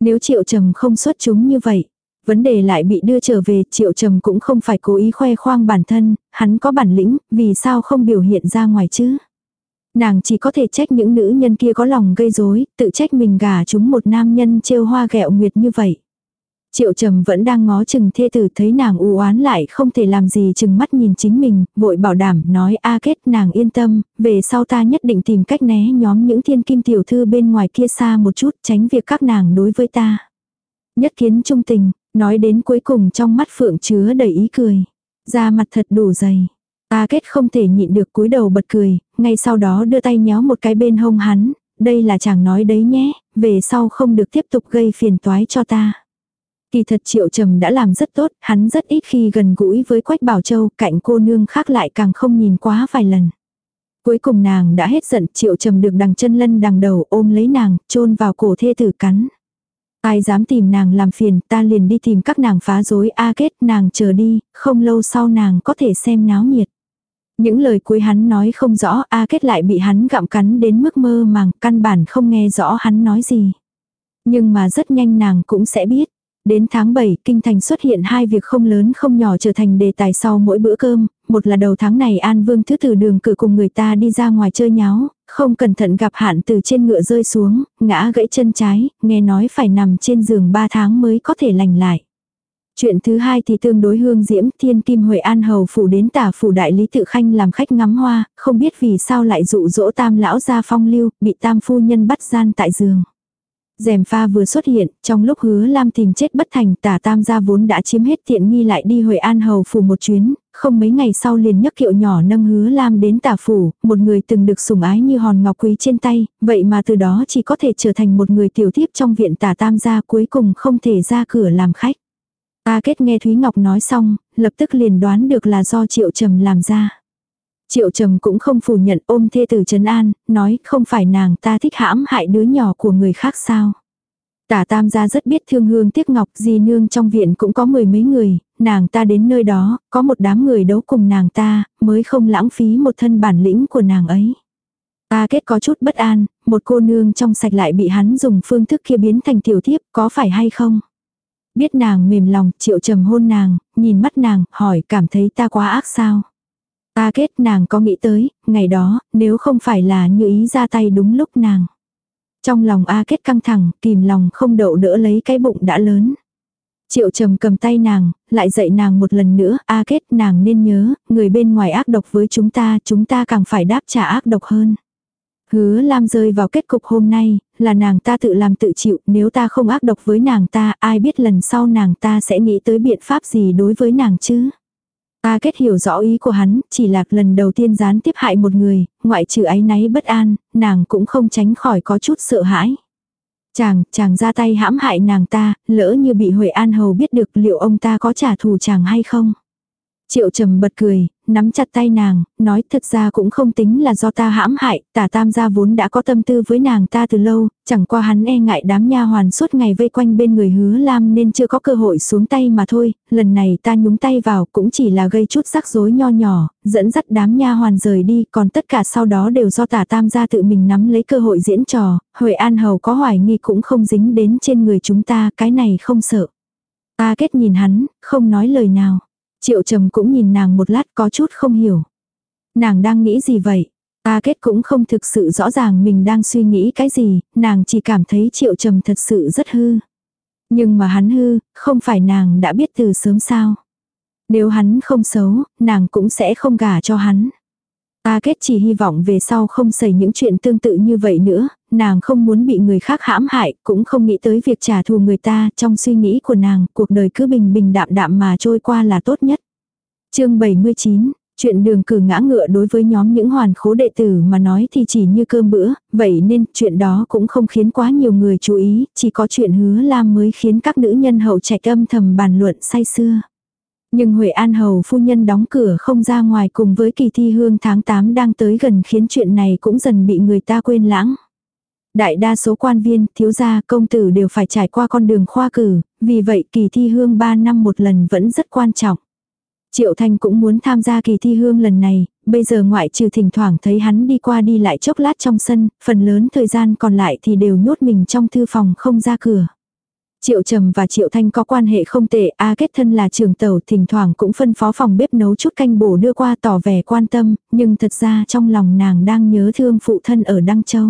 Speaker 1: Nếu triệu trầm không xuất chúng như vậy, Vấn đề lại bị đưa trở về, triệu trầm cũng không phải cố ý khoe khoang bản thân, hắn có bản lĩnh, vì sao không biểu hiện ra ngoài chứ. Nàng chỉ có thể trách những nữ nhân kia có lòng gây rối, tự trách mình gả chúng một nam nhân trêu hoa ghẹo nguyệt như vậy. Triệu trầm vẫn đang ngó chừng thê tử thấy nàng u oán lại không thể làm gì chừng mắt nhìn chính mình, vội bảo đảm nói a kết nàng yên tâm, về sau ta nhất định tìm cách né nhóm những thiên kim tiểu thư bên ngoài kia xa một chút tránh việc các nàng đối với ta. Nhất kiến trung tình, Nói đến cuối cùng trong mắt Phượng chứa đầy ý cười. Da mặt thật đủ dày. Ta kết không thể nhịn được cúi đầu bật cười, ngay sau đó đưa tay nhéo một cái bên hông hắn. Đây là chàng nói đấy nhé, về sau không được tiếp tục gây phiền toái cho ta. Kỳ thật Triệu Trầm đã làm rất tốt, hắn rất ít khi gần gũi với Quách Bảo Châu, cạnh cô nương khác lại càng không nhìn quá vài lần. Cuối cùng nàng đã hết giận, Triệu Trầm được đằng chân lân đằng đầu ôm lấy nàng, chôn vào cổ thê tử cắn. Ai dám tìm nàng làm phiền, ta liền đi tìm các nàng phá rối a kết nàng chờ đi, không lâu sau nàng có thể xem náo nhiệt. Những lời cuối hắn nói không rõ, A Kết lại bị hắn gặm cắn đến mức mơ màng, căn bản không nghe rõ hắn nói gì. Nhưng mà rất nhanh nàng cũng sẽ biết. Đến tháng 7, Kinh Thành xuất hiện hai việc không lớn không nhỏ trở thành đề tài sau mỗi bữa cơm. Một là đầu tháng này An Vương thứ tử đường cử cùng người ta đi ra ngoài chơi nháo, không cẩn thận gặp hạn từ trên ngựa rơi xuống, ngã gãy chân trái, nghe nói phải nằm trên giường 3 tháng mới có thể lành lại. Chuyện thứ hai thì tương đối hương diễm, thiên kim Huệ An Hầu phủ đến tả phủ đại lý tự khanh làm khách ngắm hoa, không biết vì sao lại dụ dỗ tam lão ra phong lưu, bị tam phu nhân bắt gian tại giường. Dèm pha vừa xuất hiện, trong lúc hứa Lam tìm chết bất thành tả tam gia vốn đã chiếm hết tiện nghi lại đi Huệ An Hầu phủ một chuyến, không mấy ngày sau liền nhấc kiệu nhỏ nâng hứa Lam đến tả phủ, một người từng được sủng ái như hòn ngọc quý trên tay, vậy mà từ đó chỉ có thể trở thành một người tiểu thiếp trong viện tả tam gia cuối cùng không thể ra cửa làm khách. Ta kết nghe Thúy Ngọc nói xong, lập tức liền đoán được là do Triệu Trầm làm ra. Triệu Trầm cũng không phủ nhận ôm thê tử Trấn An, nói không phải nàng ta thích hãm hại đứa nhỏ của người khác sao. Tả tam gia rất biết thương hương tiếc ngọc Di nương trong viện cũng có mười mấy người, nàng ta đến nơi đó, có một đám người đấu cùng nàng ta, mới không lãng phí một thân bản lĩnh của nàng ấy. Ta kết có chút bất an, một cô nương trong sạch lại bị hắn dùng phương thức kia biến thành tiểu thiếp, có phải hay không? Biết nàng mềm lòng, triệu trầm hôn nàng, nhìn mắt nàng, hỏi cảm thấy ta quá ác sao. Ta kết nàng có nghĩ tới, ngày đó, nếu không phải là như ý ra tay đúng lúc nàng. Trong lòng A kết căng thẳng, kìm lòng không đậu đỡ lấy cái bụng đã lớn. Triệu trầm cầm tay nàng, lại dạy nàng một lần nữa, A kết nàng nên nhớ, người bên ngoài ác độc với chúng ta, chúng ta càng phải đáp trả ác độc hơn. Hứa Lam rơi vào kết cục hôm nay, là nàng ta tự làm tự chịu, nếu ta không ác độc với nàng ta, ai biết lần sau nàng ta sẽ nghĩ tới biện pháp gì đối với nàng chứ. Ta kết hiểu rõ ý của hắn, chỉ là lần đầu tiên gián tiếp hại một người, ngoại trừ áy náy bất an, nàng cũng không tránh khỏi có chút sợ hãi. Chàng, chàng ra tay hãm hại nàng ta, lỡ như bị Huệ An Hầu biết được liệu ông ta có trả thù chàng hay không. Triệu trầm bật cười, nắm chặt tay nàng, nói thật ra cũng không tính là do ta hãm hại, tả tam gia vốn đã có tâm tư với nàng ta từ lâu, chẳng qua hắn e ngại đám nha hoàn suốt ngày vây quanh bên người hứa lam nên chưa có cơ hội xuống tay mà thôi, lần này ta nhúng tay vào cũng chỉ là gây chút rắc rối nho nhỏ, dẫn dắt đám nha hoàn rời đi, còn tất cả sau đó đều do tả tam gia tự mình nắm lấy cơ hội diễn trò, Huệ An Hầu có hoài nghi cũng không dính đến trên người chúng ta, cái này không sợ. Ta kết nhìn hắn, không nói lời nào. Triệu trầm cũng nhìn nàng một lát có chút không hiểu. Nàng đang nghĩ gì vậy? Ta kết cũng không thực sự rõ ràng mình đang suy nghĩ cái gì, nàng chỉ cảm thấy triệu trầm thật sự rất hư. Nhưng mà hắn hư, không phải nàng đã biết từ sớm sao. Nếu hắn không xấu, nàng cũng sẽ không gả cho hắn. Ta kết chỉ hy vọng về sau không xảy những chuyện tương tự như vậy nữa, nàng không muốn bị người khác hãm hại, cũng không nghĩ tới việc trả thù người ta, trong suy nghĩ của nàng, cuộc đời cứ bình bình đạm đạm mà trôi qua là tốt nhất. chương 79 Chuyện đường cử ngã ngựa đối với nhóm những hoàn khố đệ tử mà nói thì chỉ như cơm bữa, vậy nên chuyện đó cũng không khiến quá nhiều người chú ý, chỉ có chuyện hứa lam mới khiến các nữ nhân hậu trẻ âm thầm bàn luận say xưa. Nhưng Huệ An Hầu phu nhân đóng cửa không ra ngoài cùng với kỳ thi hương tháng 8 đang tới gần khiến chuyện này cũng dần bị người ta quên lãng. Đại đa số quan viên, thiếu gia, công tử đều phải trải qua con đường khoa cử, vì vậy kỳ thi hương 3 năm một lần vẫn rất quan trọng. Triệu Thanh cũng muốn tham gia kỳ thi hương lần này, bây giờ ngoại trừ thỉnh thoảng thấy hắn đi qua đi lại chốc lát trong sân, phần lớn thời gian còn lại thì đều nhốt mình trong thư phòng không ra cửa. Triệu Trầm và Triệu Thanh có quan hệ không tệ, A kết thân là trường tàu thỉnh thoảng cũng phân phó phòng bếp nấu chút canh bổ đưa qua tỏ vẻ quan tâm, nhưng thật ra trong lòng nàng đang nhớ thương phụ thân ở Đăng Châu.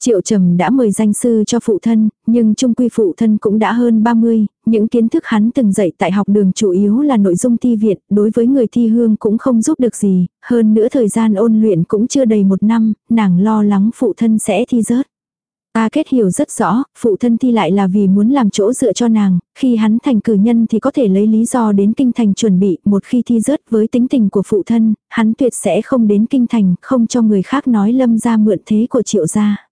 Speaker 1: Triệu Trầm đã mời danh sư cho phụ thân, nhưng trung quy phụ thân cũng đã hơn 30, những kiến thức hắn từng dạy tại học đường chủ yếu là nội dung thi viện, đối với người thi hương cũng không giúp được gì, hơn nữa thời gian ôn luyện cũng chưa đầy một năm, nàng lo lắng phụ thân sẽ thi rớt. A kết hiểu rất rõ, phụ thân thi lại là vì muốn làm chỗ dựa cho nàng, khi hắn thành cử nhân thì có thể lấy lý do đến kinh thành chuẩn bị, một khi thi rớt với tính tình của phụ thân, hắn tuyệt sẽ không đến kinh thành, không cho người khác nói lâm ra mượn thế của triệu gia.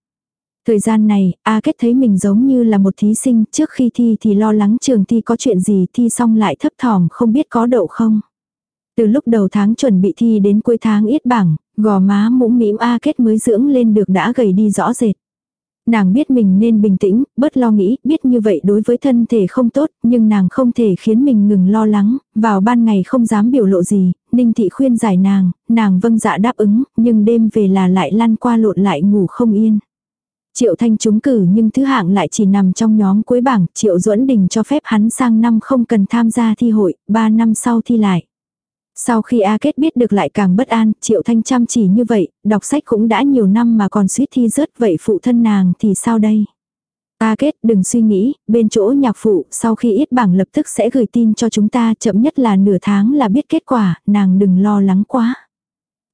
Speaker 1: Thời gian này, A Kết thấy mình giống như là một thí sinh, trước khi thi thì lo lắng trường thi có chuyện gì, thi xong lại thấp thỏm không biết có đậu không. Từ lúc đầu tháng chuẩn bị thi đến cuối tháng yết bảng, gò má mũm mĩm A Kết mới dưỡng lên được đã gầy đi rõ rệt. Nàng biết mình nên bình tĩnh, bớt lo nghĩ, biết như vậy đối với thân thể không tốt, nhưng nàng không thể khiến mình ngừng lo lắng, vào ban ngày không dám biểu lộ gì, Ninh Thị khuyên giải nàng, nàng vâng dạ đáp ứng, nhưng đêm về là lại lăn qua lộn lại ngủ không yên. Triệu Thanh trúng cử nhưng thứ hạng lại chỉ nằm trong nhóm cuối bảng, Triệu Duẫn Đình cho phép hắn sang năm không cần tham gia thi hội, 3 năm sau thi lại. Sau khi A Kết biết được lại càng bất an, Triệu Thanh chăm chỉ như vậy, đọc sách cũng đã nhiều năm mà còn suýt thi rớt vậy phụ thân nàng thì sao đây? A Kết đừng suy nghĩ, bên chỗ nhạc phụ sau khi ít bảng lập tức sẽ gửi tin cho chúng ta chậm nhất là nửa tháng là biết kết quả, nàng đừng lo lắng quá.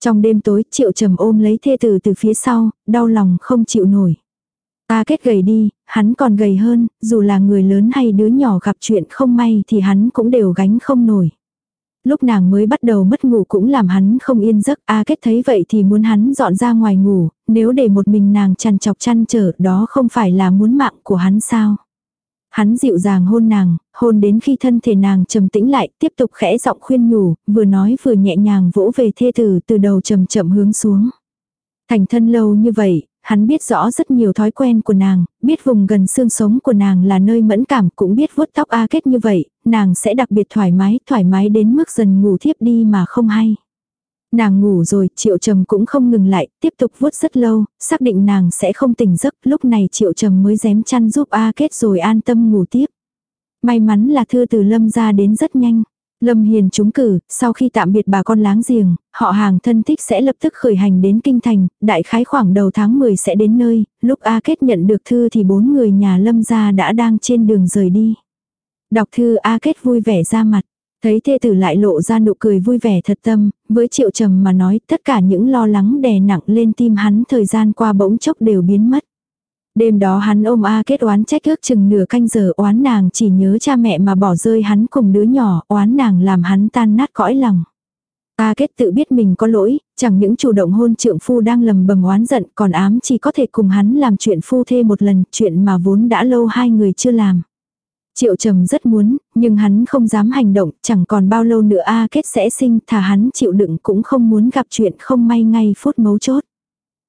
Speaker 1: Trong đêm tối Triệu Trầm ôm lấy thê tử từ phía sau, đau lòng không chịu nổi. A Kết gầy đi, hắn còn gầy hơn, dù là người lớn hay đứa nhỏ gặp chuyện không may thì hắn cũng đều gánh không nổi. Lúc nàng mới bắt đầu mất ngủ cũng làm hắn không yên giấc, A Kết thấy vậy thì muốn hắn dọn ra ngoài ngủ, nếu để một mình nàng chằn chọc chăn trở đó không phải là muốn mạng của hắn sao. Hắn dịu dàng hôn nàng, hôn đến khi thân thể nàng trầm tĩnh lại, tiếp tục khẽ giọng khuyên nhủ, vừa nói vừa nhẹ nhàng vỗ về thê tử từ đầu chậm chậm hướng xuống. Thành thân lâu như vậy, hắn biết rõ rất nhiều thói quen của nàng, biết vùng gần xương sống của nàng là nơi mẫn cảm, cũng biết vuốt tóc A kết như vậy, nàng sẽ đặc biệt thoải mái, thoải mái đến mức dần ngủ thiếp đi mà không hay. Nàng ngủ rồi, triệu trầm cũng không ngừng lại, tiếp tục vuốt rất lâu, xác định nàng sẽ không tỉnh giấc, lúc này triệu trầm mới dám chăn giúp A kết rồi an tâm ngủ tiếp. May mắn là thư từ lâm ra đến rất nhanh. Lâm Hiền trúng cử, sau khi tạm biệt bà con láng giềng, họ hàng thân thích sẽ lập tức khởi hành đến Kinh Thành, đại khái khoảng đầu tháng 10 sẽ đến nơi, lúc A Kết nhận được thư thì bốn người nhà Lâm gia đã đang trên đường rời đi. Đọc thư A Kết vui vẻ ra mặt, thấy thê tử lại lộ ra nụ cười vui vẻ thật tâm, với triệu trầm mà nói tất cả những lo lắng đè nặng lên tim hắn thời gian qua bỗng chốc đều biến mất. Đêm đó hắn ôm A kết oán trách ước chừng nửa canh giờ oán nàng chỉ nhớ cha mẹ mà bỏ rơi hắn cùng đứa nhỏ, oán nàng làm hắn tan nát cõi lòng. A kết tự biết mình có lỗi, chẳng những chủ động hôn trượng phu đang lầm bầm oán giận còn ám chỉ có thể cùng hắn làm chuyện phu thê một lần, chuyện mà vốn đã lâu hai người chưa làm. Triệu trầm rất muốn, nhưng hắn không dám hành động, chẳng còn bao lâu nữa A kết sẽ sinh, thà hắn chịu đựng cũng không muốn gặp chuyện không may ngay phút mấu chốt.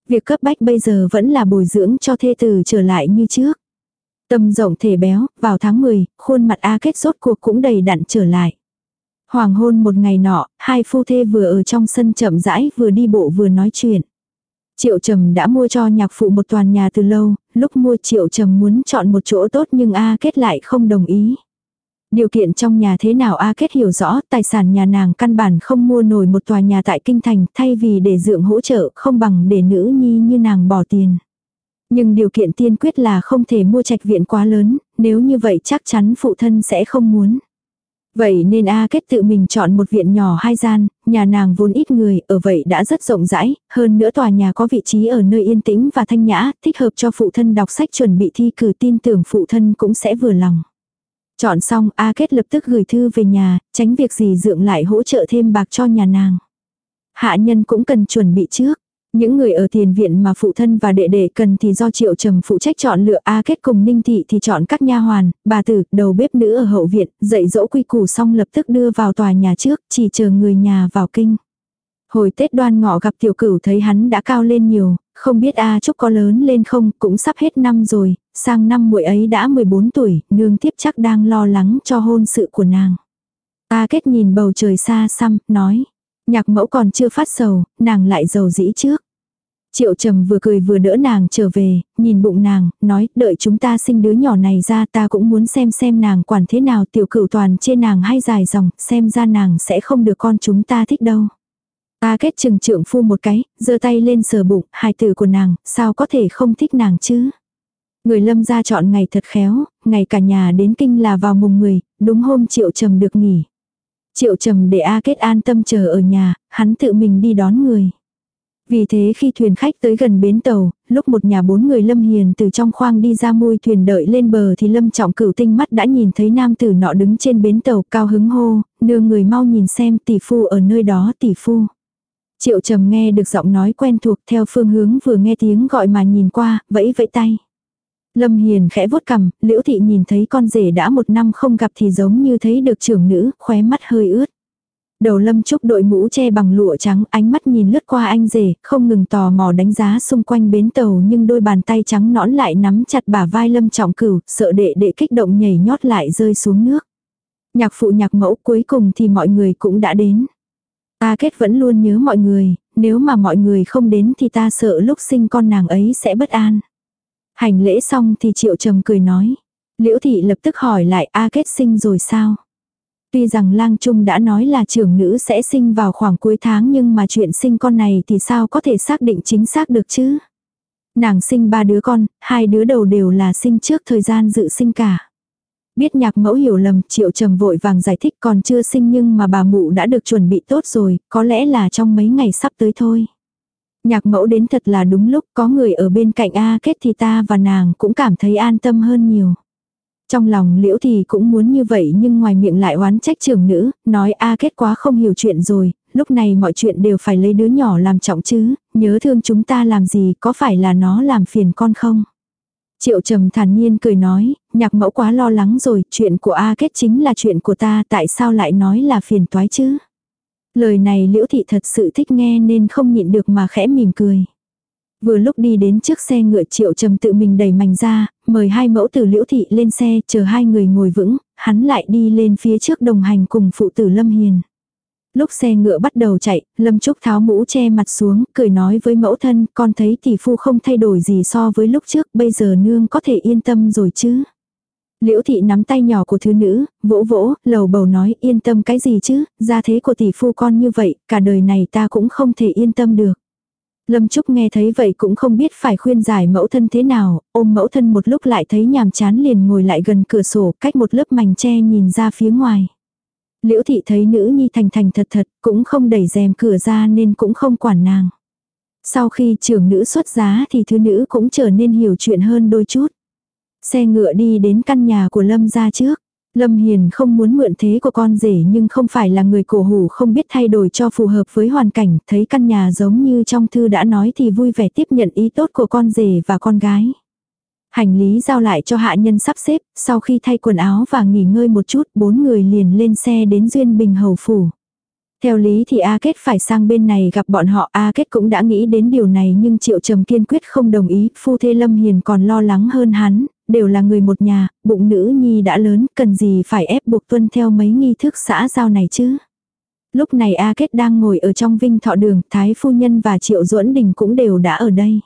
Speaker 1: Việc cấp bách bây giờ vẫn là bồi dưỡng cho thê tử trở lại như trước. Tâm rộng thể béo, vào tháng 10, khuôn mặt A kết rốt cuộc cũng đầy đặn trở lại. Hoàng hôn một ngày nọ, hai phu thê vừa ở trong sân chậm rãi vừa đi bộ vừa nói chuyện. Triệu Trầm đã mua cho nhạc phụ một toàn nhà từ lâu, lúc mua Triệu Trầm muốn chọn một chỗ tốt nhưng A kết lại không đồng ý. Điều kiện trong nhà thế nào A Kết hiểu rõ, tài sản nhà nàng căn bản không mua nổi một tòa nhà tại Kinh Thành, thay vì để dượng hỗ trợ, không bằng để nữ nhi như nàng bỏ tiền. Nhưng điều kiện tiên quyết là không thể mua trạch viện quá lớn, nếu như vậy chắc chắn phụ thân sẽ không muốn. Vậy nên A Kết tự mình chọn một viện nhỏ hai gian, nhà nàng vốn ít người, ở vậy đã rất rộng rãi, hơn nữa tòa nhà có vị trí ở nơi yên tĩnh và thanh nhã, thích hợp cho phụ thân đọc sách chuẩn bị thi cử tin tưởng phụ thân cũng sẽ vừa lòng. Chọn xong A Kết lập tức gửi thư về nhà, tránh việc gì dượng lại hỗ trợ thêm bạc cho nhà nàng. Hạ nhân cũng cần chuẩn bị trước. Những người ở tiền viện mà phụ thân và đệ đệ cần thì do triệu trầm phụ trách chọn lựa A Kết cùng Ninh Thị thì chọn các nha hoàn, bà tử, đầu bếp nữ ở hậu viện, dạy dỗ quy củ xong lập tức đưa vào tòa nhà trước, chỉ chờ người nhà vào kinh. Hồi Tết đoan ngọ gặp tiểu cửu thấy hắn đã cao lên nhiều, không biết A Trúc có lớn lên không, cũng sắp hết năm rồi, sang năm muội ấy đã 14 tuổi, nương tiếp chắc đang lo lắng cho hôn sự của nàng. A Kết nhìn bầu trời xa xăm, nói, nhạc mẫu còn chưa phát sầu, nàng lại giàu dĩ trước. Triệu trầm vừa cười vừa đỡ nàng trở về, nhìn bụng nàng, nói, đợi chúng ta sinh đứa nhỏ này ra ta cũng muốn xem xem nàng quản thế nào tiểu cửu toàn trên nàng hay dài dòng, xem ra nàng sẽ không được con chúng ta thích đâu. Ta kết chừng trượng phu một cái, giơ tay lên sờ bụng, hài tử của nàng, sao có thể không thích nàng chứ? Người lâm ra chọn ngày thật khéo, ngày cả nhà đến kinh là vào mùng 10, đúng hôm triệu trầm được nghỉ. Triệu trầm để A kết an tâm chờ ở nhà, hắn tự mình đi đón người. Vì thế khi thuyền khách tới gần bến tàu, lúc một nhà bốn người Lâm Hiền từ trong khoang đi ra mui thuyền đợi lên bờ thì Lâm Trọng cửu tinh mắt đã nhìn thấy nam tử nọ đứng trên bến tàu cao hứng hô, đưa người mau nhìn xem tỷ phu ở nơi đó tỷ phu. Triệu trầm nghe được giọng nói quen thuộc theo phương hướng vừa nghe tiếng gọi mà nhìn qua, vẫy vẫy tay. Lâm Hiền khẽ vuốt cằm, liễu thị nhìn thấy con rể đã một năm không gặp thì giống như thấy được trưởng nữ, khóe mắt hơi ướt. Đầu lâm trúc đội mũ che bằng lụa trắng, ánh mắt nhìn lướt qua anh rể, không ngừng tò mò đánh giá xung quanh bến tàu nhưng đôi bàn tay trắng nõn lại nắm chặt bả vai lâm trọng cửu, sợ đệ đệ kích động nhảy nhót lại rơi xuống nước. Nhạc phụ nhạc mẫu cuối cùng thì mọi người cũng đã đến. Ta kết vẫn luôn nhớ mọi người, nếu mà mọi người không đến thì ta sợ lúc sinh con nàng ấy sẽ bất an. Hành lễ xong thì triệu trầm cười nói. Liễu thị lập tức hỏi lại A kết sinh rồi sao? Tuy rằng lang trung đã nói là trưởng nữ sẽ sinh vào khoảng cuối tháng nhưng mà chuyện sinh con này thì sao có thể xác định chính xác được chứ? Nàng sinh ba đứa con, hai đứa đầu đều là sinh trước thời gian dự sinh cả. Biết nhạc mẫu hiểu lầm, triệu trầm vội vàng giải thích còn chưa sinh nhưng mà bà mụ đã được chuẩn bị tốt rồi, có lẽ là trong mấy ngày sắp tới thôi. Nhạc mẫu đến thật là đúng lúc có người ở bên cạnh A kết thì ta và nàng cũng cảm thấy an tâm hơn nhiều. Trong lòng liễu thì cũng muốn như vậy nhưng ngoài miệng lại oán trách trưởng nữ, nói A kết quá không hiểu chuyện rồi, lúc này mọi chuyện đều phải lấy đứa nhỏ làm trọng chứ, nhớ thương chúng ta làm gì có phải là nó làm phiền con không? Triệu trầm thản nhiên cười nói, nhạc mẫu quá lo lắng rồi, chuyện của A kết chính là chuyện của ta, tại sao lại nói là phiền toái chứ? Lời này liễu thị thật sự thích nghe nên không nhịn được mà khẽ mỉm cười. Vừa lúc đi đến trước xe ngựa triệu trầm tự mình đẩy mảnh ra, mời hai mẫu tử liễu thị lên xe chờ hai người ngồi vững, hắn lại đi lên phía trước đồng hành cùng phụ tử Lâm Hiền. Lúc xe ngựa bắt đầu chạy, Lâm Trúc tháo mũ che mặt xuống, cười nói với mẫu thân, con thấy tỷ phu không thay đổi gì so với lúc trước, bây giờ nương có thể yên tâm rồi chứ. Liễu thị nắm tay nhỏ của thứ nữ, vỗ vỗ, lầu bầu nói yên tâm cái gì chứ, gia thế của tỷ phu con như vậy, cả đời này ta cũng không thể yên tâm được. Lâm Trúc nghe thấy vậy cũng không biết phải khuyên giải mẫu thân thế nào, ôm mẫu thân một lúc lại thấy nhàm chán liền ngồi lại gần cửa sổ cách một lớp mảnh tre nhìn ra phía ngoài. Liễu thị thấy nữ nhi thành thành thật thật cũng không đẩy rèm cửa ra nên cũng không quản nàng. Sau khi trưởng nữ xuất giá thì thứ nữ cũng trở nên hiểu chuyện hơn đôi chút. Xe ngựa đi đến căn nhà của Lâm ra trước. Lâm Hiền không muốn mượn thế của con rể nhưng không phải là người cổ hủ không biết thay đổi cho phù hợp với hoàn cảnh, thấy căn nhà giống như trong thư đã nói thì vui vẻ tiếp nhận ý tốt của con rể và con gái. Hành lý giao lại cho hạ nhân sắp xếp, sau khi thay quần áo và nghỉ ngơi một chút, bốn người liền lên xe đến Duyên Bình Hầu Phủ. Theo lý thì A Kết phải sang bên này gặp bọn họ A Kết cũng đã nghĩ đến điều này nhưng Triệu Trầm kiên quyết không đồng ý, phu thê Lâm Hiền còn lo lắng hơn hắn, đều là người một nhà, bụng nữ nhi đã lớn, cần gì phải ép buộc tuân theo mấy nghi thức xã giao này chứ. Lúc này A Kết đang ngồi ở trong vinh thọ đường, Thái Phu Nhân và Triệu duẫn Đình cũng đều đã ở đây.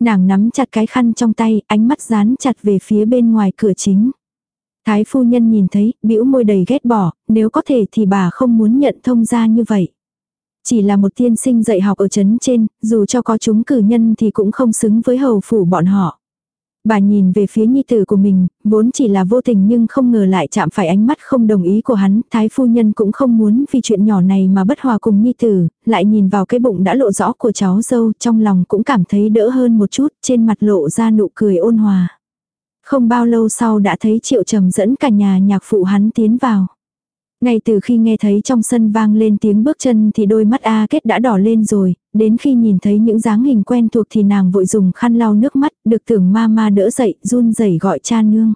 Speaker 1: Nàng nắm chặt cái khăn trong tay, ánh mắt dán chặt về phía bên ngoài cửa chính. Thái phu nhân nhìn thấy, bĩu môi đầy ghét bỏ, nếu có thể thì bà không muốn nhận thông gia như vậy. Chỉ là một tiên sinh dạy học ở trấn trên, dù cho có chúng cử nhân thì cũng không xứng với hầu phủ bọn họ. Bà nhìn về phía nhi tử của mình, vốn chỉ là vô tình nhưng không ngờ lại chạm phải ánh mắt không đồng ý của hắn, thái phu nhân cũng không muốn vì chuyện nhỏ này mà bất hòa cùng nhi tử, lại nhìn vào cái bụng đã lộ rõ của cháu dâu, trong lòng cũng cảm thấy đỡ hơn một chút, trên mặt lộ ra nụ cười ôn hòa. Không bao lâu sau đã thấy triệu trầm dẫn cả nhà nhạc phụ hắn tiến vào. Ngay từ khi nghe thấy trong sân vang lên tiếng bước chân thì đôi mắt A kết đã đỏ lên rồi, đến khi nhìn thấy những dáng hình quen thuộc thì nàng vội dùng khăn lau nước mắt, được tưởng ma ma đỡ dậy, run rẩy gọi cha nương.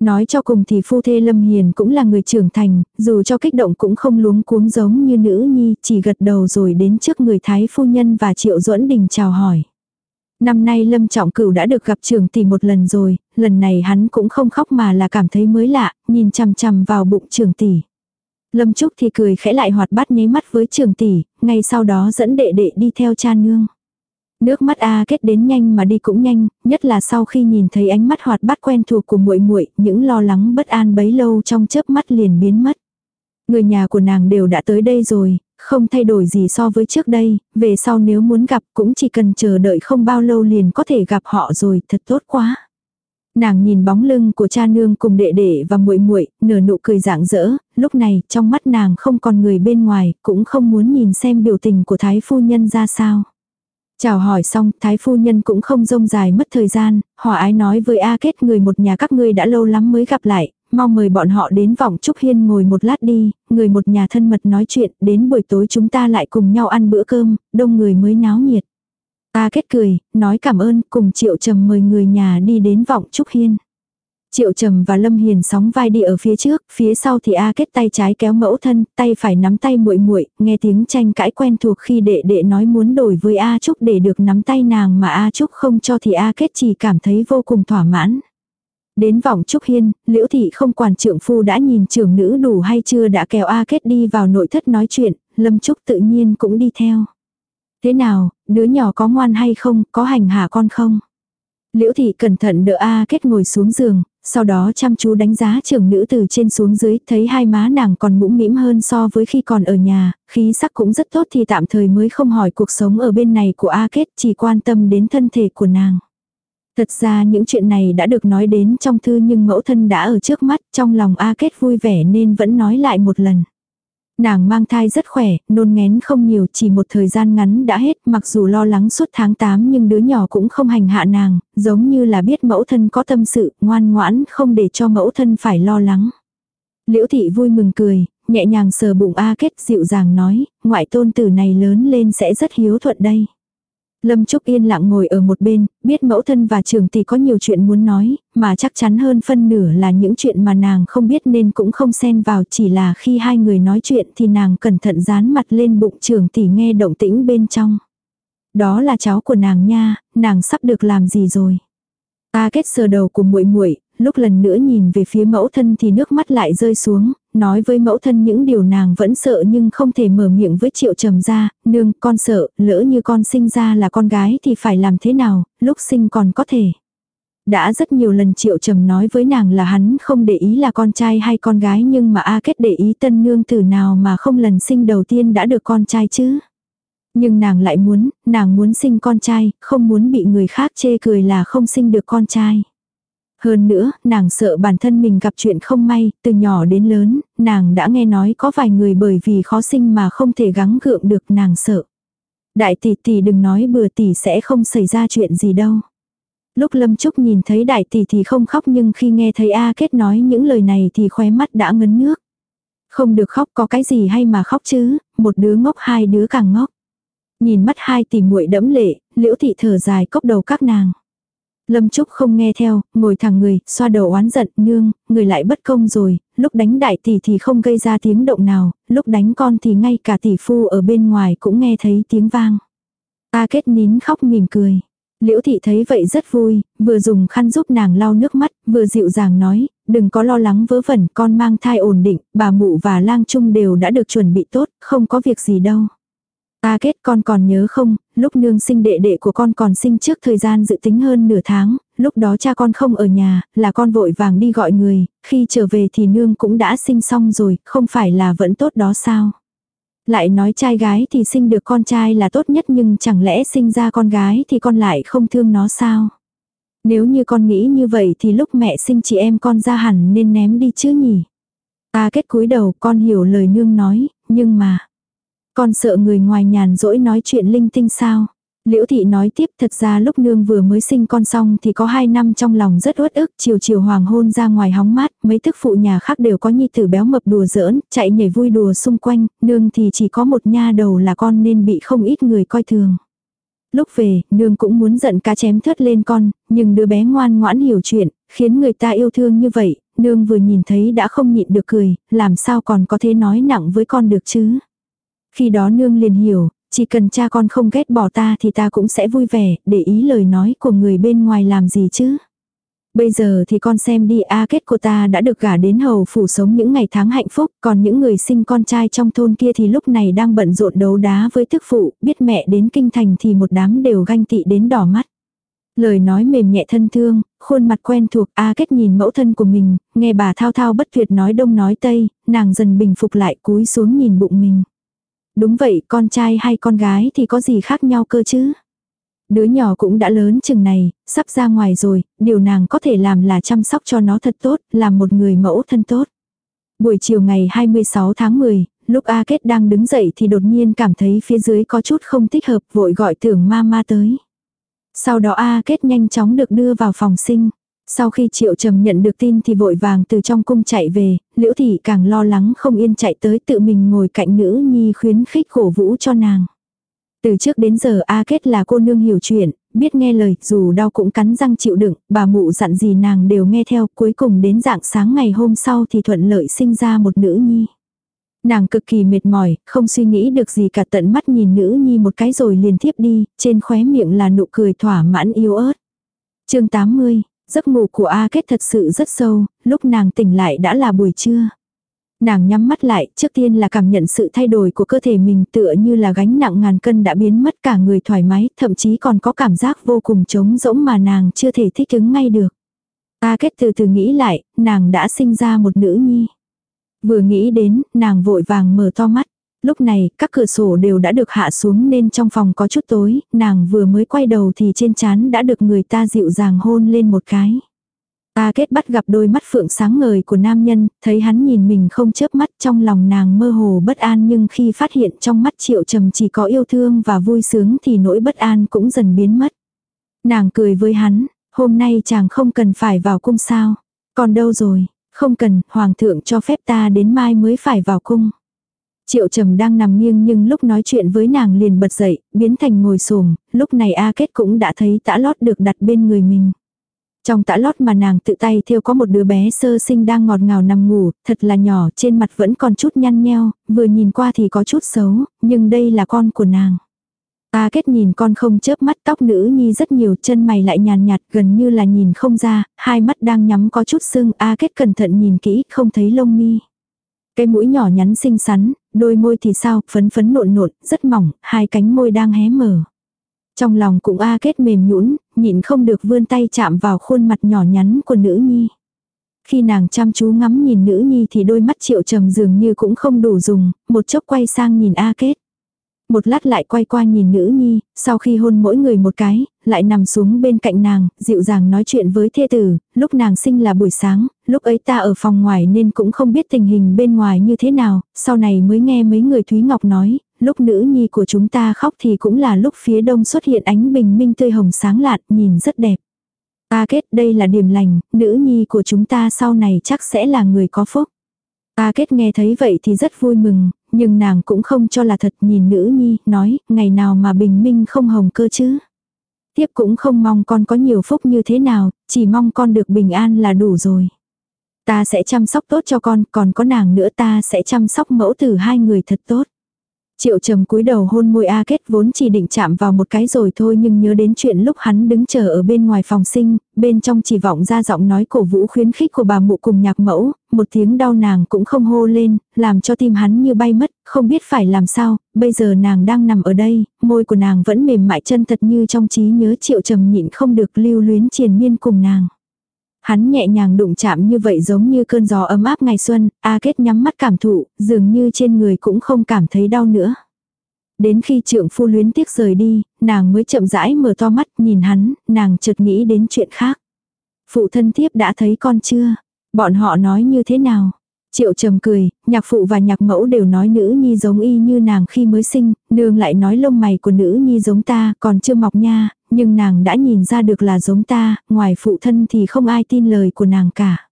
Speaker 1: Nói cho cùng thì phu thê Lâm Hiền cũng là người trưởng thành, dù cho kích động cũng không luống cuống giống như nữ nhi, chỉ gật đầu rồi đến trước người thái phu nhân và triệu duẫn đình chào hỏi. Năm nay Lâm Trọng Cửu đã được gặp trưởng tỷ một lần rồi, lần này hắn cũng không khóc mà là cảm thấy mới lạ, nhìn chằm chằm vào bụng trưởng tỷ. Lâm Trúc thì cười khẽ lại hoạt bát nháy mắt với trường tỷ, ngay sau đó dẫn đệ đệ đi theo cha nương. Nước mắt A kết đến nhanh mà đi cũng nhanh, nhất là sau khi nhìn thấy ánh mắt hoạt bát quen thuộc của muội muội, những lo lắng bất an bấy lâu trong chớp mắt liền biến mất. Người nhà của nàng đều đã tới đây rồi, không thay đổi gì so với trước đây, về sau nếu muốn gặp cũng chỉ cần chờ đợi không bao lâu liền có thể gặp họ rồi, thật tốt quá. Nàng nhìn bóng lưng của cha nương cùng đệ đệ và muội muội, nở nụ cười rạng rỡ, lúc này trong mắt nàng không còn người bên ngoài, cũng không muốn nhìn xem biểu tình của thái phu nhân ra sao. Chào hỏi xong, thái phu nhân cũng không rông dài mất thời gian, hòa ái nói với A Kết người một nhà các ngươi đã lâu lắm mới gặp lại, mong mời bọn họ đến vọng Trúc Hiên ngồi một lát đi, người một nhà thân mật nói chuyện, đến buổi tối chúng ta lại cùng nhau ăn bữa cơm, đông người mới náo nhiệt. A kết cười, nói cảm ơn, cùng Triệu Trầm mời người nhà đi đến vọng Trúc Hiên. Triệu Trầm và Lâm Hiền sóng vai đi ở phía trước, phía sau thì A Kết tay trái kéo mẫu thân, tay phải nắm tay muội muội, nghe tiếng tranh cãi quen thuộc khi đệ đệ nói muốn đổi với A Trúc để được nắm tay nàng mà A Trúc không cho thì A Kết chỉ cảm thấy vô cùng thỏa mãn. Đến vòng Trúc Hiên, Liễu Thị không quản trưởng phu đã nhìn trưởng nữ đủ hay chưa đã kéo A Kết đi vào nội thất nói chuyện, Lâm Trúc tự nhiên cũng đi theo. Thế nào, đứa nhỏ có ngoan hay không, có hành hạ con không? Liễu Thị cẩn thận đỡ A Kết ngồi xuống giường, sau đó chăm chú đánh giá trưởng nữ từ trên xuống dưới, thấy hai má nàng còn mũm mĩm hơn so với khi còn ở nhà, khí sắc cũng rất tốt thì tạm thời mới không hỏi cuộc sống ở bên này của A Kết, chỉ quan tâm đến thân thể của nàng. Thật ra những chuyện này đã được nói đến trong thư nhưng mẫu thân đã ở trước mắt, trong lòng A Kết vui vẻ nên vẫn nói lại một lần. Nàng mang thai rất khỏe, nôn ngén không nhiều, chỉ một thời gian ngắn đã hết, mặc dù lo lắng suốt tháng 8 nhưng đứa nhỏ cũng không hành hạ nàng, giống như là biết mẫu thân có tâm sự, ngoan ngoãn, không để cho mẫu thân phải lo lắng. Liễu thị vui mừng cười, nhẹ nhàng sờ bụng A kết dịu dàng nói, ngoại tôn tử này lớn lên sẽ rất hiếu thuận đây. Lâm Trúc yên lặng ngồi ở một bên, biết mẫu thân và trường tỷ có nhiều chuyện muốn nói, mà chắc chắn hơn phân nửa là những chuyện mà nàng không biết nên cũng không xen vào chỉ là khi hai người nói chuyện thì nàng cẩn thận dán mặt lên bụng trường tỷ nghe động tĩnh bên trong. Đó là cháu của nàng nha, nàng sắp được làm gì rồi. Ta kết sờ đầu của muội muội lúc lần nữa nhìn về phía mẫu thân thì nước mắt lại rơi xuống, nói với mẫu thân những điều nàng vẫn sợ nhưng không thể mở miệng với triệu trầm ra, nương con sợ, lỡ như con sinh ra là con gái thì phải làm thế nào, lúc sinh còn có thể. Đã rất nhiều lần triệu trầm nói với nàng là hắn không để ý là con trai hay con gái nhưng mà A Kết để ý tân nương từ nào mà không lần sinh đầu tiên đã được con trai chứ. Nhưng nàng lại muốn, nàng muốn sinh con trai, không muốn bị người khác chê cười là không sinh được con trai. Hơn nữa, nàng sợ bản thân mình gặp chuyện không may, từ nhỏ đến lớn, nàng đã nghe nói có vài người bởi vì khó sinh mà không thể gắng gượng được nàng sợ. Đại tỷ tỷ đừng nói bừa tỷ sẽ không xảy ra chuyện gì đâu. Lúc Lâm Trúc nhìn thấy đại tỷ thì không khóc nhưng khi nghe thấy A Kết nói những lời này thì khóe mắt đã ngấn nước. Không được khóc có cái gì hay mà khóc chứ, một đứa ngốc hai đứa càng ngốc. Nhìn mắt hai tỷ muội đẫm lệ, liễu thị thở dài cốc đầu các nàng. Lâm Trúc không nghe theo, ngồi thẳng người, xoa đầu oán giận, nương, người lại bất công rồi, lúc đánh đại tỷ thì không gây ra tiếng động nào, lúc đánh con thì ngay cả tỷ phu ở bên ngoài cũng nghe thấy tiếng vang. Ta kết nín khóc mỉm cười. Liễu thị thấy vậy rất vui, vừa dùng khăn giúp nàng lau nước mắt, vừa dịu dàng nói, đừng có lo lắng vớ vẩn, con mang thai ổn định, bà mụ và lang trung đều đã được chuẩn bị tốt, không có việc gì đâu. Ta kết con còn nhớ không, lúc nương sinh đệ đệ của con còn sinh trước thời gian dự tính hơn nửa tháng, lúc đó cha con không ở nhà, là con vội vàng đi gọi người, khi trở về thì nương cũng đã sinh xong rồi, không phải là vẫn tốt đó sao. Lại nói trai gái thì sinh được con trai là tốt nhất nhưng chẳng lẽ sinh ra con gái thì con lại không thương nó sao. Nếu như con nghĩ như vậy thì lúc mẹ sinh chị em con ra hẳn nên ném đi chứ nhỉ. Ta kết cúi đầu con hiểu lời nương nói, nhưng mà con sợ người ngoài nhàn rỗi nói chuyện linh tinh sao. Liễu thị nói tiếp thật ra lúc nương vừa mới sinh con xong thì có hai năm trong lòng rất uất ức, chiều chiều hoàng hôn ra ngoài hóng mát, mấy thức phụ nhà khác đều có nhi tử béo mập đùa giỡn, chạy nhảy vui đùa xung quanh, nương thì chỉ có một nha đầu là con nên bị không ít người coi thường. Lúc về, nương cũng muốn giận cá chém thớt lên con, nhưng đứa bé ngoan ngoãn hiểu chuyện, khiến người ta yêu thương như vậy, nương vừa nhìn thấy đã không nhịn được cười, làm sao còn có thể nói nặng với con được chứ. Khi đó nương liền hiểu, chỉ cần cha con không ghét bỏ ta thì ta cũng sẽ vui vẻ, để ý lời nói của người bên ngoài làm gì chứ. Bây giờ thì con xem đi a kết của ta đã được gả đến hầu phủ sống những ngày tháng hạnh phúc, còn những người sinh con trai trong thôn kia thì lúc này đang bận rộn đấu đá với thức phụ, biết mẹ đến kinh thành thì một đám đều ganh tị đến đỏ mắt. Lời nói mềm nhẹ thân thương, khuôn mặt quen thuộc A kết nhìn mẫu thân của mình, nghe bà thao thao bất tuyệt nói đông nói tây, nàng dần bình phục lại cúi xuống nhìn bụng mình. Đúng vậy, con trai hay con gái thì có gì khác nhau cơ chứ? Đứa nhỏ cũng đã lớn chừng này, sắp ra ngoài rồi, điều nàng có thể làm là chăm sóc cho nó thật tốt, làm một người mẫu thân tốt. Buổi chiều ngày 26 tháng 10, lúc A Kết đang đứng dậy thì đột nhiên cảm thấy phía dưới có chút không thích hợp vội gọi tưởng ma ma tới. Sau đó A Kết nhanh chóng được đưa vào phòng sinh. Sau khi Triệu Trầm nhận được tin thì vội vàng từ trong cung chạy về, Liễu Thị càng lo lắng không yên chạy tới tự mình ngồi cạnh nữ nhi khuyến khích cổ vũ cho nàng. Từ trước đến giờ A Kết là cô nương hiểu chuyện, biết nghe lời, dù đau cũng cắn răng chịu đựng, bà mụ dặn gì nàng đều nghe theo, cuối cùng đến dạng sáng ngày hôm sau thì thuận lợi sinh ra một nữ nhi. Nàng cực kỳ mệt mỏi, không suy nghĩ được gì cả tận mắt nhìn nữ nhi một cái rồi liền thiếp đi, trên khóe miệng là nụ cười thỏa mãn yếu ớt. chương 80, giấc ngủ của A Kết thật sự rất sâu, lúc nàng tỉnh lại đã là buổi trưa. Nàng nhắm mắt lại, trước tiên là cảm nhận sự thay đổi của cơ thể mình tựa như là gánh nặng ngàn cân đã biến mất cả người thoải mái, thậm chí còn có cảm giác vô cùng trống rỗng mà nàng chưa thể thích ứng ngay được. A kết từ từ nghĩ lại, nàng đã sinh ra một nữ nhi. Vừa nghĩ đến, nàng vội vàng mở to mắt. Lúc này, các cửa sổ đều đã được hạ xuống nên trong phòng có chút tối, nàng vừa mới quay đầu thì trên chán đã được người ta dịu dàng hôn lên một cái. Ta kết bắt gặp đôi mắt phượng sáng ngời của nam nhân, thấy hắn nhìn mình không chớp mắt trong lòng nàng mơ hồ bất an nhưng khi phát hiện trong mắt triệu trầm chỉ có yêu thương và vui sướng thì nỗi bất an cũng dần biến mất. Nàng cười với hắn, hôm nay chàng không cần phải vào cung sao. Còn đâu rồi, không cần, hoàng thượng cho phép ta đến mai mới phải vào cung. Triệu trầm đang nằm nghiêng nhưng lúc nói chuyện với nàng liền bật dậy, biến thành ngồi xổm lúc này A Kết cũng đã thấy tã lót được đặt bên người mình. Trong tã lót mà nàng tự tay theo có một đứa bé sơ sinh đang ngọt ngào nằm ngủ, thật là nhỏ, trên mặt vẫn còn chút nhăn nheo, vừa nhìn qua thì có chút xấu, nhưng đây là con của nàng. A kết nhìn con không chớp mắt tóc nữ nhi rất nhiều chân mày lại nhàn nhạt gần như là nhìn không ra, hai mắt đang nhắm có chút sưng A kết cẩn thận nhìn kỹ không thấy lông mi. Cái mũi nhỏ nhắn xinh xắn, đôi môi thì sao, phấn phấn nộn nộn, rất mỏng, hai cánh môi đang hé mở. Trong lòng cũng A kết mềm nhũn nhịn không được vươn tay chạm vào khuôn mặt nhỏ nhắn của nữ nhi. Khi nàng chăm chú ngắm nhìn nữ nhi thì đôi mắt triệu trầm dường như cũng không đủ dùng, một chốc quay sang nhìn A kết. Một lát lại quay qua nhìn nữ nhi, sau khi hôn mỗi người một cái, lại nằm xuống bên cạnh nàng, dịu dàng nói chuyện với thê tử, lúc nàng sinh là buổi sáng, lúc ấy ta ở phòng ngoài nên cũng không biết tình hình bên ngoài như thế nào, sau này mới nghe mấy người Thúy Ngọc nói, lúc nữ nhi của chúng ta khóc thì cũng là lúc phía đông xuất hiện ánh bình minh tươi hồng sáng lạn, nhìn rất đẹp. Ta kết đây là điểm lành, nữ nhi của chúng ta sau này chắc sẽ là người có phúc. Ta kết nghe thấy vậy thì rất vui mừng, nhưng nàng cũng không cho là thật nhìn nữ nhi, nói, ngày nào mà bình minh không hồng cơ chứ. Tiếp cũng không mong con có nhiều phúc như thế nào, chỉ mong con được bình an là đủ rồi. Ta sẽ chăm sóc tốt cho con, còn có nàng nữa ta sẽ chăm sóc mẫu tử hai người thật tốt. Triệu trầm cúi đầu hôn môi A Kết vốn chỉ định chạm vào một cái rồi thôi nhưng nhớ đến chuyện lúc hắn đứng chờ ở bên ngoài phòng sinh, bên trong chỉ vọng ra giọng nói cổ vũ khuyến khích của bà mụ cùng nhạc mẫu, một tiếng đau nàng cũng không hô lên, làm cho tim hắn như bay mất, không biết phải làm sao, bây giờ nàng đang nằm ở đây, môi của nàng vẫn mềm mại chân thật như trong trí nhớ triệu trầm nhịn không được lưu luyến triền miên cùng nàng. Hắn nhẹ nhàng đụng chạm như vậy giống như cơn gió ấm áp ngày xuân, A Kết nhắm mắt cảm thụ, dường như trên người cũng không cảm thấy đau nữa. Đến khi trượng phu luyến tiếc rời đi, nàng mới chậm rãi mở to mắt nhìn hắn, nàng chợt nghĩ đến chuyện khác. Phụ thân thiếp đã thấy con chưa? Bọn họ nói như thế nào? Triệu trầm cười, nhạc phụ và nhạc mẫu đều nói nữ nhi giống y như nàng khi mới sinh, nương lại nói lông mày của nữ nhi giống ta, còn chưa mọc nha, nhưng nàng đã nhìn ra được là giống ta, ngoài phụ thân thì không ai tin lời của nàng cả.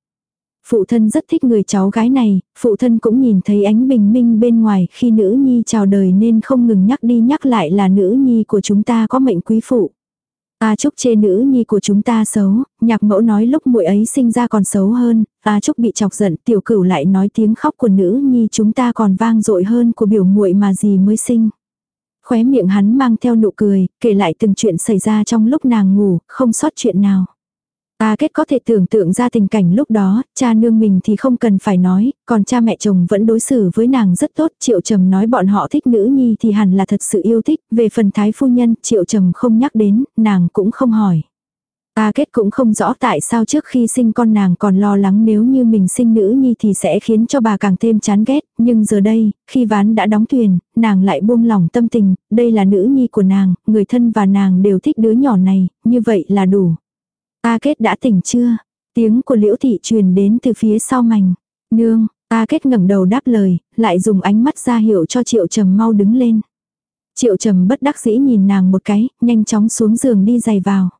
Speaker 1: Phụ thân rất thích người cháu gái này, phụ thân cũng nhìn thấy ánh bình minh bên ngoài khi nữ nhi chào đời nên không ngừng nhắc đi nhắc lại là nữ nhi của chúng ta có mệnh quý phụ. A Trúc chê nữ nhi của chúng ta xấu, nhạc mẫu nói lúc muội ấy sinh ra còn xấu hơn, A Trúc bị chọc giận, tiểu cửu lại nói tiếng khóc của nữ nhi chúng ta còn vang dội hơn của biểu muội mà gì mới sinh. Khóe miệng hắn mang theo nụ cười, kể lại từng chuyện xảy ra trong lúc nàng ngủ, không sót chuyện nào. Ta kết có thể tưởng tượng ra tình cảnh lúc đó, cha nương mình thì không cần phải nói, còn cha mẹ chồng vẫn đối xử với nàng rất tốt. Triệu trầm nói bọn họ thích nữ nhi thì hẳn là thật sự yêu thích, về phần thái phu nhân, triệu trầm không nhắc đến, nàng cũng không hỏi. Ta kết cũng không rõ tại sao trước khi sinh con nàng còn lo lắng nếu như mình sinh nữ nhi thì sẽ khiến cho bà càng thêm chán ghét, nhưng giờ đây, khi ván đã đóng thuyền, nàng lại buông lỏng tâm tình, đây là nữ nhi của nàng, người thân và nàng đều thích đứa nhỏ này, như vậy là đủ. Ta kết đã tỉnh chưa? Tiếng của liễu thị truyền đến từ phía sau mảnh. Nương, ta kết ngẩng đầu đáp lời, lại dùng ánh mắt ra hiệu cho triệu trầm mau đứng lên. Triệu trầm bất đắc dĩ nhìn nàng một cái, nhanh chóng xuống giường đi giày vào.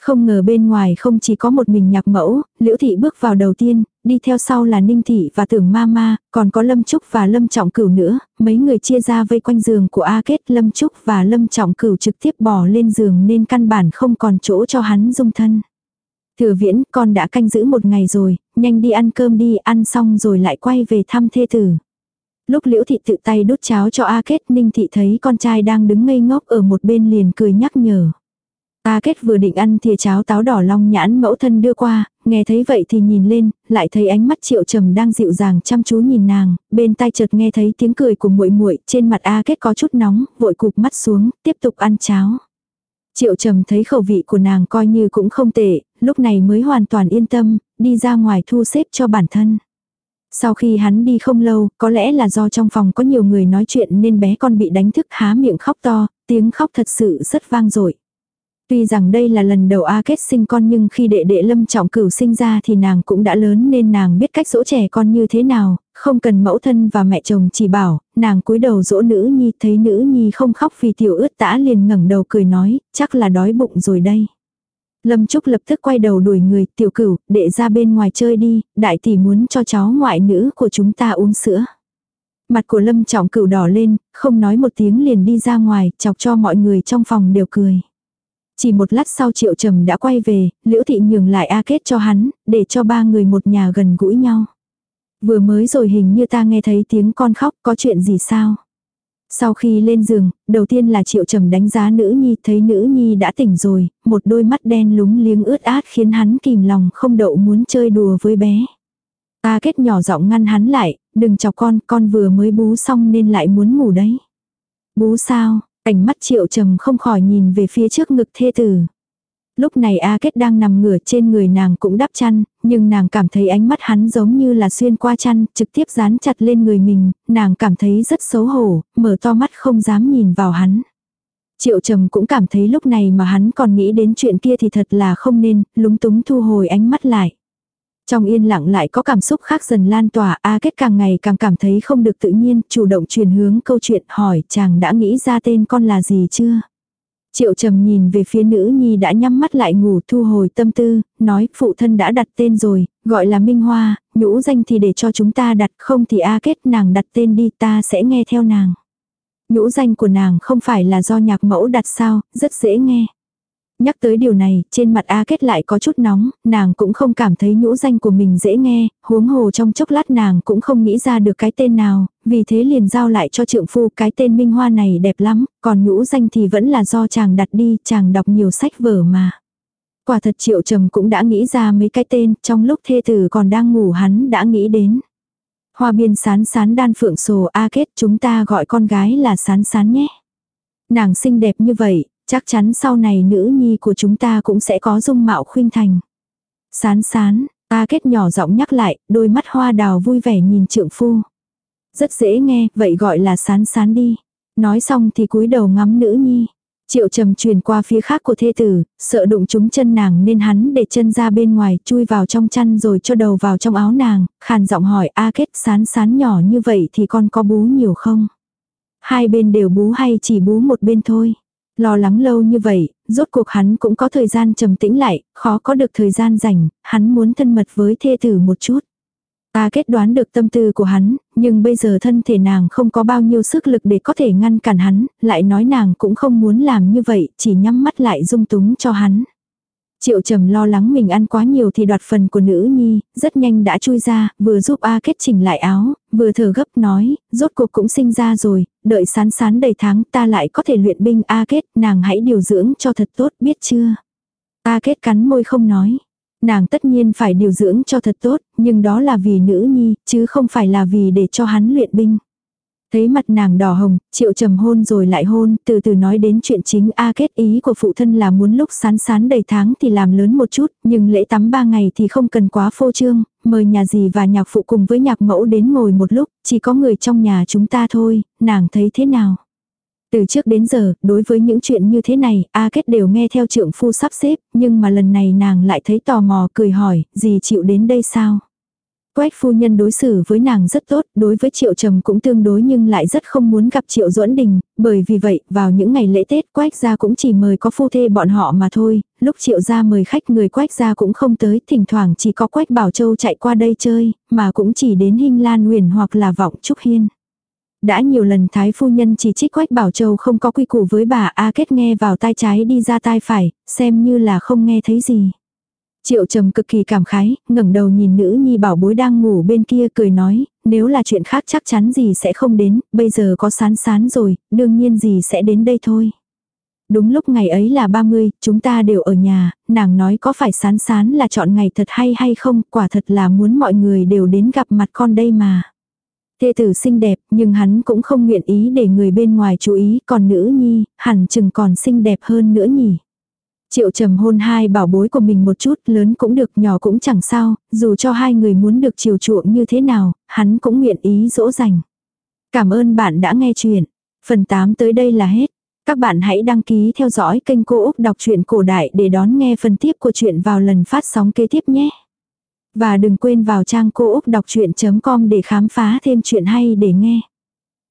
Speaker 1: Không ngờ bên ngoài không chỉ có một mình nhạc mẫu, liễu thị bước vào đầu tiên, đi theo sau là ninh thị và tưởng ma ma, còn có lâm trúc và lâm trọng cửu nữa, mấy người chia ra vây quanh giường của A Kết lâm trúc và lâm trọng cửu trực tiếp bỏ lên giường nên căn bản không còn chỗ cho hắn dung thân. Thừa viễn, con đã canh giữ một ngày rồi, nhanh đi ăn cơm đi, ăn xong rồi lại quay về thăm thê tử. Lúc liễu thị tự tay đút cháo cho A Kết, Ninh thị thấy con trai đang đứng ngây ngốc ở một bên liền cười nhắc nhở. A Kết vừa định ăn thìa cháo táo đỏ long nhãn mẫu thân đưa qua, nghe thấy vậy thì nhìn lên, lại thấy ánh mắt Triệu Trầm đang dịu dàng chăm chú nhìn nàng, bên tai chợt nghe thấy tiếng cười của muội muội, trên mặt A Kết có chút nóng, vội cụp mắt xuống, tiếp tục ăn cháo. Triệu Trầm thấy khẩu vị của nàng coi như cũng không tệ, lúc này mới hoàn toàn yên tâm, đi ra ngoài thu xếp cho bản thân. Sau khi hắn đi không lâu, có lẽ là do trong phòng có nhiều người nói chuyện nên bé con bị đánh thức há miệng khóc to, tiếng khóc thật sự rất vang dội. Tuy rằng đây là lần đầu A Kết sinh con nhưng khi đệ đệ lâm trọng cửu sinh ra thì nàng cũng đã lớn nên nàng biết cách dỗ trẻ con như thế nào, không cần mẫu thân và mẹ chồng chỉ bảo, nàng cúi đầu dỗ nữ nhi thấy nữ nhi không khóc vì tiểu ướt tã liền ngẩng đầu cười nói, chắc là đói bụng rồi đây. Lâm Trúc lập tức quay đầu đuổi người, tiểu cửu, đệ ra bên ngoài chơi đi, đại tỷ muốn cho cháu ngoại nữ của chúng ta uống sữa. Mặt của Lâm trọng cửu đỏ lên, không nói một tiếng liền đi ra ngoài, chọc cho mọi người trong phòng đều cười. Chỉ một lát sau triệu trầm đã quay về, liễu thị nhường lại A kết cho hắn, để cho ba người một nhà gần gũi nhau. Vừa mới rồi hình như ta nghe thấy tiếng con khóc, có chuyện gì sao? Sau khi lên giường, đầu tiên là triệu trầm đánh giá nữ nhi, thấy nữ nhi đã tỉnh rồi, một đôi mắt đen lúng liếng ướt át khiến hắn kìm lòng không đậu muốn chơi đùa với bé. Ta kết nhỏ giọng ngăn hắn lại, đừng chọc con, con vừa mới bú xong nên lại muốn ngủ đấy. Bú sao, Cảnh mắt triệu trầm không khỏi nhìn về phía trước ngực thê tử. Lúc này A Kết đang nằm ngửa trên người nàng cũng đắp chăn, nhưng nàng cảm thấy ánh mắt hắn giống như là xuyên qua chăn, trực tiếp dán chặt lên người mình, nàng cảm thấy rất xấu hổ, mở to mắt không dám nhìn vào hắn. Triệu trầm cũng cảm thấy lúc này mà hắn còn nghĩ đến chuyện kia thì thật là không nên, lúng túng thu hồi ánh mắt lại. Trong yên lặng lại có cảm xúc khác dần lan tỏa, A Kết càng ngày càng cảm thấy không được tự nhiên, chủ động truyền hướng câu chuyện hỏi chàng đã nghĩ ra tên con là gì chưa? Triệu trầm nhìn về phía nữ nhi đã nhắm mắt lại ngủ thu hồi tâm tư, nói phụ thân đã đặt tên rồi, gọi là Minh Hoa, nhũ danh thì để cho chúng ta đặt không thì A Kết nàng đặt tên đi ta sẽ nghe theo nàng. Nhũ danh của nàng không phải là do nhạc mẫu đặt sao, rất dễ nghe. Nhắc tới điều này, trên mặt A Kết lại có chút nóng, nàng cũng không cảm thấy nhũ danh của mình dễ nghe, huống hồ trong chốc lát nàng cũng không nghĩ ra được cái tên nào, vì thế liền giao lại cho trượng phu cái tên Minh Hoa này đẹp lắm, còn nhũ danh thì vẫn là do chàng đặt đi, chàng đọc nhiều sách vở mà. Quả thật triệu trầm cũng đã nghĩ ra mấy cái tên, trong lúc thê tử còn đang ngủ hắn đã nghĩ đến. Hoa biên sán sán đan phượng sồ A Kết chúng ta gọi con gái là sán sán nhé. Nàng xinh đẹp như vậy, Chắc chắn sau này nữ nhi của chúng ta cũng sẽ có dung mạo khuynh thành. Sán sán, ta kết nhỏ giọng nhắc lại, đôi mắt hoa đào vui vẻ nhìn trượng phu. Rất dễ nghe, vậy gọi là sán sán đi. Nói xong thì cúi đầu ngắm nữ nhi. Triệu trầm truyền qua phía khác của thê tử, sợ đụng trúng chân nàng nên hắn để chân ra bên ngoài chui vào trong chăn rồi cho đầu vào trong áo nàng, khàn giọng hỏi A kết sán sán nhỏ như vậy thì con có bú nhiều không? Hai bên đều bú hay chỉ bú một bên thôi? Lo lắng lâu như vậy, rốt cuộc hắn cũng có thời gian trầm tĩnh lại, khó có được thời gian rảnh, hắn muốn thân mật với thê tử một chút. Ta kết đoán được tâm tư của hắn, nhưng bây giờ thân thể nàng không có bao nhiêu sức lực để có thể ngăn cản hắn, lại nói nàng cũng không muốn làm như vậy, chỉ nhắm mắt lại dung túng cho hắn. Triệu trầm lo lắng mình ăn quá nhiều thì đoạt phần của nữ nhi, rất nhanh đã chui ra, vừa giúp A kết chỉnh lại áo, vừa thở gấp nói, rốt cuộc cũng sinh ra rồi, đợi sán sán đầy tháng ta lại có thể luyện binh A kết, nàng hãy điều dưỡng cho thật tốt biết chưa. A kết cắn môi không nói. Nàng tất nhiên phải điều dưỡng cho thật tốt, nhưng đó là vì nữ nhi, chứ không phải là vì để cho hắn luyện binh. Thấy mặt nàng đỏ hồng, triệu trầm hôn rồi lại hôn, từ từ nói đến chuyện chính A kết ý của phụ thân là muốn lúc sán sán đầy tháng thì làm lớn một chút, nhưng lễ tắm ba ngày thì không cần quá phô trương, mời nhà dì và nhạc phụ cùng với nhạc mẫu đến ngồi một lúc, chỉ có người trong nhà chúng ta thôi, nàng thấy thế nào. Từ trước đến giờ, đối với những chuyện như thế này, A Kết đều nghe theo trượng phu sắp xếp, nhưng mà lần này nàng lại thấy tò mò cười hỏi, gì chịu đến đây sao? Quách phu nhân đối xử với nàng rất tốt, đối với Triệu Trầm cũng tương đối nhưng lại rất không muốn gặp Triệu Duẫn Đình, bởi vì vậy, vào những ngày lễ Tết Quách gia cũng chỉ mời có phu thê bọn họ mà thôi, lúc Triệu gia mời khách người Quách gia cũng không tới, thỉnh thoảng chỉ có Quách Bảo Châu chạy qua đây chơi, mà cũng chỉ đến Hinh Lan Huyền hoặc là Vọng Trúc Hiên. Đã nhiều lần Thái phu nhân chỉ trích Quách Bảo Châu không có quy củ với bà A Kết nghe vào tai trái đi ra tai phải, xem như là không nghe thấy gì. Triệu trầm cực kỳ cảm khái, ngẩng đầu nhìn nữ nhi bảo bối đang ngủ bên kia cười nói, nếu là chuyện khác chắc chắn gì sẽ không đến, bây giờ có sán sán rồi, đương nhiên gì sẽ đến đây thôi. Đúng lúc ngày ấy là 30, chúng ta đều ở nhà, nàng nói có phải sán sán là chọn ngày thật hay hay không, quả thật là muốn mọi người đều đến gặp mặt con đây mà. Thê tử xinh đẹp, nhưng hắn cũng không nguyện ý để người bên ngoài chú ý, còn nữ nhi, hẳn chừng còn xinh đẹp hơn nữa nhỉ. Triệu trầm hôn hai bảo bối của mình một chút, lớn cũng được, nhỏ cũng chẳng sao, dù cho hai người muốn được chiều chuộng như thế nào, hắn cũng nguyện ý dỗ dành. Cảm ơn bạn đã nghe chuyện. Phần 8 tới đây là hết. Các bạn hãy đăng ký theo dõi kênh Cô Úc Đọc truyện Cổ Đại để đón nghe phần tiếp của chuyện vào lần phát sóng kế tiếp nhé. Và đừng quên vào trang cô úc đọc chuyện.com để khám phá thêm chuyện hay để nghe.